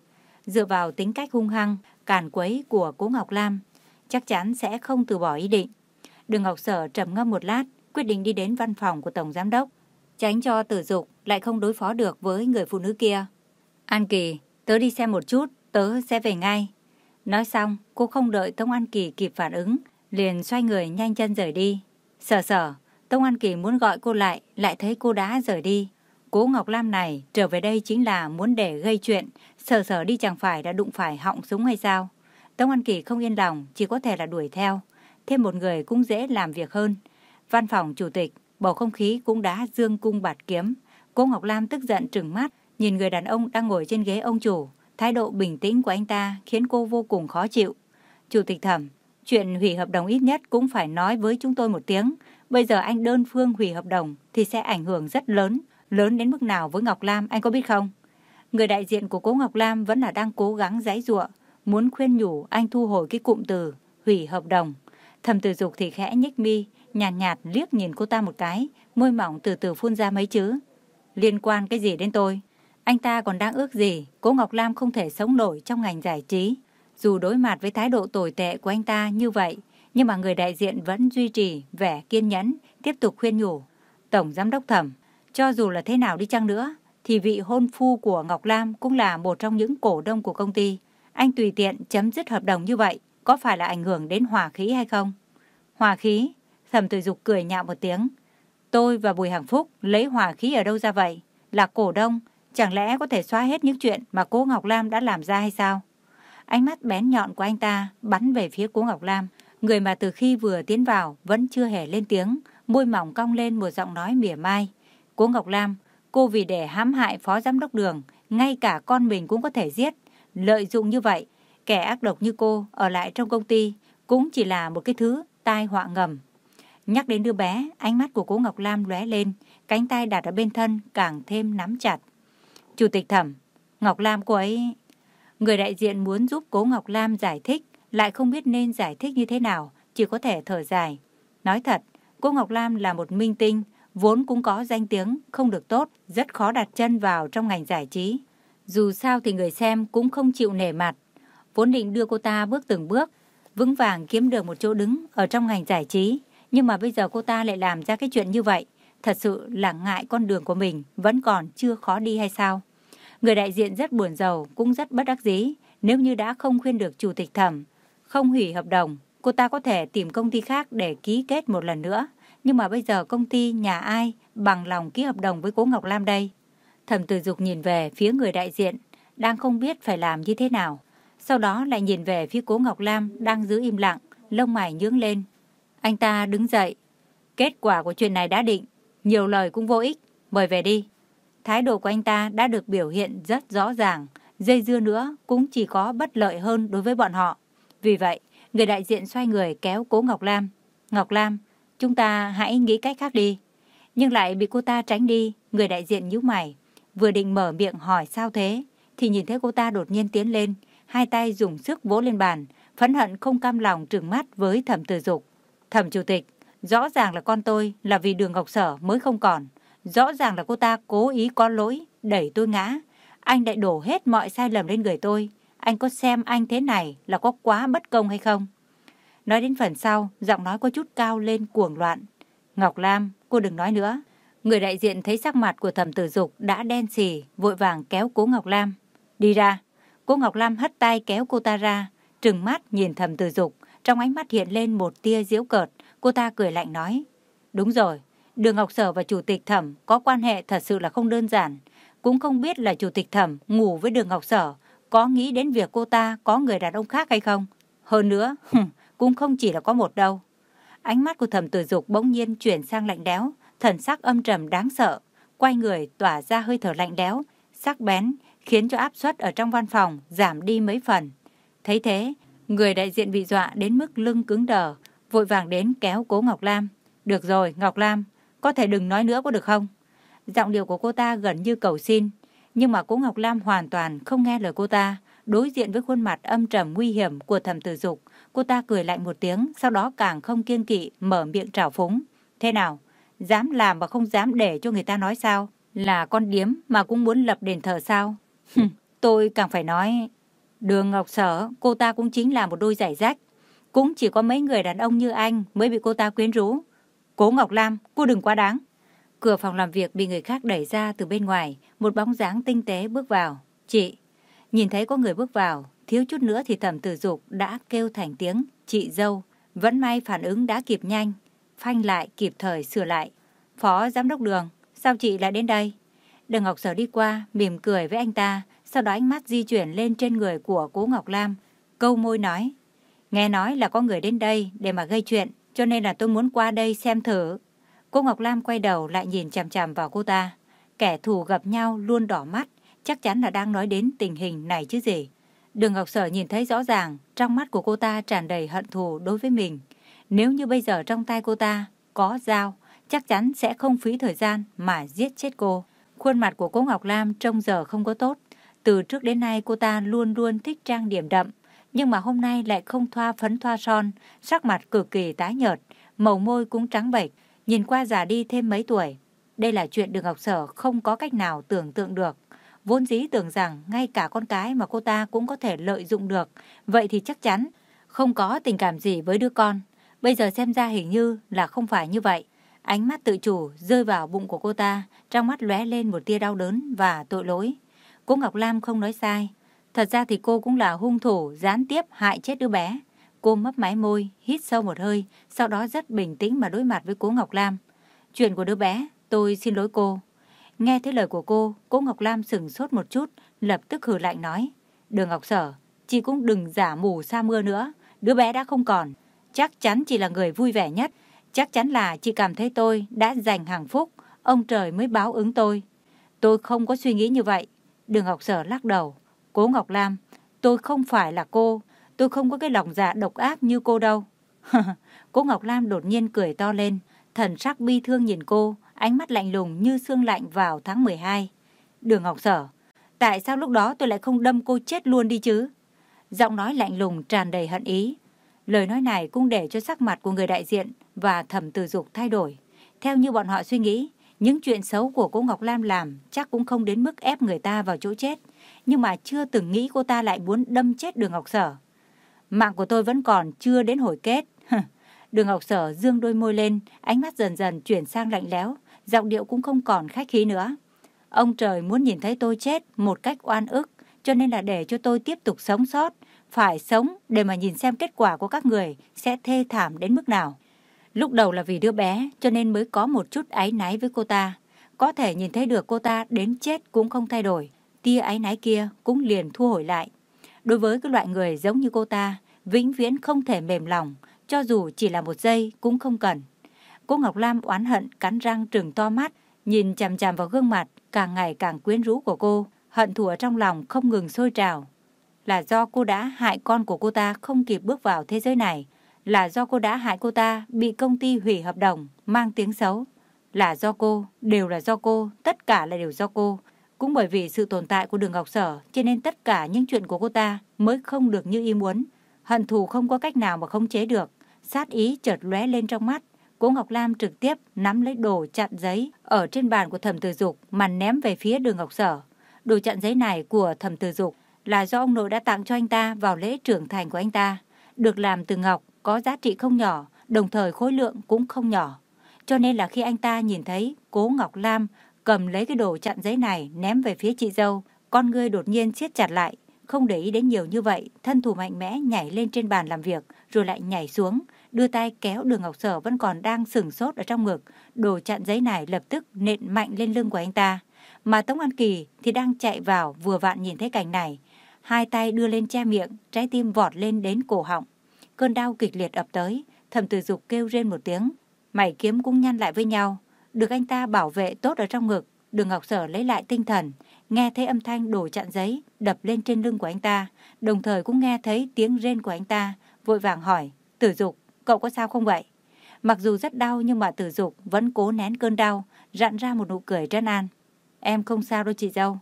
Dựa vào tính cách hung hăng, càn quấy của cố Ngọc Lam, chắc chắn sẽ không từ bỏ ý định. Đường Ngọc Sở trầm ngâm một lát, quyết định đi đến văn phòng của Tổng Giám Đốc, tránh cho tử dục lại không đối phó được với người phụ nữ kia. An Kỳ, tớ đi xem một chút, tớ sẽ về ngay. Nói xong, cô không đợi Tống An Kỳ kịp phản ứng, liền xoay người nhanh chân rời đi. Sở sở, Tông An Kỳ muốn gọi cô lại, lại thấy cô đã rời đi. Cố Ngọc Lam này trở về đây chính là muốn để gây chuyện, Sợ sở đi chẳng phải đã đụng phải họng súng hay sao. Tông An Kỳ không yên lòng, chỉ có thể là đuổi theo. Thêm một người cũng dễ làm việc hơn. Văn phòng chủ tịch, bầu không khí cũng đã dương cung bạt kiếm. Cô Ngọc Lam tức giận trừng mắt, nhìn người đàn ông đang ngồi trên ghế ông chủ. Thái độ bình tĩnh của anh ta khiến cô vô cùng khó chịu. Chủ tịch thẩm, chuyện hủy hợp đồng ít nhất cũng phải nói với chúng tôi một tiếng. Bây giờ anh đơn phương hủy hợp đồng thì sẽ ảnh hưởng rất lớn. Lớn đến mức nào với Ngọc Lam anh có biết không? Người đại diện của cố Ngọc Lam vẫn là đang cố gắng giãy giụa, muốn khuyên nhủ anh thu hồi cái cụm từ hủy hợp đồng. Thẩm Tử Dục thì khẽ nhếch mi, nhàn nhạt, nhạt liếc nhìn cô ta một cái, môi mỏng từ từ phun ra mấy chữ. Liên quan cái gì đến tôi? Anh ta còn đang ước gì, cố Ngọc Lam không thể sống nổi trong ngành giải trí. Dù đối mặt với thái độ tồi tệ của anh ta như vậy, nhưng mà người đại diện vẫn duy trì vẻ kiên nhẫn, tiếp tục khuyên nhủ. Tổng Giám đốc Thẩm, cho dù là thế nào đi chăng nữa, thì vị hôn phu của Ngọc Lam cũng là một trong những cổ đông của công ty. Anh tùy tiện chấm dứt hợp đồng như vậy, có phải là ảnh hưởng đến hòa khí hay không? Hòa khí? Thẩm Tử Dục cười nhạo một tiếng. Tôi và Bùi Hằng Phúc lấy hòa khí ở đâu ra vậy? Là cổ đông, chẳng lẽ có thể xóa hết những chuyện mà cô Ngọc Lam đã làm ra hay sao? Ánh mắt bén nhọn của anh ta bắn về phía cô Ngọc Lam, người mà từ khi vừa tiến vào vẫn chưa hề lên tiếng, môi mỏng cong lên một giọng nói mỉa mai. Cố Ngọc Lam, cô vì để hãm hại phó giám đốc đường, ngay cả con mình cũng có thể giết. Lợi dụng như vậy, kẻ ác độc như cô ở lại trong công ty cũng chỉ là một cái thứ tai họa ngầm. Nhắc đến đứa bé, ánh mắt của cố Ngọc Lam lóe lên, cánh tay đặt ở bên thân càng thêm nắm chặt. Chủ tịch thẩm, Ngọc Lam cô ấy... Người đại diện muốn giúp cố Ngọc Lam giải thích, lại không biết nên giải thích như thế nào, chỉ có thể thở dài. Nói thật, cô Ngọc Lam là một minh tinh, vốn cũng có danh tiếng không được tốt, rất khó đặt chân vào trong ngành giải trí. Dù sao thì người xem cũng không chịu nể mặt. Vốn định đưa cô ta bước từng bước, vững vàng kiếm được một chỗ đứng ở trong ngành giải trí. Nhưng mà bây giờ cô ta lại làm ra cái chuyện như vậy. Thật sự là ngại con đường của mình vẫn còn chưa khó đi hay sao? Người đại diện rất buồn giàu, cũng rất bất đắc dĩ. Nếu như đã không khuyên được chủ tịch thẩm, không hủy hợp đồng, cô ta có thể tìm công ty khác để ký kết một lần nữa. Nhưng mà bây giờ công ty nhà ai bằng lòng ký hợp đồng với cố Ngọc Lam đây? Thẩm tử dục nhìn về phía người đại diện, đang không biết phải làm như thế nào. Sau đó lại nhìn về phía cố Ngọc Lam đang giữ im lặng, lông mày nhướng lên. Anh ta đứng dậy. Kết quả của chuyện này đã định, nhiều lời cũng vô ích, mời về đi. Thái độ của anh ta đã được biểu hiện rất rõ ràng, dây dưa nữa cũng chỉ có bất lợi hơn đối với bọn họ. Vì vậy, người đại diện xoay người kéo cố Ngọc Lam. Ngọc Lam, chúng ta hãy nghĩ cách khác đi. Nhưng lại bị cô ta tránh đi, người đại diện nhíu mày. Vừa định mở miệng hỏi sao thế, thì nhìn thấy cô ta đột nhiên tiến lên, hai tay dùng sức vỗ lên bàn, phẫn hận không cam lòng trừng mắt với thẩm tử dục. Thẩm chủ tịch, rõ ràng là con tôi là vì đường Ngọc Sở mới không còn. Rõ ràng là cô ta cố ý có lỗi, đẩy tôi ngã. Anh lại đổ hết mọi sai lầm lên người tôi. Anh có xem anh thế này là có quá bất công hay không? Nói đến phần sau, giọng nói có chút cao lên cuồng loạn. Ngọc Lam, cô đừng nói nữa. Người đại diện thấy sắc mặt của thẩm tử dục đã đen xì, vội vàng kéo cố Ngọc Lam. Đi ra. Cố Ngọc Lam hất tay kéo cô ta ra, trừng mắt nhìn thẩm tử dục. Trong ánh mắt hiện lên một tia diễu cợt, cô ta cười lạnh nói. Đúng rồi, Đường Ngọc Sở và Chủ tịch Thẩm có quan hệ thật sự là không đơn giản. Cũng không biết là Chủ tịch Thẩm ngủ với Đường Ngọc Sở có nghĩ đến việc cô ta có người đàn ông khác hay không. Hơn nữa, cũng không chỉ là có một đâu. Ánh mắt của Thẩm Tử Dục bỗng nhiên chuyển sang lạnh đéo, thần sắc âm trầm đáng sợ, quay người tỏa ra hơi thở lạnh đéo, sắc bén, khiến cho áp suất ở trong văn phòng giảm đi mấy phần. Thấy thế, người đại diện bị dọa đến mức lưng cứng đờ, vội vàng đến kéo cố Ngọc Lam. Được rồi, Ngọc Lam, có thể đừng nói nữa có được không? Giọng điệu của cô ta gần như cầu xin, nhưng mà cố Ngọc Lam hoàn toàn không nghe lời cô ta. Đối diện với khuôn mặt âm trầm nguy hiểm của thẩm tử dục, cô ta cười lạnh một tiếng, sau đó càng không kiên kỵ, mở miệng trào phúng. Thế nào? Dám làm mà không dám để cho người ta nói sao? Là con điếm mà cũng muốn lập đền thờ sao? Tôi càng phải nói, đường Ngọc Sở, cô ta cũng chính là một đôi giải rách. Cũng chỉ có mấy người đàn ông như anh mới bị cô ta quyến rũ. Cố Ngọc Lam, cô đừng quá đáng. Cửa phòng làm việc bị người khác đẩy ra từ bên ngoài, một bóng dáng tinh tế bước vào. Chị, nhìn thấy có người bước vào, thiếu chút nữa thì thẩm tử dục đã kêu thành tiếng, chị dâu. Vẫn may phản ứng đã kịp nhanh, phanh lại kịp thời sửa lại. Phó giám đốc đường, sao chị lại đến đây? Đường Ngọc Sở đi qua, mỉm cười với anh ta, sau đó ánh mắt di chuyển lên trên người của cố Ngọc Lam. Câu môi nói, nghe nói là có người đến đây để mà gây chuyện, cho nên là tôi muốn qua đây xem thử. Cô Ngọc Lam quay đầu lại nhìn chằm chằm vào cô ta. Kẻ thù gặp nhau luôn đỏ mắt, chắc chắn là đang nói đến tình hình này chứ gì. Đường Ngọc Sở nhìn thấy rõ ràng, trong mắt của cô ta tràn đầy hận thù đối với mình. Nếu như bây giờ trong tay cô ta có dao, chắc chắn sẽ không phí thời gian mà giết chết cô. Khuôn mặt của cô Ngọc Lam trông giờ không có tốt. Từ trước đến nay cô ta luôn luôn thích trang điểm đậm, nhưng mà hôm nay lại không thoa phấn thoa son, sắc mặt cực kỳ tái nhợt, màu môi cũng trắng bệch, nhìn qua già đi thêm mấy tuổi. Đây là chuyện đường Ngọc Sở không có cách nào tưởng tượng được. Vốn dĩ tưởng rằng ngay cả con cái mà cô ta cũng có thể lợi dụng được, vậy thì chắc chắn không có tình cảm gì với đứa con. Bây giờ xem ra hình như là không phải như vậy. Ánh mắt tự chủ rơi vào bụng của cô ta, trong mắt lóe lên một tia đau đớn và tội lỗi. Cô Ngọc Lam không nói sai. Thật ra thì cô cũng là hung thủ gián tiếp hại chết đứa bé. Cô mấp máy môi, hít sâu một hơi, sau đó rất bình tĩnh mà đối mặt với cố Ngọc Lam. Chuyện của đứa bé, tôi xin lỗi cô. Nghe thấy lời của cô, cố Ngọc Lam sừng sốt một chút, lập tức hừ lạnh nói. Đường Ngọc Sở, chị cũng đừng giả mù sa mưa nữa. Đứa bé đã không còn. Chắc chắn chị là người vui vẻ nhất. Chắc chắn là chị cảm thấy tôi đã giành hàng phúc. Ông trời mới báo ứng tôi. Tôi không có suy nghĩ như vậy. Đường Ngọc Sở lắc đầu. Cố Ngọc Lam, tôi không phải là cô. Tôi không có cái lòng dạ độc ác như cô đâu. cô Ngọc Lam đột nhiên cười to lên. Thần sắc bi thương nhìn cô, ánh mắt lạnh lùng như xương lạnh vào tháng 12. Đường Ngọc Sở, tại sao lúc đó tôi lại không đâm cô chết luôn đi chứ? Giọng nói lạnh lùng tràn đầy hận ý. Lời nói này cũng để cho sắc mặt của người đại diện và thẩm tử dục thay đổi. Theo như bọn họ suy nghĩ, những chuyện xấu của cô Ngọc Lam làm chắc cũng không đến mức ép người ta vào chỗ chết. Nhưng mà chưa từng nghĩ cô ta lại muốn đâm chết đường Ngọc Sở. Mạng của tôi vẫn còn chưa đến hồi kết. đường Ngọc Sở dương đôi môi lên, ánh mắt dần dần chuyển sang lạnh lẽo, giọng điệu cũng không còn khách khí nữa. Ông trời muốn nhìn thấy tôi chết một cách oan ức, cho nên là để cho tôi tiếp tục sống sót, phải sống để mà nhìn xem kết quả của các người sẽ thê thảm đến mức nào. Lúc đầu là vì đứa bé cho nên mới có một chút áy náy với cô ta. Có thể nhìn thấy được cô ta đến chết cũng không thay đổi. Tia áy náy kia cũng liền thu hồi lại. Đối với cái loại người giống như cô ta, vĩnh viễn không thể mềm lòng, cho dù chỉ là một giây cũng không cần. Cô Ngọc Lam oán hận cắn răng trừng to mắt, nhìn chằm chằm vào gương mặt càng ngày càng quyến rũ của cô, hận thù ở trong lòng không ngừng sôi trào. Là do cô đã hại con của cô ta không kịp bước vào thế giới này, là do cô đã hại cô ta bị công ty hủy hợp đồng, mang tiếng xấu. Là do cô, đều là do cô, tất cả là đều do cô. Cũng bởi vì sự tồn tại của đường Ngọc Sở, cho nên tất cả những chuyện của cô ta mới không được như ý muốn. Hận thù không có cách nào mà khống chế được. Sát ý chợt lóe lên trong mắt. Cố Ngọc Lam trực tiếp nắm lấy đồ chặn giấy ở trên bàn của thẩm tử dục mà ném về phía đường Ngọc Sở. Đồ chặn giấy này của thẩm tử dục là do ông nội đã tặng cho anh ta vào lễ trưởng thành của anh ta. Được làm từ ngọc, có giá trị không nhỏ, đồng thời khối lượng cũng không nhỏ. Cho nên là khi anh ta nhìn thấy cố Ngọc Lam cầm lấy cái đồ chặn giấy này ném về phía chị dâu, con ngươi đột nhiên siết chặt lại, không để ý đến nhiều như vậy, thân thủ mạnh mẽ nhảy lên trên bàn làm việc, rồi lại nhảy xuống, đưa tay kéo đường Ngọc Sở vẫn còn đang sừng sốt ở trong ngực. Đồ chặn giấy này lập tức nện mạnh lên lưng của anh ta. Mà Tống An Kỳ thì đang chạy vào vừa vặn nhìn thấy cảnh này. Hai tay đưa lên che miệng, trái tim vọt lên đến cổ họng. Cơn đau kịch liệt ập tới, thầm tử dục kêu rên một tiếng. Mày kiếm cũng nhăn lại với nhau. Được anh ta bảo vệ tốt ở trong ngực, đường Ngọc Sở lấy lại tinh thần, nghe thấy âm thanh đổ chặn giấy đập lên trên lưng của anh ta, đồng thời cũng nghe thấy tiếng rên của anh ta, vội vàng hỏi, tử dục, cậu có sao không vậy? Mặc dù rất đau nhưng mà tử dục vẫn cố nén cơn đau, rặn ra một nụ cười trấn an. Em không sao đâu chị dâu.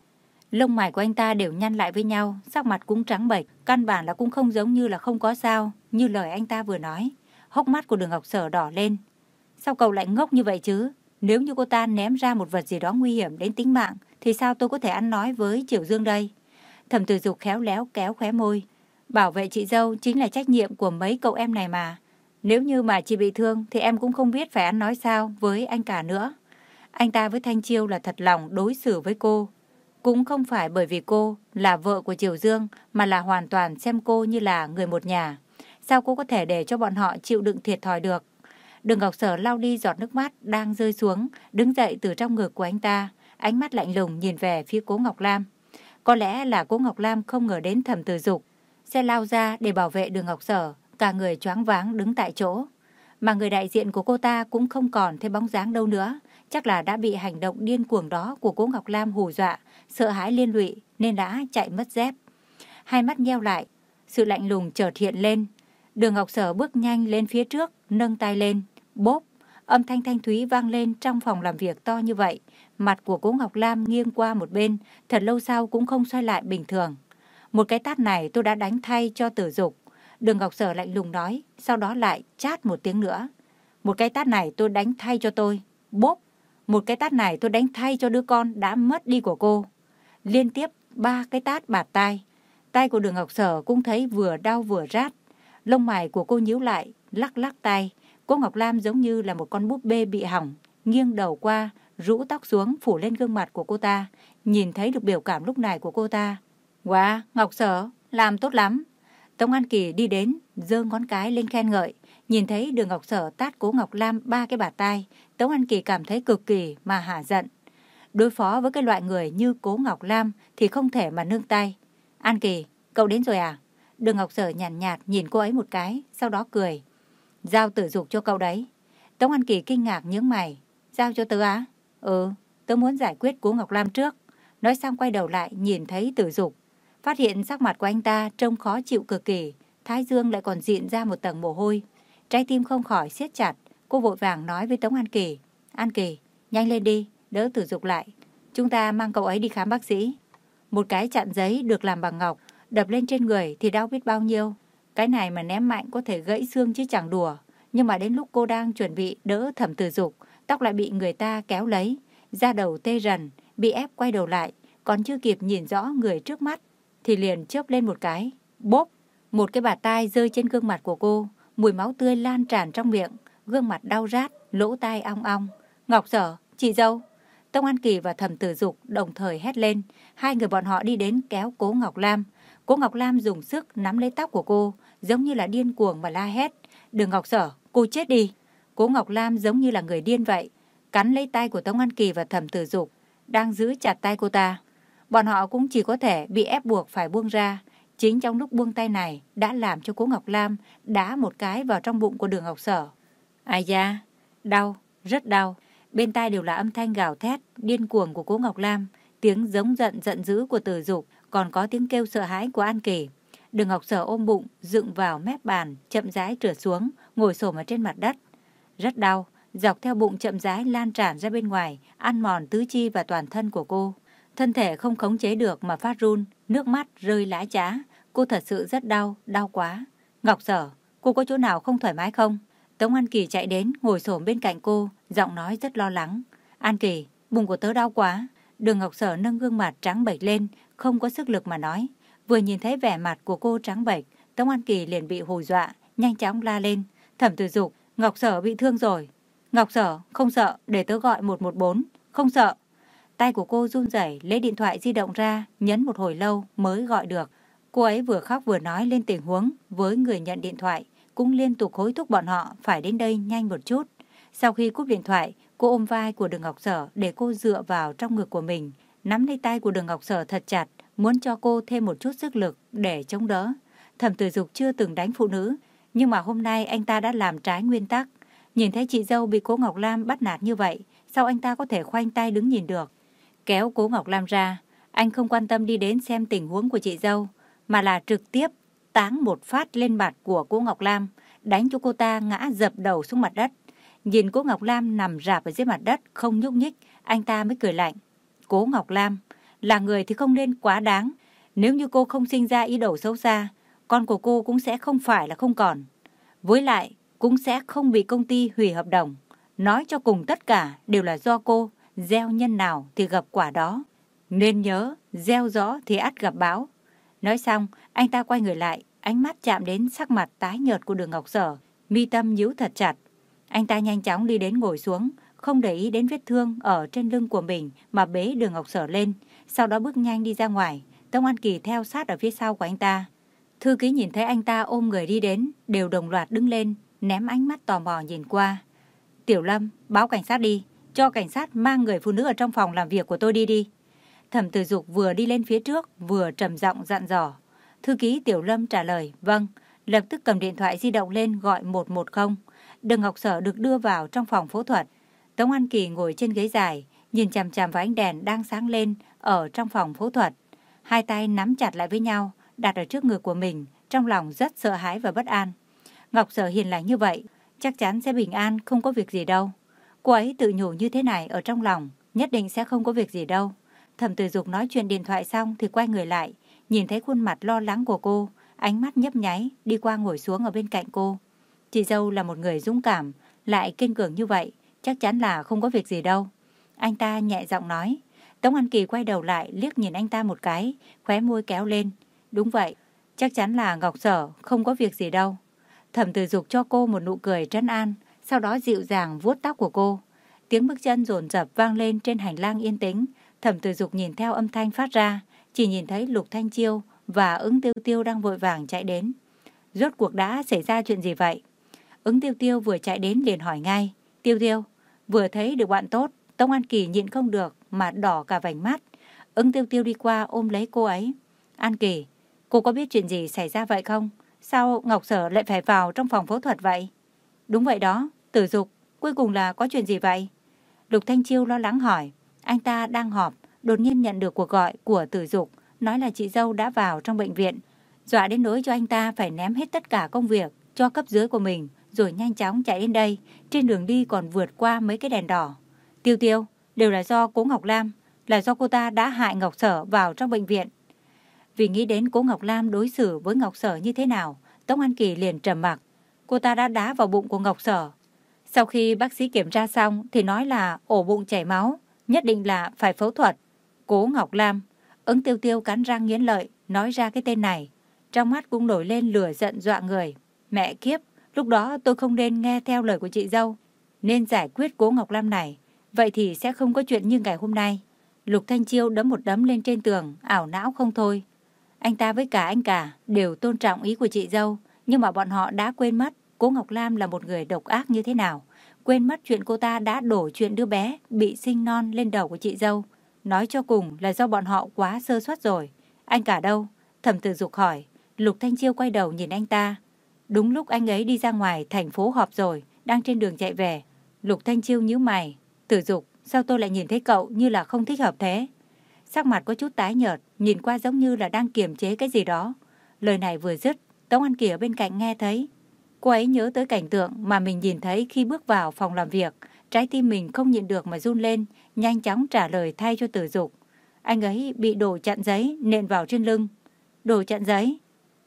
Lông mày của anh ta đều nhăn lại với nhau, sắc mặt cũng trắng bệch, căn bản là cũng không giống như là không có sao, như lời anh ta vừa nói. Hốc mắt của đường Ngọc Sở đỏ lên. Sao cậu lại ngốc như vậy chứ? Nếu như cô ta ném ra một vật gì đó nguy hiểm đến tính mạng, thì sao tôi có thể ăn nói với Triệu Dương đây? Thẩm tử dục khéo léo kéo khóe môi. Bảo vệ chị dâu chính là trách nhiệm của mấy cậu em này mà. Nếu như mà chị bị thương thì em cũng không biết phải ăn nói sao với anh cả nữa. Anh ta với Thanh Chiêu là thật lòng đối xử với cô. Cũng không phải bởi vì cô là vợ của Triều Dương mà là hoàn toàn xem cô như là người một nhà. Sao cô có thể để cho bọn họ chịu đựng thiệt thòi được? Đường Ngọc Sở lau đi giọt nước mắt đang rơi xuống, đứng dậy từ trong ngực của anh ta, ánh mắt lạnh lùng nhìn về phía cố Ngọc Lam. Có lẽ là cố Ngọc Lam không ngờ đến thẩm tử dục, sẽ lao ra để bảo vệ đường Ngọc Sở, cả người choáng váng đứng tại chỗ. Mà người đại diện của cô ta cũng không còn thấy bóng dáng đâu nữa, chắc là đã bị hành động điên cuồng đó của cố Ngọc Lam hù dọa, sợ hãi liên lụy nên đã chạy mất dép. Hai mắt nheo lại, sự lạnh lùng chợt hiện lên. Đường Ngọc Sở bước nhanh lên phía trước, nâng tay lên, bốp, âm thanh thanh thúy vang lên trong phòng làm việc to như vậy. Mặt của cố Ngọc Lam nghiêng qua một bên, thật lâu sau cũng không xoay lại bình thường. Một cái tát này tôi đã đánh thay cho tử dục. Đường Ngọc Sở lạnh lùng nói, sau đó lại chát một tiếng nữa. Một cái tát này tôi đánh thay cho tôi. Bốp, một cái tát này tôi đánh thay cho đứa con đã mất đi của cô. Liên tiếp ba cái tát bạt tai. Tay của đường Ngọc Sở cũng thấy vừa đau vừa rát. Lông mày của cô nhíu lại, lắc lắc tay. Cô Ngọc Lam giống như là một con búp bê bị hỏng, nghiêng đầu qua, rũ tóc xuống phủ lên gương mặt của cô ta, nhìn thấy được biểu cảm lúc này của cô ta. Wow, Ngọc Sở, làm tốt lắm. Tống An Kỳ đi đến, giơ ngón cái lên khen ngợi, nhìn thấy đường Ngọc Sở tát cố Ngọc Lam ba cái bạt tay, Tống An Kỳ cảm thấy cực kỳ mà hả giận. Đối phó với cái loại người như cố Ngọc Lam thì không thể mà nương tay. An Kỳ, cậu đến rồi à? Đường Ngọc Sở nhàn nhạt, nhạt nhìn cô ấy một cái, sau đó cười. Giao tử dục cho cậu đấy. Tống An Kỳ kinh ngạc nhướng mày. Giao cho tớ á? Ừ, tớ muốn giải quyết cố Ngọc Lam trước. Nói xong quay đầu lại nhìn thấy tử dục. Phát hiện sắc mặt của anh ta trông khó chịu cực kỳ. Thái Dương lại còn diện ra một tầng mồ hôi. Trái tim không khỏi siết chặt. Cô vội vàng nói với Tống An Kỳ. An Kỳ, nhanh lên đi, đỡ tử dục lại. Chúng ta mang cậu ấy đi khám bác sĩ. Một cái chặn giấy được làm bằng ngọc, đập lên trên người thì đau biết bao nhiêu. Cái này mà ném mạnh có thể gãy xương chứ chẳng đùa. Nhưng mà đến lúc cô đang chuẩn bị đỡ thẩm tử dục, tóc lại bị người ta kéo lấy. Da đầu tê rần, bị ép quay đầu lại, còn chưa kịp nhìn rõ người trước mắt. Thì liền chớp lên một cái, bốp. Một cái bạt tai rơi trên gương mặt của cô, mùi máu tươi lan tràn trong miệng, gương mặt đau rát, lỗ tai ong ong. Ngọc sở, chị dâu. Tông An Kỳ và Thẩm Tử Dục đồng thời hét lên, hai người bọn họ đi đến kéo Cố Ngọc Lam. Cô Ngọc Lam dùng sức nắm lấy tóc của cô, giống như là điên cuồng mà la hét. Đừng Ngọc Sở, cô chết đi. Cố Ngọc Lam giống như là người điên vậy, cắn lấy tay của Tống An Kỳ và Thẩm Tử Dục, đang giữ chặt tay cô ta. Bọn họ cũng chỉ có thể bị ép buộc phải buông ra. Chính trong lúc buông tay này đã làm cho Cố Ngọc Lam đá một cái vào trong bụng của đường Ngọc Sở. Ai da, đau, rất đau. Bên tai đều là âm thanh gào thét, điên cuồng của Cố Ngọc Lam, tiếng giống giận giận dữ của Tử Dục, còn có tiếng kêu sợ hãi của An Kỳ. Đường Ngọc Sở ôm bụng, dựng vào mép bàn, chậm rãi trượt xuống, ngồi xổm ở trên mặt đất. Rất đau, dọc theo bụng chậm rãi lan tràn ra bên ngoài, ăn mòn tứ chi và toàn thân của cô. Thân thể không khống chế được mà phát run, nước mắt rơi lã chã. Cô thật sự rất đau, đau quá. Ngọc Sở, cô có chỗ nào không thoải mái không? Tống An Kỳ chạy đến, ngồi xổm bên cạnh cô, giọng nói rất lo lắng. An Kỳ, bụng của tớ đau quá. Đường Ngọc Sở nâng gương mặt trắng bệch lên, không có sức lực mà nói. Vừa nhìn thấy vẻ mặt của cô trắng bệch, Tống An Kỳ liền bị hù dọa, nhanh chóng la lên. Thẩm tử dục, Ngọc Sở bị thương rồi. Ngọc Sở, không sợ, để tớ gọi 114. Không sợ. Tay của cô run rẩy lấy điện thoại di động ra, nhấn một hồi lâu mới gọi được. Cô ấy vừa khóc vừa nói lên tình huống với người nhận điện thoại, cũng liên tục hối thúc bọn họ phải đến đây nhanh một chút. Sau khi cúp điện thoại, cô ôm vai của Đường Ngọc Sở để cô dựa vào trong ngực của mình, nắm lấy tay của Đường Ngọc Sở thật chặt, muốn cho cô thêm một chút sức lực để chống đỡ. Thẩm Tử Dục chưa từng đánh phụ nữ, nhưng mà hôm nay anh ta đã làm trái nguyên tắc. Nhìn thấy chị dâu bị cố Ngọc Lam bắt nạt như vậy, sao anh ta có thể khoanh tay đứng nhìn được? Kéo cố Ngọc Lam ra, anh không quan tâm đi đến xem tình huống của chị dâu, mà là trực tiếp táng một phát lên mặt của cô Ngọc Lam, đánh cho cô ta ngã dập đầu xuống mặt đất. Nhìn cô Ngọc Lam nằm rạp ở dưới mặt đất, không nhúc nhích, anh ta mới cười lạnh. Cố Ngọc Lam, là người thì không nên quá đáng. Nếu như cô không sinh ra ý đồ xấu xa, con của cô cũng sẽ không phải là không còn. Với lại, cũng sẽ không bị công ty hủy hợp đồng. Nói cho cùng tất cả đều là do cô, gieo nhân nào thì gặp quả đó. Nên nhớ, gieo gió thì ắt gặp báo. Nói xong, anh ta quay người lại, ánh mắt chạm đến sắc mặt tái nhợt của đường Ngọc Sở, mi tâm nhíu thật chặt. Anh ta nhanh chóng đi đến ngồi xuống, không để ý đến vết thương ở trên lưng của mình mà bế đường Ngọc Sở lên, sau đó bước nhanh đi ra ngoài. Tông An Kỳ theo sát ở phía sau của anh ta. Thư ký nhìn thấy anh ta ôm người đi đến, đều đồng loạt đứng lên, ném ánh mắt tò mò nhìn qua. Tiểu Lâm, báo cảnh sát đi, cho cảnh sát mang người phụ nữ ở trong phòng làm việc của tôi đi đi. Thẩm Tử Dục vừa đi lên phía trước, vừa trầm giọng dặn dò. Thư ký Tiểu Lâm trả lời, vâng, lập tức cầm điện thoại di động lên gọi 110. Đường Ngọc Sở được đưa vào trong phòng phẫu thuật. Tống An Kỳ ngồi trên ghế dài, nhìn chằm chằm vào ánh đèn đang sáng lên ở trong phòng phẫu thuật. Hai tay nắm chặt lại với nhau, đặt ở trước ngực của mình, trong lòng rất sợ hãi và bất an. Ngọc Sở hiền lành như vậy, chắc chắn sẽ bình an, không có việc gì đâu. Cô ấy tự nhủ như thế này ở trong lòng, nhất định sẽ không có việc gì đâu. Thẩm Tử Dục nói chuyện điện thoại xong thì quay người lại, nhìn thấy khuôn mặt lo lắng của cô, ánh mắt nhấp nháy, đi qua ngồi xuống ở bên cạnh cô. Chị dâu là một người dũng cảm, lại kiên cường như vậy, chắc chắn là không có việc gì đâu. Anh ta nhẹ giọng nói. Tống An Kỳ quay đầu lại, liếc nhìn anh ta một cái, khóe môi kéo lên. Đúng vậy, chắc chắn là Ngọc Sở, không có việc gì đâu. Thẩm Tử Dục cho cô một nụ cười trấn an, sau đó dịu dàng vuốt tóc của cô. Tiếng bước chân rồn rập vang lên trên hành lang yên tĩnh. Thẩm Tử Dục nhìn theo âm thanh phát ra, chỉ nhìn thấy Lục Thanh Chiêu và ứng tiêu tiêu đang vội vàng chạy đến. Rốt cuộc đã xảy ra chuyện gì vậy? Ứng tiêu tiêu vừa chạy đến liền hỏi ngay. Tiêu tiêu, vừa thấy được bạn tốt, Tông An Kỳ nhịn không được mà đỏ cả vành mắt. Ứng tiêu tiêu đi qua ôm lấy cô ấy. An Kỳ, cô có biết chuyện gì xảy ra vậy không? Sao Ngọc Sở lại phải vào trong phòng phẫu thuật vậy? Đúng vậy đó, tử dục, cuối cùng là có chuyện gì vậy? Lục Thanh Chiêu lo lắng hỏi. Anh ta đang họp, đột nhiên nhận được cuộc gọi của tử dục, nói là chị dâu đã vào trong bệnh viện. Dọa đến nỗi cho anh ta phải ném hết tất cả công việc cho cấp dưới của mình, rồi nhanh chóng chạy đến đây, trên đường đi còn vượt qua mấy cái đèn đỏ. Tiêu tiêu, đều là do cố Ngọc Lam, là do cô ta đã hại Ngọc Sở vào trong bệnh viện. Vì nghĩ đến cố Ngọc Lam đối xử với Ngọc Sở như thế nào, Tống An Kỳ liền trầm mặc. Cô ta đã đá vào bụng của Ngọc Sở. Sau khi bác sĩ kiểm tra xong thì nói là ổ bụng chảy máu, nhất định là phải phẫu thuật. Cố Ngọc Lam, ứng tiêu tiêu cắn răng nghiến lợi, nói ra cái tên này. Trong mắt cũng nổi lên lửa giận dọa người. Mẹ kiếp, lúc đó tôi không nên nghe theo lời của chị dâu, nên giải quyết cố Ngọc Lam này. Vậy thì sẽ không có chuyện như ngày hôm nay. Lục Thanh Chiêu đấm một đấm lên trên tường, ảo não không thôi. Anh ta với cả anh cả đều tôn trọng ý của chị dâu, nhưng mà bọn họ đã quên mất cố Ngọc Lam là một người độc ác như thế nào. Quên mất chuyện cô ta đã đổ chuyện đứa bé bị sinh non lên đầu của chị dâu. Nói cho cùng là do bọn họ quá sơ suất rồi. Anh cả đâu? Thẩm tử dục hỏi. Lục Thanh Chiêu quay đầu nhìn anh ta. Đúng lúc anh ấy đi ra ngoài thành phố họp rồi, đang trên đường chạy về. Lục Thanh Chiêu nhíu mày. Tử dục, sao tôi lại nhìn thấy cậu như là không thích hợp thế? Sắc mặt có chút tái nhợt, nhìn qua giống như là đang kiềm chế cái gì đó. Lời này vừa dứt, Tống An Kỳ ở bên cạnh nghe thấy. Cô ấy nhớ tới cảnh tượng mà mình nhìn thấy khi bước vào phòng làm việc. Trái tim mình không nhịn được mà run lên, nhanh chóng trả lời thay cho tử dục. Anh ấy bị đổ chặn giấy nện vào trên lưng. Đổ chặn giấy?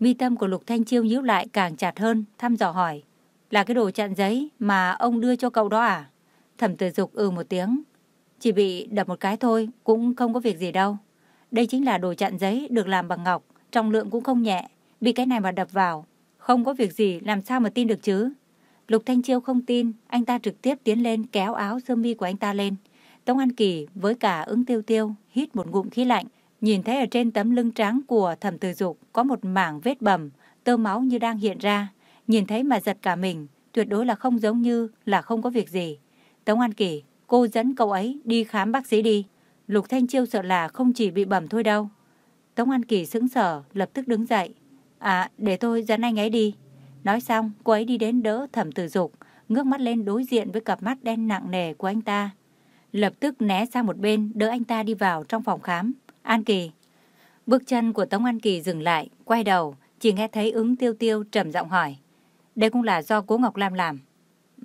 Mi tâm của Lục Thanh Chiêu nhíu lại càng chặt hơn, thăm dò hỏi. Là cái đồ chặn giấy mà ông đưa cho cậu đó à? Thẩm tử dục ừ một tiếng. Chỉ bị đập một cái thôi, cũng không có việc gì đâu. Đây chính là đồ chặn giấy được làm bằng ngọc, trọng lượng cũng không nhẹ. Bị cái này mà đập vào, không có việc gì làm sao mà tin được chứ? Lục Thanh Chiêu không tin, anh ta trực tiếp tiến lên kéo áo sơ mi của anh ta lên. Tống An Kỳ với cả ứng tiêu tiêu hít một ngụm khí lạnh, nhìn thấy ở trên tấm lưng trắng của thẩm tử dục có một mảng vết bầm, tơ máu như đang hiện ra. Nhìn thấy mà giật cả mình, tuyệt đối là không giống như là không có việc gì. Tống An Kỳ, cô dẫn cậu ấy đi khám bác sĩ đi. Lục Thanh Chiêu sợ là không chỉ bị bầm thôi đâu. Tống An Kỳ sững sờ, lập tức đứng dậy. À, để tôi dẫn anh ấy đi. Nói xong, cô ấy đi đến đỡ thẩm tử dục, ngước mắt lên đối diện với cặp mắt đen nặng nề của anh ta. Lập tức né sang một bên, đỡ anh ta đi vào trong phòng khám. An Kỳ. Bước chân của Tống An Kỳ dừng lại, quay đầu, chỉ nghe thấy ứng tiêu tiêu trầm giọng hỏi. Đây cũng là do cố Ngọc Lam làm.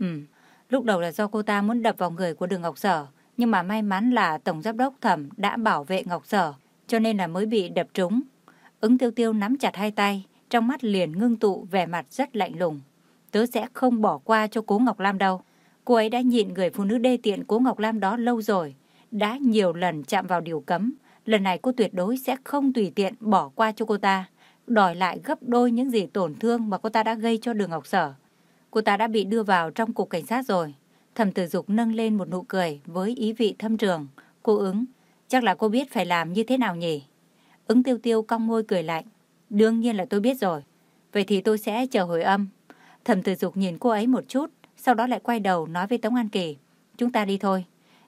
Ừ, lúc đầu là do cô ta muốn đập vào người của đường Ngọc Sở, nhưng mà may mắn là Tổng Giám đốc Thẩm đã bảo vệ Ngọc Sở, cho nên là mới bị đập trúng. Ứng tiêu tiêu nắm chặt hai tay, trong mắt liền ngưng tụ vẻ mặt rất lạnh lùng. Tớ sẽ không bỏ qua cho cố Ngọc Lam đâu. Cô ấy đã nhịn người phụ nữ đê tiện cố Ngọc Lam đó lâu rồi, đã nhiều lần chạm vào điều cấm. Lần này cô tuyệt đối sẽ không tùy tiện bỏ qua cho cô ta, đòi lại gấp đôi những gì tổn thương mà cô ta đã gây cho đường Ngọc Sở. Cô ta đã bị đưa vào trong cục cảnh sát rồi. Thẩm tử dục nâng lên một nụ cười với ý vị thâm trường. Cô ứng, chắc là cô biết phải làm như thế nào nhỉ? Ứng tiêu tiêu cong môi cười lạnh. Đương nhiên là tôi biết rồi. Vậy thì tôi sẽ chờ hồi âm. Thẩm tử dục nhìn cô ấy một chút, sau đó lại quay đầu nói với Tống An Kỳ. Chúng ta đi thôi.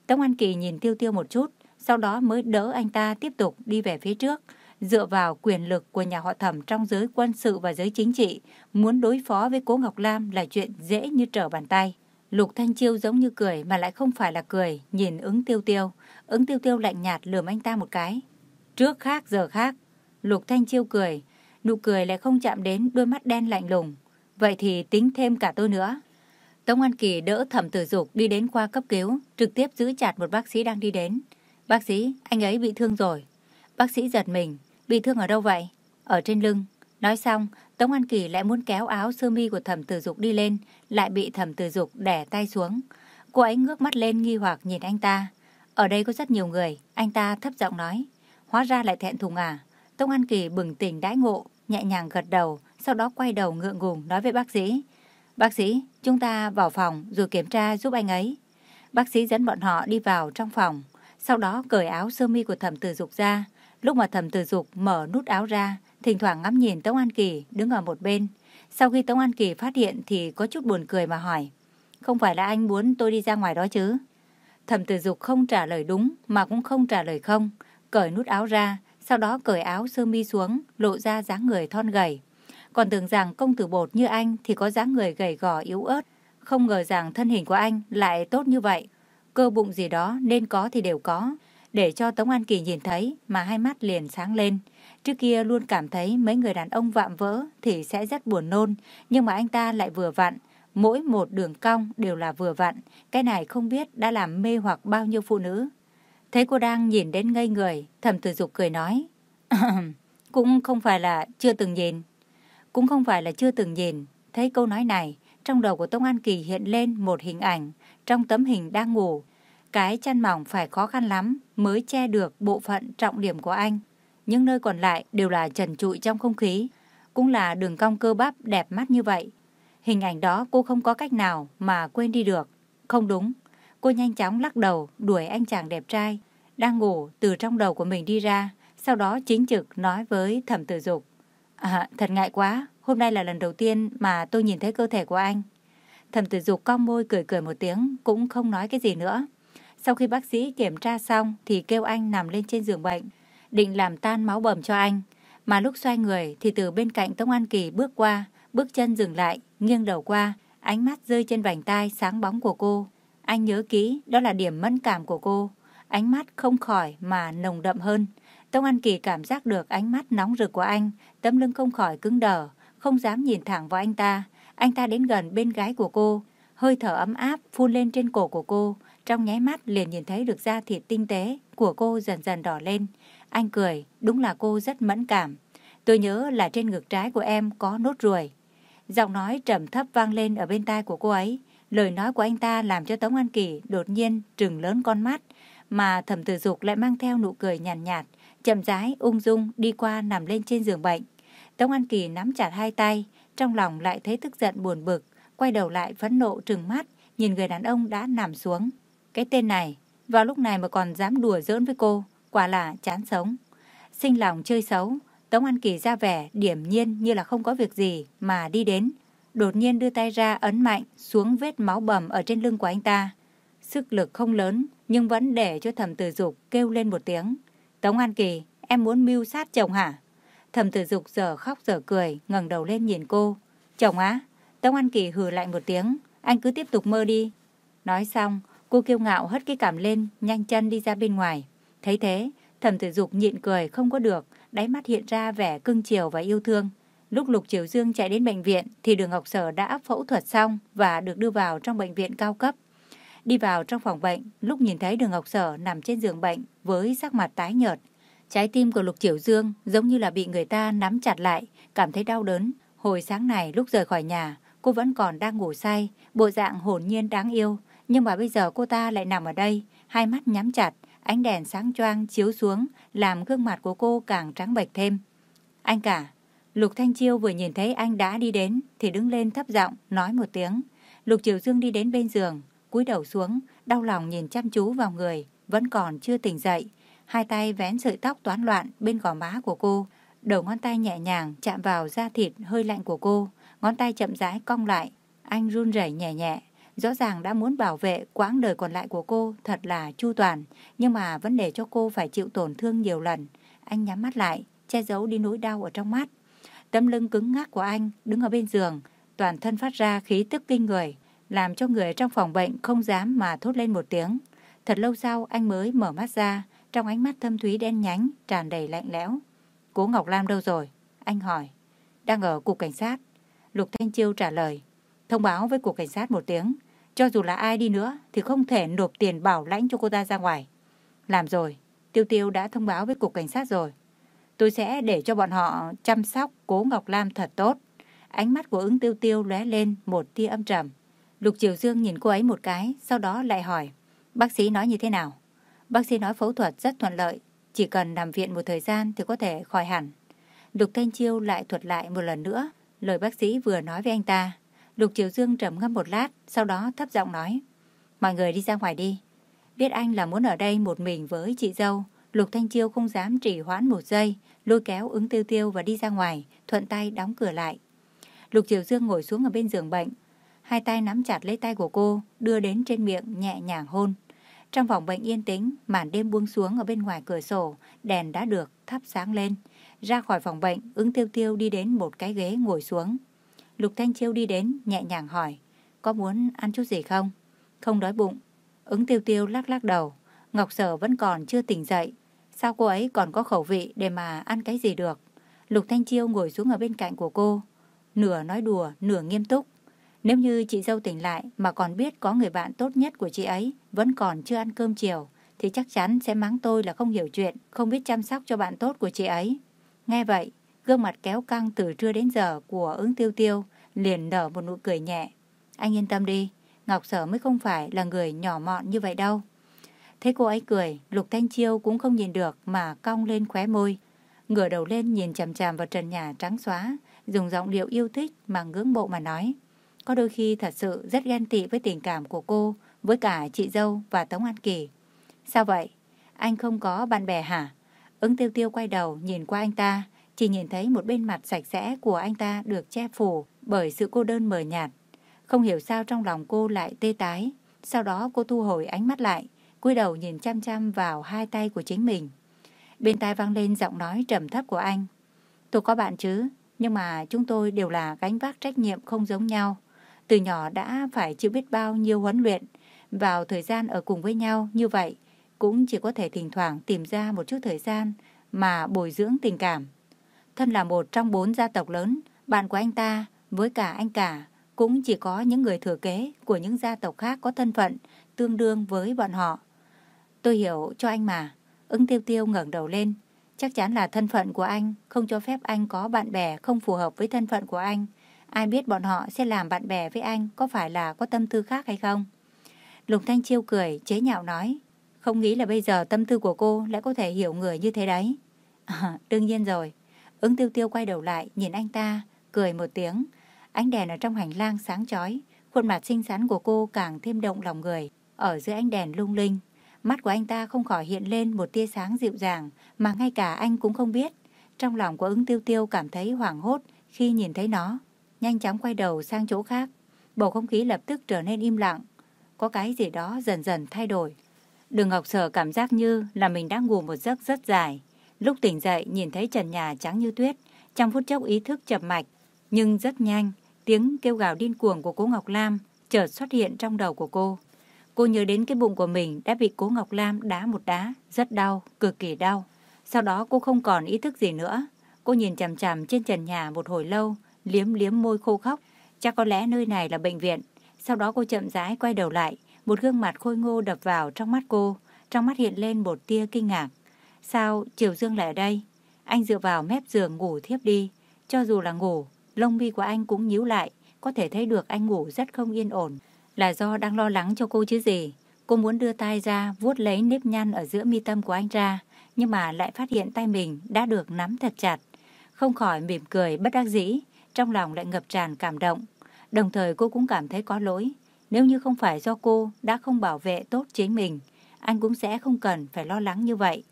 Tống An Kỳ nhìn tiêu tiêu một chút, sau đó mới đỡ anh ta tiếp tục đi về phía trước. Dựa vào quyền lực của nhà họ thẩm trong giới quân sự và giới chính trị, muốn đối phó với Cố Ngọc Lam là chuyện dễ như trở bàn tay. Lục Thanh Chiêu giống như cười mà lại không phải là cười, nhìn ứng tiêu tiêu. Ứng tiêu tiêu lạnh nhạt lườm anh ta một cái. Trước khác giờ khác. Lục Thanh Chiêu cười, nụ cười lại không chạm đến đôi mắt đen lạnh lùng. Vậy thì tính thêm cả tôi nữa. Tống An Kỳ đỡ thẩm tử dục đi đến khoa cấp cứu, trực tiếp giữ chặt một bác sĩ đang đi đến. Bác sĩ, anh ấy bị thương rồi. Bác sĩ giật mình, bị thương ở đâu vậy? Ở trên lưng. Nói xong, Tống An Kỳ lại muốn kéo áo sơ mi của thẩm tử dục đi lên, lại bị thẩm tử dục đẻ tay xuống. Cô ấy ngước mắt lên nghi hoặc nhìn anh ta. Ở đây có rất nhiều người, anh ta thấp giọng nói. Hóa ra lại thẹn thùng à? Tống An Kỳ bừng tỉnh đãi ngộ, nhẹ nhàng gật đầu, sau đó quay đầu ngượng ngùng nói với bác sĩ. Bác sĩ, chúng ta vào phòng rồi kiểm tra giúp anh ấy. Bác sĩ dẫn bọn họ đi vào trong phòng, sau đó cởi áo sơ mi của thẩm tử dục ra. Lúc mà thẩm tử dục mở nút áo ra, thỉnh thoảng ngắm nhìn Tống An Kỳ đứng ở một bên. Sau khi Tống An Kỳ phát hiện thì có chút buồn cười mà hỏi. Không phải là anh muốn tôi đi ra ngoài đó chứ? Thẩm tử dục không trả lời đúng mà cũng không trả lời không. Cởi nút áo ra, sau đó cởi áo sơ mi xuống, lộ ra dáng người thon gầy. Còn tưởng rằng công tử bột như anh thì có dáng người gầy gò yếu ớt. Không ngờ rằng thân hình của anh lại tốt như vậy. Cơ bụng gì đó nên có thì đều có. Để cho Tống An Kỳ nhìn thấy mà hai mắt liền sáng lên. Trước kia luôn cảm thấy mấy người đàn ông vạm vỡ thì sẽ rất buồn nôn. Nhưng mà anh ta lại vừa vặn. Mỗi một đường cong đều là vừa vặn. Cái này không biết đã làm mê hoặc bao nhiêu phụ nữ. Thấy cô đang nhìn đến ngây người, thầm tử dục cười nói. Cũng không phải là chưa từng nhìn. Cũng không phải là chưa từng nhìn. Thấy câu nói này, trong đầu của Tông An Kỳ hiện lên một hình ảnh. Trong tấm hình đang ngủ, cái chăn mỏng phải khó khăn lắm mới che được bộ phận trọng điểm của anh. Những nơi còn lại đều là trần trụi trong không khí. Cũng là đường cong cơ bắp đẹp mắt như vậy. Hình ảnh đó cô không có cách nào mà quên đi được. Không đúng. Cô nhanh chóng lắc đầu đuổi anh chàng đẹp trai. Đang ngủ từ trong đầu của mình đi ra. Sau đó chính trực nói với thẩm tử dục. À, thật ngại quá, hôm nay là lần đầu tiên mà tôi nhìn thấy cơ thể của anh. Thẩm tử dục cong môi cười cười một tiếng, cũng không nói cái gì nữa. Sau khi bác sĩ kiểm tra xong thì kêu anh nằm lên trên giường bệnh, định làm tan máu bầm cho anh. Mà lúc xoay người thì từ bên cạnh Tống An Kỳ bước qua, bước chân dừng lại, nghiêng đầu qua, ánh mắt rơi trên vành tai sáng bóng của cô. Anh nhớ kỹ, đó là điểm mẫn cảm của cô. Ánh mắt không khỏi mà nồng đậm hơn. Tông An Kỳ cảm giác được ánh mắt nóng rực của anh, tấm lưng không khỏi cứng đờ, không dám nhìn thẳng vào anh ta. Anh ta đến gần bên gái của cô, hơi thở ấm áp phun lên trên cổ của cô, Trong nháy mắt liền nhìn thấy được da thịt tinh tế của cô dần dần đỏ lên. Anh cười, đúng là cô rất mẫn cảm. Tôi nhớ là trên ngực trái của em có nốt ruồi. Giọng nói trầm thấp vang lên ở bên tai của cô ấy. Lời nói của anh ta làm cho Tống An Kỳ đột nhiên trừng lớn con mắt, mà thẩm tử dục lại mang theo nụ cười nhàn nhạt, nhạt, chậm rãi ung dung đi qua nằm lên trên giường bệnh. Tống An Kỳ nắm chặt hai tay, trong lòng lại thấy tức giận buồn bực, quay đầu lại phẫn nộ trừng mắt, nhìn người đàn ông đã nằm xuống. Cái tên này, vào lúc này mà còn dám đùa giỡn với cô, quả là chán sống. Sinh lòng chơi xấu, Tống An Kỳ ra vẻ điểm nhiên như là không có việc gì mà đi đến, đột nhiên đưa tay ra ấn mạnh xuống vết máu bầm ở trên lưng của anh ta. Sức lực không lớn nhưng vẫn để cho thẩm tử dục kêu lên một tiếng. Tống An Kỳ, em muốn mưu sát chồng hả? Thẩm tử dục giờ khóc giờ cười, ngẩng đầu lên nhìn cô. Chồng á? Tống An Kỳ hừ lại một tiếng, anh cứ tiếp tục mơ đi. Nói xong, cô kiêu ngạo hất cái cảm lên, nhanh chân đi ra bên ngoài. Thấy thế, thẩm tử dục nhịn cười không có được, đáy mắt hiện ra vẻ cưng chiều và yêu thương. Lúc Lục Triều Dương chạy đến bệnh viện thì Đường Ngọc Sở đã phẫu thuật xong và được đưa vào trong bệnh viện cao cấp. Đi vào trong phòng bệnh, lúc nhìn thấy Đường Ngọc Sở nằm trên giường bệnh với sắc mặt tái nhợt. Trái tim của Lục Triều Dương giống như là bị người ta nắm chặt lại, cảm thấy đau đớn. Hồi sáng này lúc rời khỏi nhà, cô vẫn còn đang ngủ say, bộ dạng hồn nhiên đáng yêu. Nhưng mà bây giờ cô ta lại nằm ở đây, hai mắt nhắm chặt, ánh đèn sáng choang chiếu xuống, làm gương mặt của cô càng trắng bệch thêm. Anh cả, Lục Thanh Chiêu vừa nhìn thấy anh đã đi đến thì đứng lên thấp giọng nói một tiếng. Lục Triều Dương đi đến bên giường, cúi đầu xuống, đau lòng nhìn chăm chú vào người, vẫn còn chưa tỉnh dậy. Hai tay vén sợi tóc toán loạn bên gò má của cô, đầu ngón tay nhẹ nhàng chạm vào da thịt hơi lạnh của cô, ngón tay chậm rãi cong lại. Anh run rẩy nhẹ nhẹ, rõ ràng đã muốn bảo vệ quãng đời còn lại của cô thật là chu toàn, nhưng mà vẫn để cho cô phải chịu tổn thương nhiều lần. Anh nhắm mắt lại, che giấu đi nỗi đau ở trong mắt. Tấm lưng cứng ngắc của anh đứng ở bên giường, toàn thân phát ra khí tức kinh người, làm cho người trong phòng bệnh không dám mà thốt lên một tiếng. Thật lâu sau anh mới mở mắt ra, trong ánh mắt thâm thúy đen nhánh, tràn đầy lạnh lẽo. Cố Ngọc Lam đâu rồi? Anh hỏi. Đang ở cục cảnh sát. Lục Thanh Chiêu trả lời. Thông báo với cục cảnh sát một tiếng. Cho dù là ai đi nữa thì không thể nộp tiền bảo lãnh cho cô ta ra ngoài. Làm rồi. Tiêu Tiêu đã thông báo với cục cảnh sát rồi. Tôi sẽ để cho bọn họ chăm sóc cố Ngọc Lam thật tốt. Ánh mắt của ứng tiêu tiêu lóe lên một tia âm trầm. Lục Triều Dương nhìn cô ấy một cái, sau đó lại hỏi. Bác sĩ nói như thế nào? Bác sĩ nói phẫu thuật rất thuận lợi. Chỉ cần nằm viện một thời gian thì có thể khỏi hẳn. Lục Thanh Chiêu lại thuật lại một lần nữa. Lời bác sĩ vừa nói với anh ta. Lục Triều Dương trầm ngâm một lát, sau đó thấp giọng nói. Mọi người đi ra ngoài đi. Biết anh là muốn ở đây một mình với chị dâu, Lục Thanh Chiêu không dám trì hoãn một giây, lôi kéo ứng tiêu tiêu và đi ra ngoài, thuận tay đóng cửa lại. Lục Triều Dương ngồi xuống ở bên giường bệnh, hai tay nắm chặt lấy tay của cô, đưa đến trên miệng nhẹ nhàng hôn. Trong phòng bệnh yên tĩnh, màn đêm buông xuống ở bên ngoài cửa sổ, đèn đã được thắp sáng lên. Ra khỏi phòng bệnh, ứng tiêu tiêu đi đến một cái ghế ngồi xuống. Lục Thanh Chiêu đi đến, nhẹ nhàng hỏi, có muốn ăn chút gì không? Không đói bụng. Ứng tiêu tiêu lắc lắc đầu, Ngọc Sở vẫn còn chưa tỉnh dậy, Sao cô ấy còn có khẩu vị để mà ăn cái gì được? Lục Thanh Chiêu ngồi xuống ở bên cạnh của cô, nửa nói đùa, nửa nghiêm túc. Nếu như chị dâu tỉnh lại mà còn biết có người bạn tốt nhất của chị ấy vẫn còn chưa ăn cơm chiều, thì chắc chắn sẽ mắng tôi là không hiểu chuyện, không biết chăm sóc cho bạn tốt của chị ấy. Nghe vậy, gương mặt kéo căng từ trưa đến giờ của ứng tiêu tiêu liền nở một nụ cười nhẹ. Anh yên tâm đi, Ngọc Sở mới không phải là người nhỏ mọn như vậy đâu. Thấy cô ấy cười, Lục Thanh Chiêu cũng không nhìn được mà cong lên khóe môi. Ngửa đầu lên nhìn chằm chằm vào trần nhà trắng xóa, dùng giọng điệu yêu thích mà ngưỡng mộ mà nói. Có đôi khi thật sự rất ghen tị với tình cảm của cô, với cả chị dâu và Tống An Kỳ. Sao vậy? Anh không có bạn bè hả? Ứng tiêu tiêu quay đầu nhìn qua anh ta, chỉ nhìn thấy một bên mặt sạch sẽ của anh ta được che phủ bởi sự cô đơn mờ nhạt. Không hiểu sao trong lòng cô lại tê tái. Sau đó cô thu hồi ánh mắt lại, cúi đầu nhìn chăm chăm vào hai tay của chính mình. Bên tai vang lên giọng nói trầm thấp của anh. Tôi có bạn chứ, nhưng mà chúng tôi đều là gánh vác trách nhiệm không giống nhau. Từ nhỏ đã phải chịu biết bao nhiêu huấn luyện, vào thời gian ở cùng với nhau như vậy, cũng chỉ có thể thỉnh thoảng tìm ra một chút thời gian mà bồi dưỡng tình cảm. Thân là một trong bốn gia tộc lớn, bạn của anh ta với cả anh cả cũng chỉ có những người thừa kế của những gia tộc khác có thân phận tương đương với bọn họ. Tôi hiểu cho anh mà. Ứng tiêu tiêu ngẩng đầu lên. Chắc chắn là thân phận của anh không cho phép anh có bạn bè không phù hợp với thân phận của anh. Ai biết bọn họ sẽ làm bạn bè với anh có phải là có tâm tư khác hay không? Lục Thanh Chiêu cười, chế nhạo nói. Không nghĩ là bây giờ tâm tư của cô lại có thể hiểu người như thế đấy. À, đương nhiên rồi. Ứng tiêu tiêu quay đầu lại, nhìn anh ta, cười một tiếng. Ánh đèn ở trong hành lang sáng chói, khuôn mặt xinh xắn của cô càng thêm động lòng người. Ở dưới ánh đèn lung linh, mắt của anh ta không khỏi hiện lên một tia sáng dịu dàng mà ngay cả anh cũng không biết. Trong lòng của ứng tiêu tiêu cảm thấy hoảng hốt khi nhìn thấy nó. Nhanh chóng quay đầu sang chỗ khác. Bầu không khí lập tức trở nên im lặng. Có cái gì đó dần dần thay đổi. Đường Ngọc Sở cảm giác như là mình đang ngủ một giấc rất dài. Lúc tỉnh dậy nhìn thấy trần nhà trắng như tuyết, trong phút chốc ý thức chập mạch, nhưng rất nhanh, tiếng kêu gào điên cuồng của cố Ngọc Lam chợt xuất hiện trong đầu của cô. Cô nhớ đến cái bụng của mình đã bị cố Ngọc Lam đá một đá, rất đau, cực kỳ đau. Sau đó cô không còn ý thức gì nữa. Cô nhìn chằm chằm trên trần nhà một hồi lâu, liếm liếm môi khô khóc. Chắc có lẽ nơi này là bệnh viện. Sau đó cô chậm rãi quay đầu lại, một gương mặt khôi ngô đập vào trong mắt cô. Trong mắt hiện lên một tia kinh ngạc. Sao Triều Dương lại ở đây? Anh dựa vào mép giường ngủ thiếp đi. Cho dù là ngủ, lông mi của anh cũng nhíu lại. Có thể thấy được anh ngủ rất không yên ổn. Là do đang lo lắng cho cô chứ gì. Cô muốn đưa tay ra, vuốt lấy nếp nhăn ở giữa mi tâm của anh ra. Nhưng mà lại phát hiện tay mình đã được nắm thật chặt. Không khỏi mỉm cười bất đắc dĩ. Trong lòng lại ngập tràn cảm động. Đồng thời cô cũng cảm thấy có lỗi. Nếu như không phải do cô đã không bảo vệ tốt chính mình, anh cũng sẽ không cần phải lo lắng như vậy.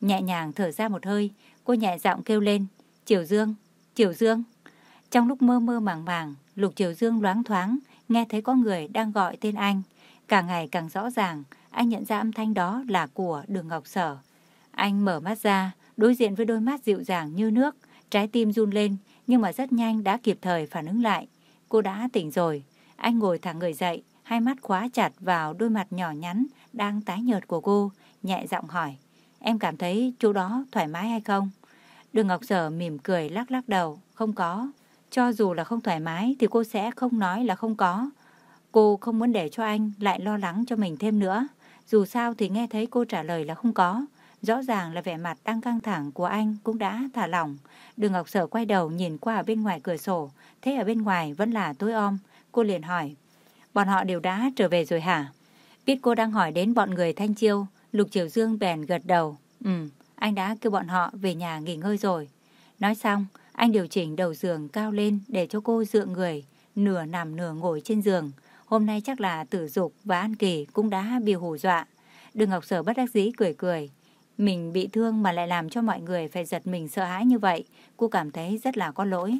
Nhẹ nhàng thở ra một hơi, cô nhẹ giọng kêu lên, Triều Dương, Triều Dương. Trong lúc mơ mơ màng màng, Lục Triều Dương loáng thoáng, nghe thấy có người đang gọi tên anh. Càng ngày càng rõ ràng, anh nhận ra âm thanh đó là của Đường Ngọc Sở. Anh mở mắt ra, đối diện với đôi mắt dịu dàng như nước, trái tim run lên, nhưng mà rất nhanh đã kịp thời phản ứng lại. Cô đã tỉnh rồi. Anh ngồi thẳng người dậy, hai mắt khóa chặt vào đôi mặt nhỏ nhắn đang tái nhợt của cô, nhẹ giọng hỏi. Em cảm thấy chỗ đó thoải mái hay không? Đường Ngọc Sở mỉm cười lắc lắc đầu, không có. Cho dù là không thoải mái thì cô sẽ không nói là không có. Cô không muốn để cho anh lại lo lắng cho mình thêm nữa. Dù sao thì nghe thấy cô trả lời là không có. Rõ ràng là vẻ mặt đang căng thẳng của anh cũng đã thả lỏng. Đường Ngọc Sở quay đầu nhìn qua ở bên ngoài cửa sổ. Thế ở bên ngoài vẫn là tối om. Cô liền hỏi. Bọn họ đều đã trở về rồi hả? Biết cô đang hỏi đến bọn người Thanh Chiêu. Lục Triều Dương bèn gật đầu. Ừ, anh đã kêu bọn họ về nhà nghỉ ngơi rồi. Nói xong, anh điều chỉnh đầu giường cao lên để cho cô dựa người, nửa nằm nửa ngồi trên giường. Hôm nay chắc là tử dục và An Kỳ cũng đã bị hù dọa. Đường Ngọc Sở bất đắc dĩ cười cười. Mình bị thương mà lại làm cho mọi người phải giật mình sợ hãi như vậy, cô cảm thấy rất là có lỗi.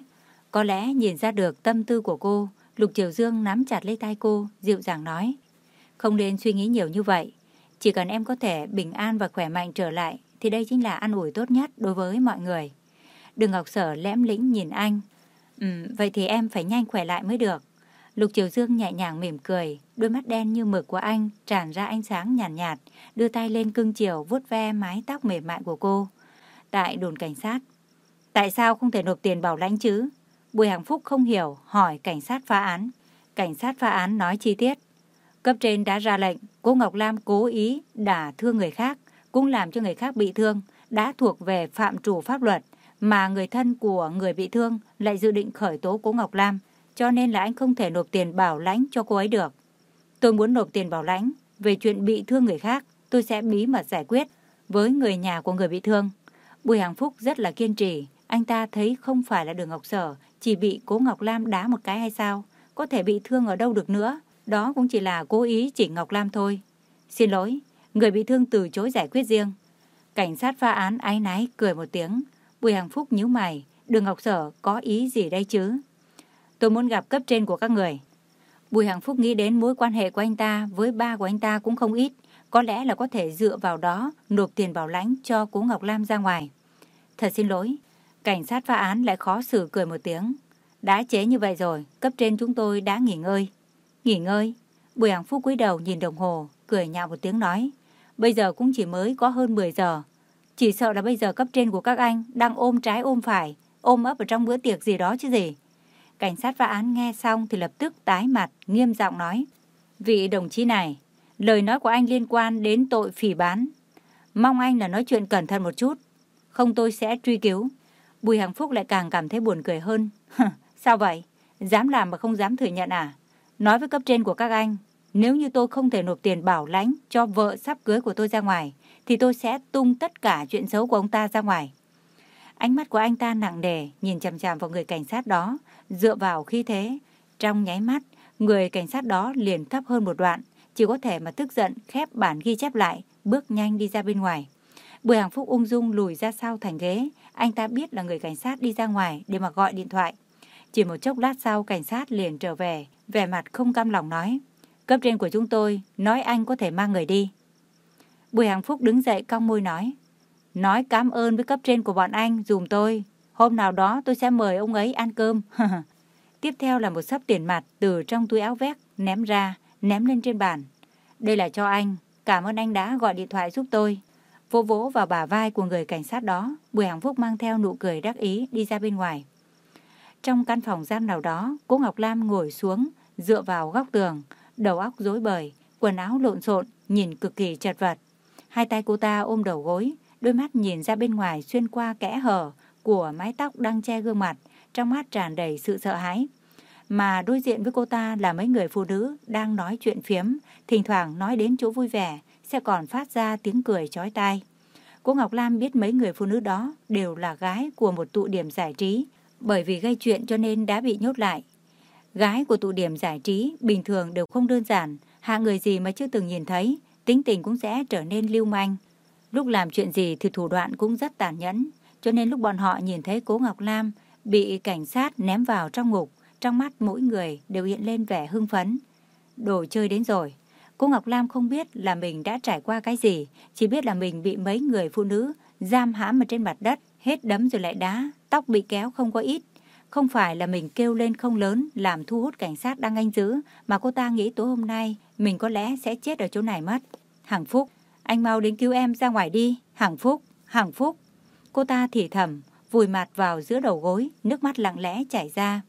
Có lẽ nhìn ra được tâm tư của cô, Lục Triều Dương nắm chặt lấy tay cô, dịu dàng nói. Không nên suy nghĩ nhiều như vậy. Chỉ cần em có thể bình an và khỏe mạnh trở lại, thì đây chính là ăn ủi tốt nhất đối với mọi người. Đường Ngọc Sở lém lĩnh nhìn anh. Ừ, vậy thì em phải nhanh khỏe lại mới được. Lục Triều Dương nhẹ nhàng mỉm cười, đôi mắt đen như mực của anh tràn ra ánh sáng nhàn nhạt, nhạt, đưa tay lên cưng chiều vuốt ve mái tóc mềm mại của cô. Tại đồn cảnh sát, tại sao không thể nộp tiền bảo lãnh chứ? Bùi Hằng Phúc không hiểu, hỏi cảnh sát phá án. Cảnh sát phá án nói chi tiết. Cấp trên đã ra lệnh, cô Ngọc Lam cố ý đả thương người khác, cũng làm cho người khác bị thương, đã thuộc về phạm trù pháp luật, mà người thân của người bị thương lại dự định khởi tố cô Ngọc Lam, cho nên là anh không thể nộp tiền bảo lãnh cho cô ấy được. Tôi muốn nộp tiền bảo lãnh về chuyện bị thương người khác, tôi sẽ bí mật giải quyết với người nhà của người bị thương. Bùi Hằng Phúc rất là kiên trì, anh ta thấy không phải là đường Ngọc Sở, chỉ bị cố Ngọc Lam đá một cái hay sao, có thể bị thương ở đâu được nữa, đó cũng chỉ là cố ý chỉ Ngọc Lam thôi. Xin lỗi, người bị thương từ chối giải quyết riêng. Cảnh sát pha án ái náy cười một tiếng, Bùi Hằng Phúc nhíu mày, đường Ngọc Sở có ý gì đây chứ? Tôi muốn gặp cấp trên của các người. Bùi Hằng Phúc nghĩ đến mối quan hệ của anh ta với ba của anh ta cũng không ít, có lẽ là có thể dựa vào đó nộp tiền bảo lãnh cho cố Ngọc Lam ra ngoài. Thật xin lỗi, cảnh sát phá án lại khó xử cười một tiếng. Đã chế như vậy rồi, cấp trên chúng tôi đã nghỉ ngơi. Nghỉ ngơi? Bùi Hằng Phúc cúi đầu nhìn đồng hồ, cười nhạo một tiếng nói. Bây giờ cũng chỉ mới có hơn 10 giờ. Chỉ sợ là bây giờ cấp trên của các anh đang ôm trái ôm phải, ôm ấp ở trong bữa tiệc gì đó chứ gì. Cảnh sát phá án nghe xong thì lập tức tái mặt, nghiêm giọng nói. Vị đồng chí này, lời nói của anh liên quan đến tội phỉ bán. Mong anh là nói chuyện cẩn thận một chút, không tôi sẽ truy cứu. Bùi Hằng Phúc lại càng cảm thấy buồn cười hơn. Sao vậy? Dám làm mà không dám thừa nhận à? Nói với cấp trên của các anh, nếu như tôi không thể nộp tiền bảo lãnh cho vợ sắp cưới của tôi ra ngoài, thì tôi sẽ tung tất cả chuyện xấu của ông ta ra ngoài. Ánh mắt của anh ta nặng nề, nhìn chằm chằm vào người cảnh sát đó, dựa vào khi thế. Trong nháy mắt, người cảnh sát đó liền thấp hơn một đoạn, chỉ có thể mà tức giận khép bản ghi chép lại, bước nhanh đi ra bên ngoài. Bùi Hàng Phúc ung dung lùi ra sau thành ghế, anh ta biết là người cảnh sát đi ra ngoài để mà gọi điện thoại. Chỉ một chốc lát sau cảnh sát liền trở về, vẻ mặt không cam lòng nói. Cấp trên của chúng tôi nói anh có thể mang người đi. Bùi Hàng Phúc đứng dậy cong môi nói. Nói cảm ơn với cấp trên của bọn anh dùm tôi. Hôm nào đó tôi sẽ mời ông ấy ăn cơm. Tiếp theo là một sấp tiền mặt từ trong túi áo vét ném ra, ném lên trên bàn. Đây là cho anh. Cảm ơn anh đã gọi điện thoại giúp tôi. Vỗ vỗ vào bả vai của người cảnh sát đó, Bùi hằng Phúc mang theo nụ cười đắc ý đi ra bên ngoài. Trong căn phòng giam nào đó, cô Ngọc Lam ngồi xuống, dựa vào góc tường, đầu óc rối bời, quần áo lộn xộn, nhìn cực kỳ chật vật. Hai tay cô ta ôm đầu gối, đôi mắt nhìn ra bên ngoài xuyên qua kẽ hở của mái tóc đang che gương mặt, trong mắt tràn đầy sự sợ hãi. Mà đối diện với cô ta là mấy người phụ nữ đang nói chuyện phiếm, thỉnh thoảng nói đến chỗ vui vẻ, sẽ còn phát ra tiếng cười chói tai. Cô Ngọc Lam biết mấy người phụ nữ đó đều là gái của một tụ điểm giải trí, bởi vì gây chuyện cho nên đã bị nhốt lại. Gái của tụ điểm giải trí bình thường đều không đơn giản, hạ người gì mà chưa từng nhìn thấy, tính tình cũng sẽ trở nên lưu manh. Lúc làm chuyện gì thì thủ đoạn cũng rất tàn nhẫn, cho nên lúc bọn họ nhìn thấy cố Ngọc Lam bị cảnh sát ném vào trong ngục, trong mắt mỗi người đều hiện lên vẻ hưng phấn. Đồ chơi đến rồi. Cô Ngọc Lam không biết là mình đã trải qua cái gì, chỉ biết là mình bị mấy người phụ nữ giam hãm ở trên mặt đất, hết đấm rồi lại đá, tóc bị kéo không có ít. Không phải là mình kêu lên không lớn làm thu hút cảnh sát đang anh giữ, mà cô ta nghĩ tối hôm nay mình có lẽ sẽ chết ở chỗ này mất. Hằng Phúc, anh mau đến cứu em ra ngoài đi. Hằng Phúc, Hằng Phúc. Cô ta thì thầm, vùi mặt vào giữa đầu gối, nước mắt lặng lẽ chảy ra.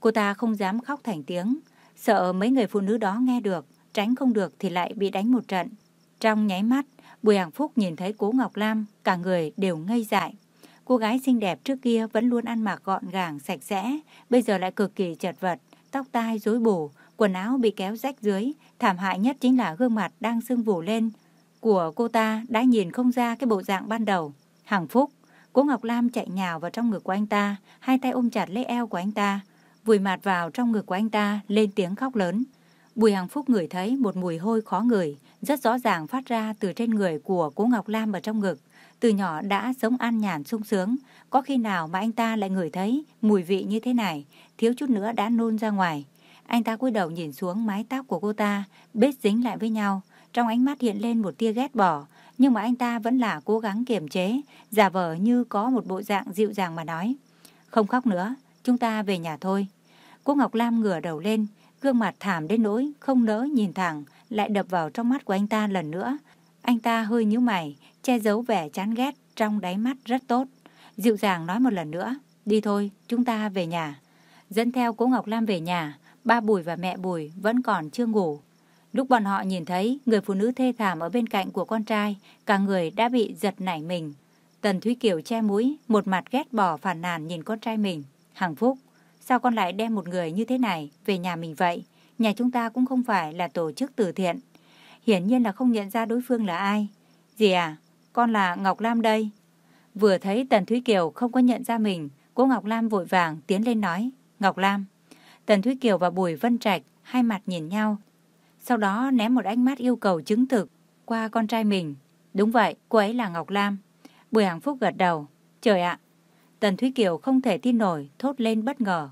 Cô ta không dám khóc thành tiếng, sợ mấy người phụ nữ đó nghe được, tránh không được thì lại bị đánh một trận. Trong nháy mắt, Bùi Hằng Phúc nhìn thấy cố Ngọc Lam, cả người đều ngây dại. Cô gái xinh đẹp trước kia vẫn luôn ăn mặc gọn gàng, sạch sẽ, bây giờ lại cực kỳ chật vật, tóc tai rối bù, quần áo bị kéo rách dưới, thảm hại nhất chính là gương mặt đang sưng vù lên. Của cô ta đã nhìn không ra cái bộ dạng ban đầu. Hằng Phúc, cố Ngọc Lam chạy nhào vào trong ngực của anh ta, hai tay ôm chặt lấy eo của anh ta, vùi mặt vào trong ngực của anh ta, lên tiếng khóc lớn. Bùi Hằng Phúc ngửi thấy một mùi hôi khó ngửi, rất rõ ràng phát ra từ trên người của cố Ngọc Lam ở trong ngực. Từ nhỏ đã sống an nhàn sung sướng, có khi nào mà anh ta lại ngửi thấy mùi vị như thế này, thiếu chút nữa đã nôn ra ngoài. Anh ta cúi đầu nhìn xuống mái tóc của cô ta, bết dính lại với nhau, trong ánh mắt hiện lên một tia ghét bỏ, nhưng mà anh ta vẫn là cố gắng kiềm chế, giả vờ như có một bộ dạng dịu dàng mà nói. Không khóc nữa, chúng ta về nhà thôi. Cô Ngọc Lam ngửa đầu lên, gương mặt thảm đến nỗi không nỡ nhìn thẳng, lại đập vào trong mắt của anh ta lần nữa. Anh ta hơi nhíu mày, che giấu vẻ chán ghét trong đáy mắt rất tốt. Dịu dàng nói một lần nữa, đi thôi, chúng ta về nhà. Dẫn theo cố Ngọc Lam về nhà, ba Bùi và mẹ Bùi vẫn còn chưa ngủ. Lúc bọn họ nhìn thấy người phụ nữ thê thảm ở bên cạnh của con trai, cả người đã bị giật nảy mình. Tần Thúy Kiều che mũi, một mặt ghét bỏ phản nàn nhìn con trai mình. Hằng Phúc, sao con lại đem một người như thế này về nhà mình vậy? Nhà chúng ta cũng không phải là tổ chức từ thiện. Hiển nhiên là không nhận ra đối phương là ai. gì à, con là Ngọc Lam đây. Vừa thấy Tần Thúy Kiều không có nhận ra mình, cô Ngọc Lam vội vàng tiến lên nói. Ngọc Lam. Tần Thúy Kiều và Bùi Vân Trạch hai mặt nhìn nhau. Sau đó ném một ánh mắt yêu cầu chứng thực qua con trai mình. Đúng vậy, cô ấy là Ngọc Lam. Bùi Hằng Phúc gật đầu. Trời ạ! Tần Thúy Kiều không thể tin nổi, thốt lên bất ngờ.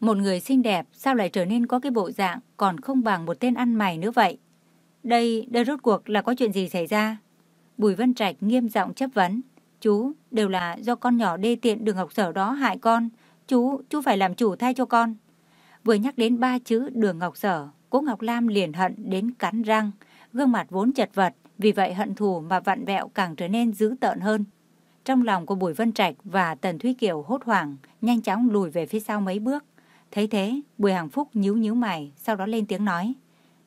Một người xinh đẹp sao lại trở nên có cái bộ dạng còn không bằng một tên ăn mày nữa vậy? Đây, đây rốt cuộc là có chuyện gì xảy ra? Bùi Vân Trạch nghiêm giọng chất vấn. Chú, đều là do con nhỏ đê tiện đường học sở đó hại con. Chú, chú phải làm chủ thay cho con. Vừa nhắc đến ba chữ đường ngọc sở, cố Ngọc Lam liền hận đến cắn răng. Gương mặt vốn chật vật, vì vậy hận thù mà vặn vẹo càng trở nên dữ tợn hơn. Trong lòng của Bùi Vân Trạch và Tần Thúy Kiều hốt hoảng, nhanh chóng lùi về phía sau mấy bước. Thấy thế, Bùi Hằng Phúc nhíu nhíu mày, sau đó lên tiếng nói.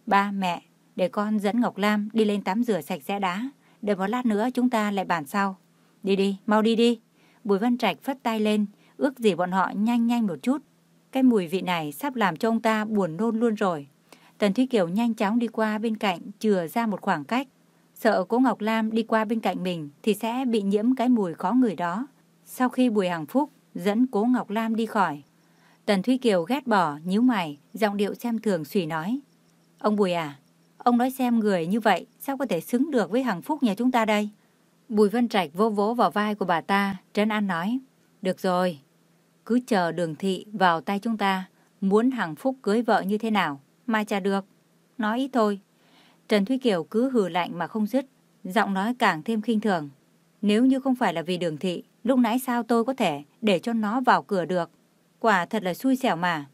Ba, mẹ, để con dẫn Ngọc Lam đi lên tắm rửa sạch sẽ đá. Đợi một lát nữa chúng ta lại bàn sau. Đi đi, mau đi đi. Bùi Văn Trạch phất tay lên, ước gì bọn họ nhanh nhanh một chút. Cái mùi vị này sắp làm cho ông ta buồn nôn luôn rồi. Tần Thúy Kiều nhanh chóng đi qua bên cạnh, chừa ra một khoảng cách. Sợ cố Ngọc Lam đi qua bên cạnh mình thì sẽ bị nhiễm cái mùi khó người đó. Sau khi Bùi Hằng Phúc dẫn cố Ngọc Lam đi khỏi, Tần Thúy Kiều ghét bỏ, nhíu mày, giọng điệu xem thường xùy nói. Ông Bùi à, ông nói xem người như vậy sao có thể xứng được với Hằng Phúc nhà chúng ta đây? Bùi Vân Trạch vô vỗ vào vai của bà ta, Trấn An nói. Được rồi, cứ chờ đường thị vào tay chúng ta, muốn Hằng Phúc cưới vợ như thế nào, mai trả được. Nói ít thôi. Trần Thúy Kiều cứ hừ lạnh mà không dứt, giọng nói càng thêm khinh thường. Nếu như không phải là vì đường thị, lúc nãy sao tôi có thể để cho nó vào cửa được? Quả thật là xui xẻo mà.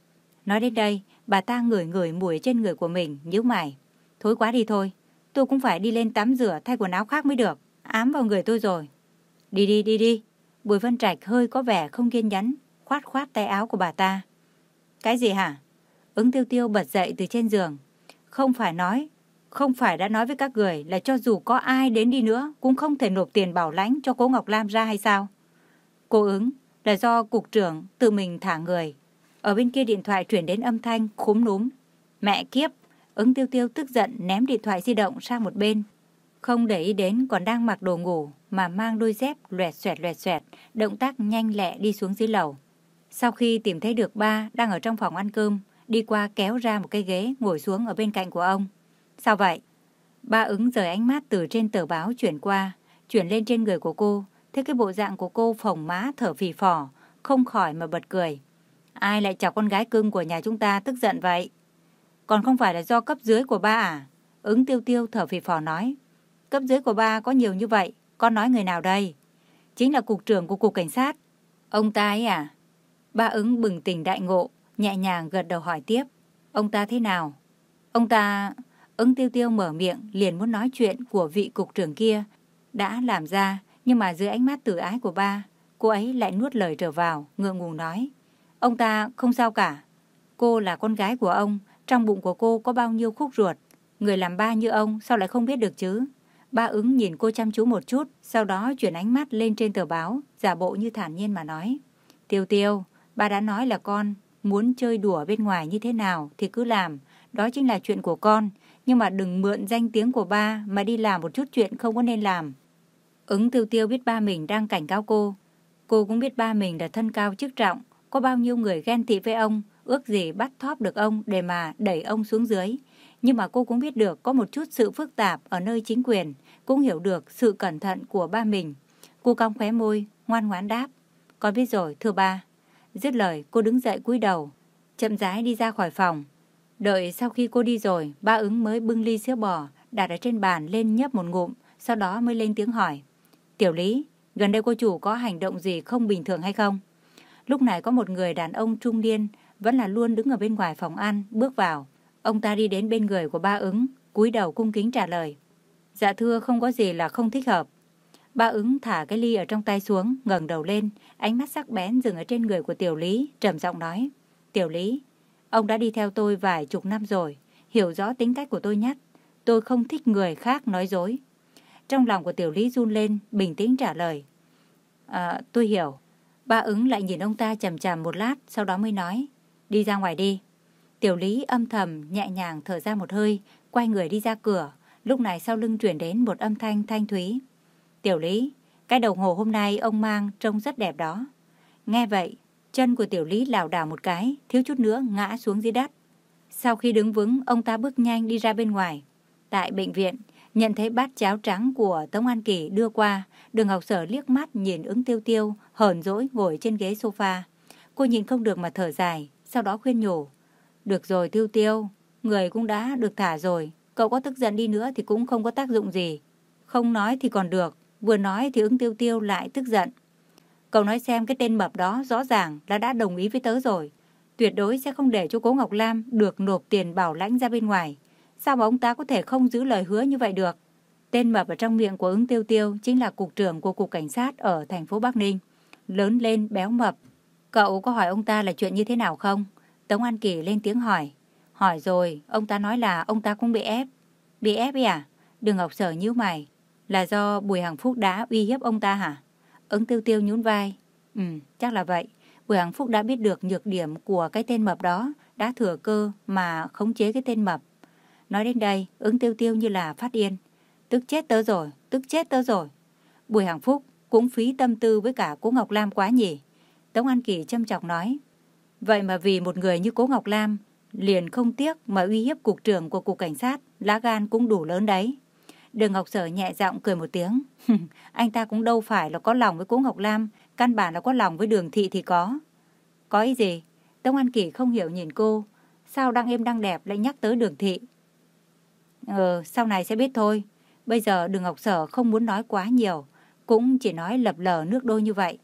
Nói đến đây, bà ta ngửi ngửi mùi trên người của mình, nhíu mày. Thối quá đi thôi, tôi cũng phải đi lên tắm rửa thay quần áo khác mới được. Ám vào người tôi rồi. Đi đi đi đi. Bùi Vân Trạch hơi có vẻ không kiên nhẫn, khoát khoát tay áo của bà ta. Cái gì hả? Ứng tiêu tiêu bật dậy từ trên giường. Không phải nói, không phải đã nói với các người là cho dù có ai đến đi nữa cũng không thể nộp tiền bảo lãnh cho cố Ngọc Lam ra hay sao? Cô ứng là do cục trưởng tự mình thả người. Ở bên kia điện thoại chuyển đến âm thanh khúm núm. Mẹ kiếp, ứng tiêu tiêu tức giận ném điện thoại di động sang một bên. Không để ý đến còn đang mặc đồ ngủ mà mang đôi dép loẹt xoẹt loẹt xoẹt, động tác nhanh lẹ đi xuống dưới lầu. Sau khi tìm thấy được ba đang ở trong phòng ăn cơm, đi qua kéo ra một cái ghế ngồi xuống ở bên cạnh của ông. Sao vậy? Ba ứng rời ánh mắt từ trên tờ báo chuyển qua, chuyển lên trên người của cô. Thấy cái bộ dạng của cô phồng má thở phì phò, không khỏi mà bật cười. Ai lại chọc con gái cưng của nhà chúng ta tức giận vậy? Còn không phải là do cấp dưới của ba à? Ứng tiêu tiêu thở phì phò nói. Cấp dưới của ba có nhiều như vậy, con nói người nào đây? Chính là cục trưởng của cục cảnh sát. Ông ta ấy à? Ba ứng bừng tỉnh đại ngộ, nhẹ nhàng gật đầu hỏi tiếp. Ông ta thế nào? Ông ta... Ứng tiêu tiêu mở miệng liền muốn nói chuyện của vị cục trưởng kia. Đã làm ra, nhưng mà dưới ánh mắt tử ái của ba, cô ấy lại nuốt lời trở vào, ngượng ngùng nói. Ông ta không sao cả. Cô là con gái của ông, trong bụng của cô có bao nhiêu khúc ruột. Người làm ba như ông sao lại không biết được chứ? Ba ứng nhìn cô chăm chú một chút, sau đó chuyển ánh mắt lên trên tờ báo, giả bộ như thản nhiên mà nói. Tiêu tiêu, ba đã nói là con muốn chơi đùa bên ngoài như thế nào thì cứ làm, đó chính là chuyện của con, nhưng mà đừng mượn danh tiếng của ba mà đi làm một chút chuyện không có nên làm. Ứng tiêu tiêu biết ba mình đang cảnh cáo cô. Cô cũng biết ba mình là thân cao chức trọng, có bao nhiêu người ghen tị với ông, ước gì bắt thóp được ông để mà đẩy ông xuống dưới. Nhưng mà cô cũng biết được có một chút sự phức tạp ở nơi chính quyền, cũng hiểu được sự cẩn thận của ba mình. Cô cong khóe môi, ngoan ngoãn đáp. Con biết rồi, thưa ba. Dứt lời, cô đứng dậy cúi đầu, chậm rãi đi ra khỏi phòng. Đợi sau khi cô đi rồi, ba ứng mới bưng ly sữa bò, đặt ở trên bàn lên nhấp một ngụm, sau đó mới lên tiếng hỏi. Tiểu Lý, gần đây cô chủ có hành động gì không bình thường hay không? Lúc này có một người đàn ông trung niên, vẫn là luôn đứng ở bên ngoài phòng ăn, bước vào. Ông ta đi đến bên người của ba ứng, cúi đầu cung kính trả lời. Dạ thưa không có gì là không thích hợp. Ba ứng thả cái ly ở trong tay xuống, ngẩng đầu lên, ánh mắt sắc bén dừng ở trên người của Tiểu Lý, trầm giọng nói. Tiểu Lý, ông đã đi theo tôi vài chục năm rồi, hiểu rõ tính cách của tôi nhất. Tôi không thích người khác nói dối. Trong lòng của Tiểu Lý run lên, bình tĩnh trả lời. À, tôi hiểu. Ba ứng lại nhìn ông ta chầm chầm một lát, sau đó mới nói. Đi ra ngoài đi. Tiểu Lý âm thầm, nhẹ nhàng thở ra một hơi, quay người đi ra cửa. Lúc này sau lưng chuyển đến một âm thanh thanh thúy. Tiểu Lý, cái đồng hồ hôm nay ông mang trông rất đẹp đó. Nghe vậy, chân của Tiểu Lý lảo đảo một cái, thiếu chút nữa ngã xuống dưới đất. Sau khi đứng vững, ông ta bước nhanh đi ra bên ngoài. Tại bệnh viện, nhận thấy bát cháo trắng của Tống An Kỳ đưa qua, đường học sở liếc mắt nhìn ứng tiêu tiêu, hờn dỗi ngồi trên ghế sofa. Cô nhìn không được mà thở dài, sau đó khuyên nhủ. Được rồi tiêu tiêu, người cũng đã được thả rồi, cậu có tức giận đi nữa thì cũng không có tác dụng gì. Không nói thì còn được, vừa nói thì ứng tiêu tiêu lại tức giận. Cậu nói xem cái tên mập đó rõ ràng là đã đồng ý với tớ rồi. Tuyệt đối sẽ không để cho cố Ngọc Lam được nộp tiền bảo lãnh ra bên ngoài. Sao mà ông ta có thể không giữ lời hứa như vậy được? Tên mập ở trong miệng của ứng tiêu tiêu chính là cục trưởng của cục cảnh sát ở thành phố Bắc Ninh. Lớn lên béo mập. Cậu có hỏi ông ta là chuyện như thế nào không? Tống An Kỳ lên tiếng hỏi. Hỏi rồi, ông ta nói là ông ta cũng bị ép. Bị ép ấy à? Đường Ngọc Sở nhíu mày. Là do Bùi Hằng Phúc đã uy hiếp ông ta hả? Ứng tiêu tiêu nhún vai. Ừ, chắc là vậy. Bùi Hằng Phúc đã biết được nhược điểm của cái tên mập đó, đã thừa cơ mà khống chế cái tên mập. Nói đến đây, ứng tiêu tiêu như là phát điên. Tức chết tớ rồi, tức chết tớ rồi. Bùi Hằng Phúc cũng phí tâm tư với cả Cố Ngọc Lam quá nhỉ. Tống An Kỳ châm chọc nói. Vậy mà vì một người như cố Ngọc Lam, liền không tiếc mà uy hiếp cục trưởng của cục cảnh sát, lá gan cũng đủ lớn đấy. Đường Ngọc Sở nhẹ giọng cười một tiếng. anh ta cũng đâu phải là có lòng với cố Ngọc Lam, căn bản là có lòng với đường thị thì có. Có ý gì? Tống An Kỳ không hiểu nhìn cô. Sao đang êm đang đẹp lại nhắc tới đường thị? Ờ, sau này sẽ biết thôi. Bây giờ đường Ngọc Sở không muốn nói quá nhiều, cũng chỉ nói lập lờ nước đôi như vậy.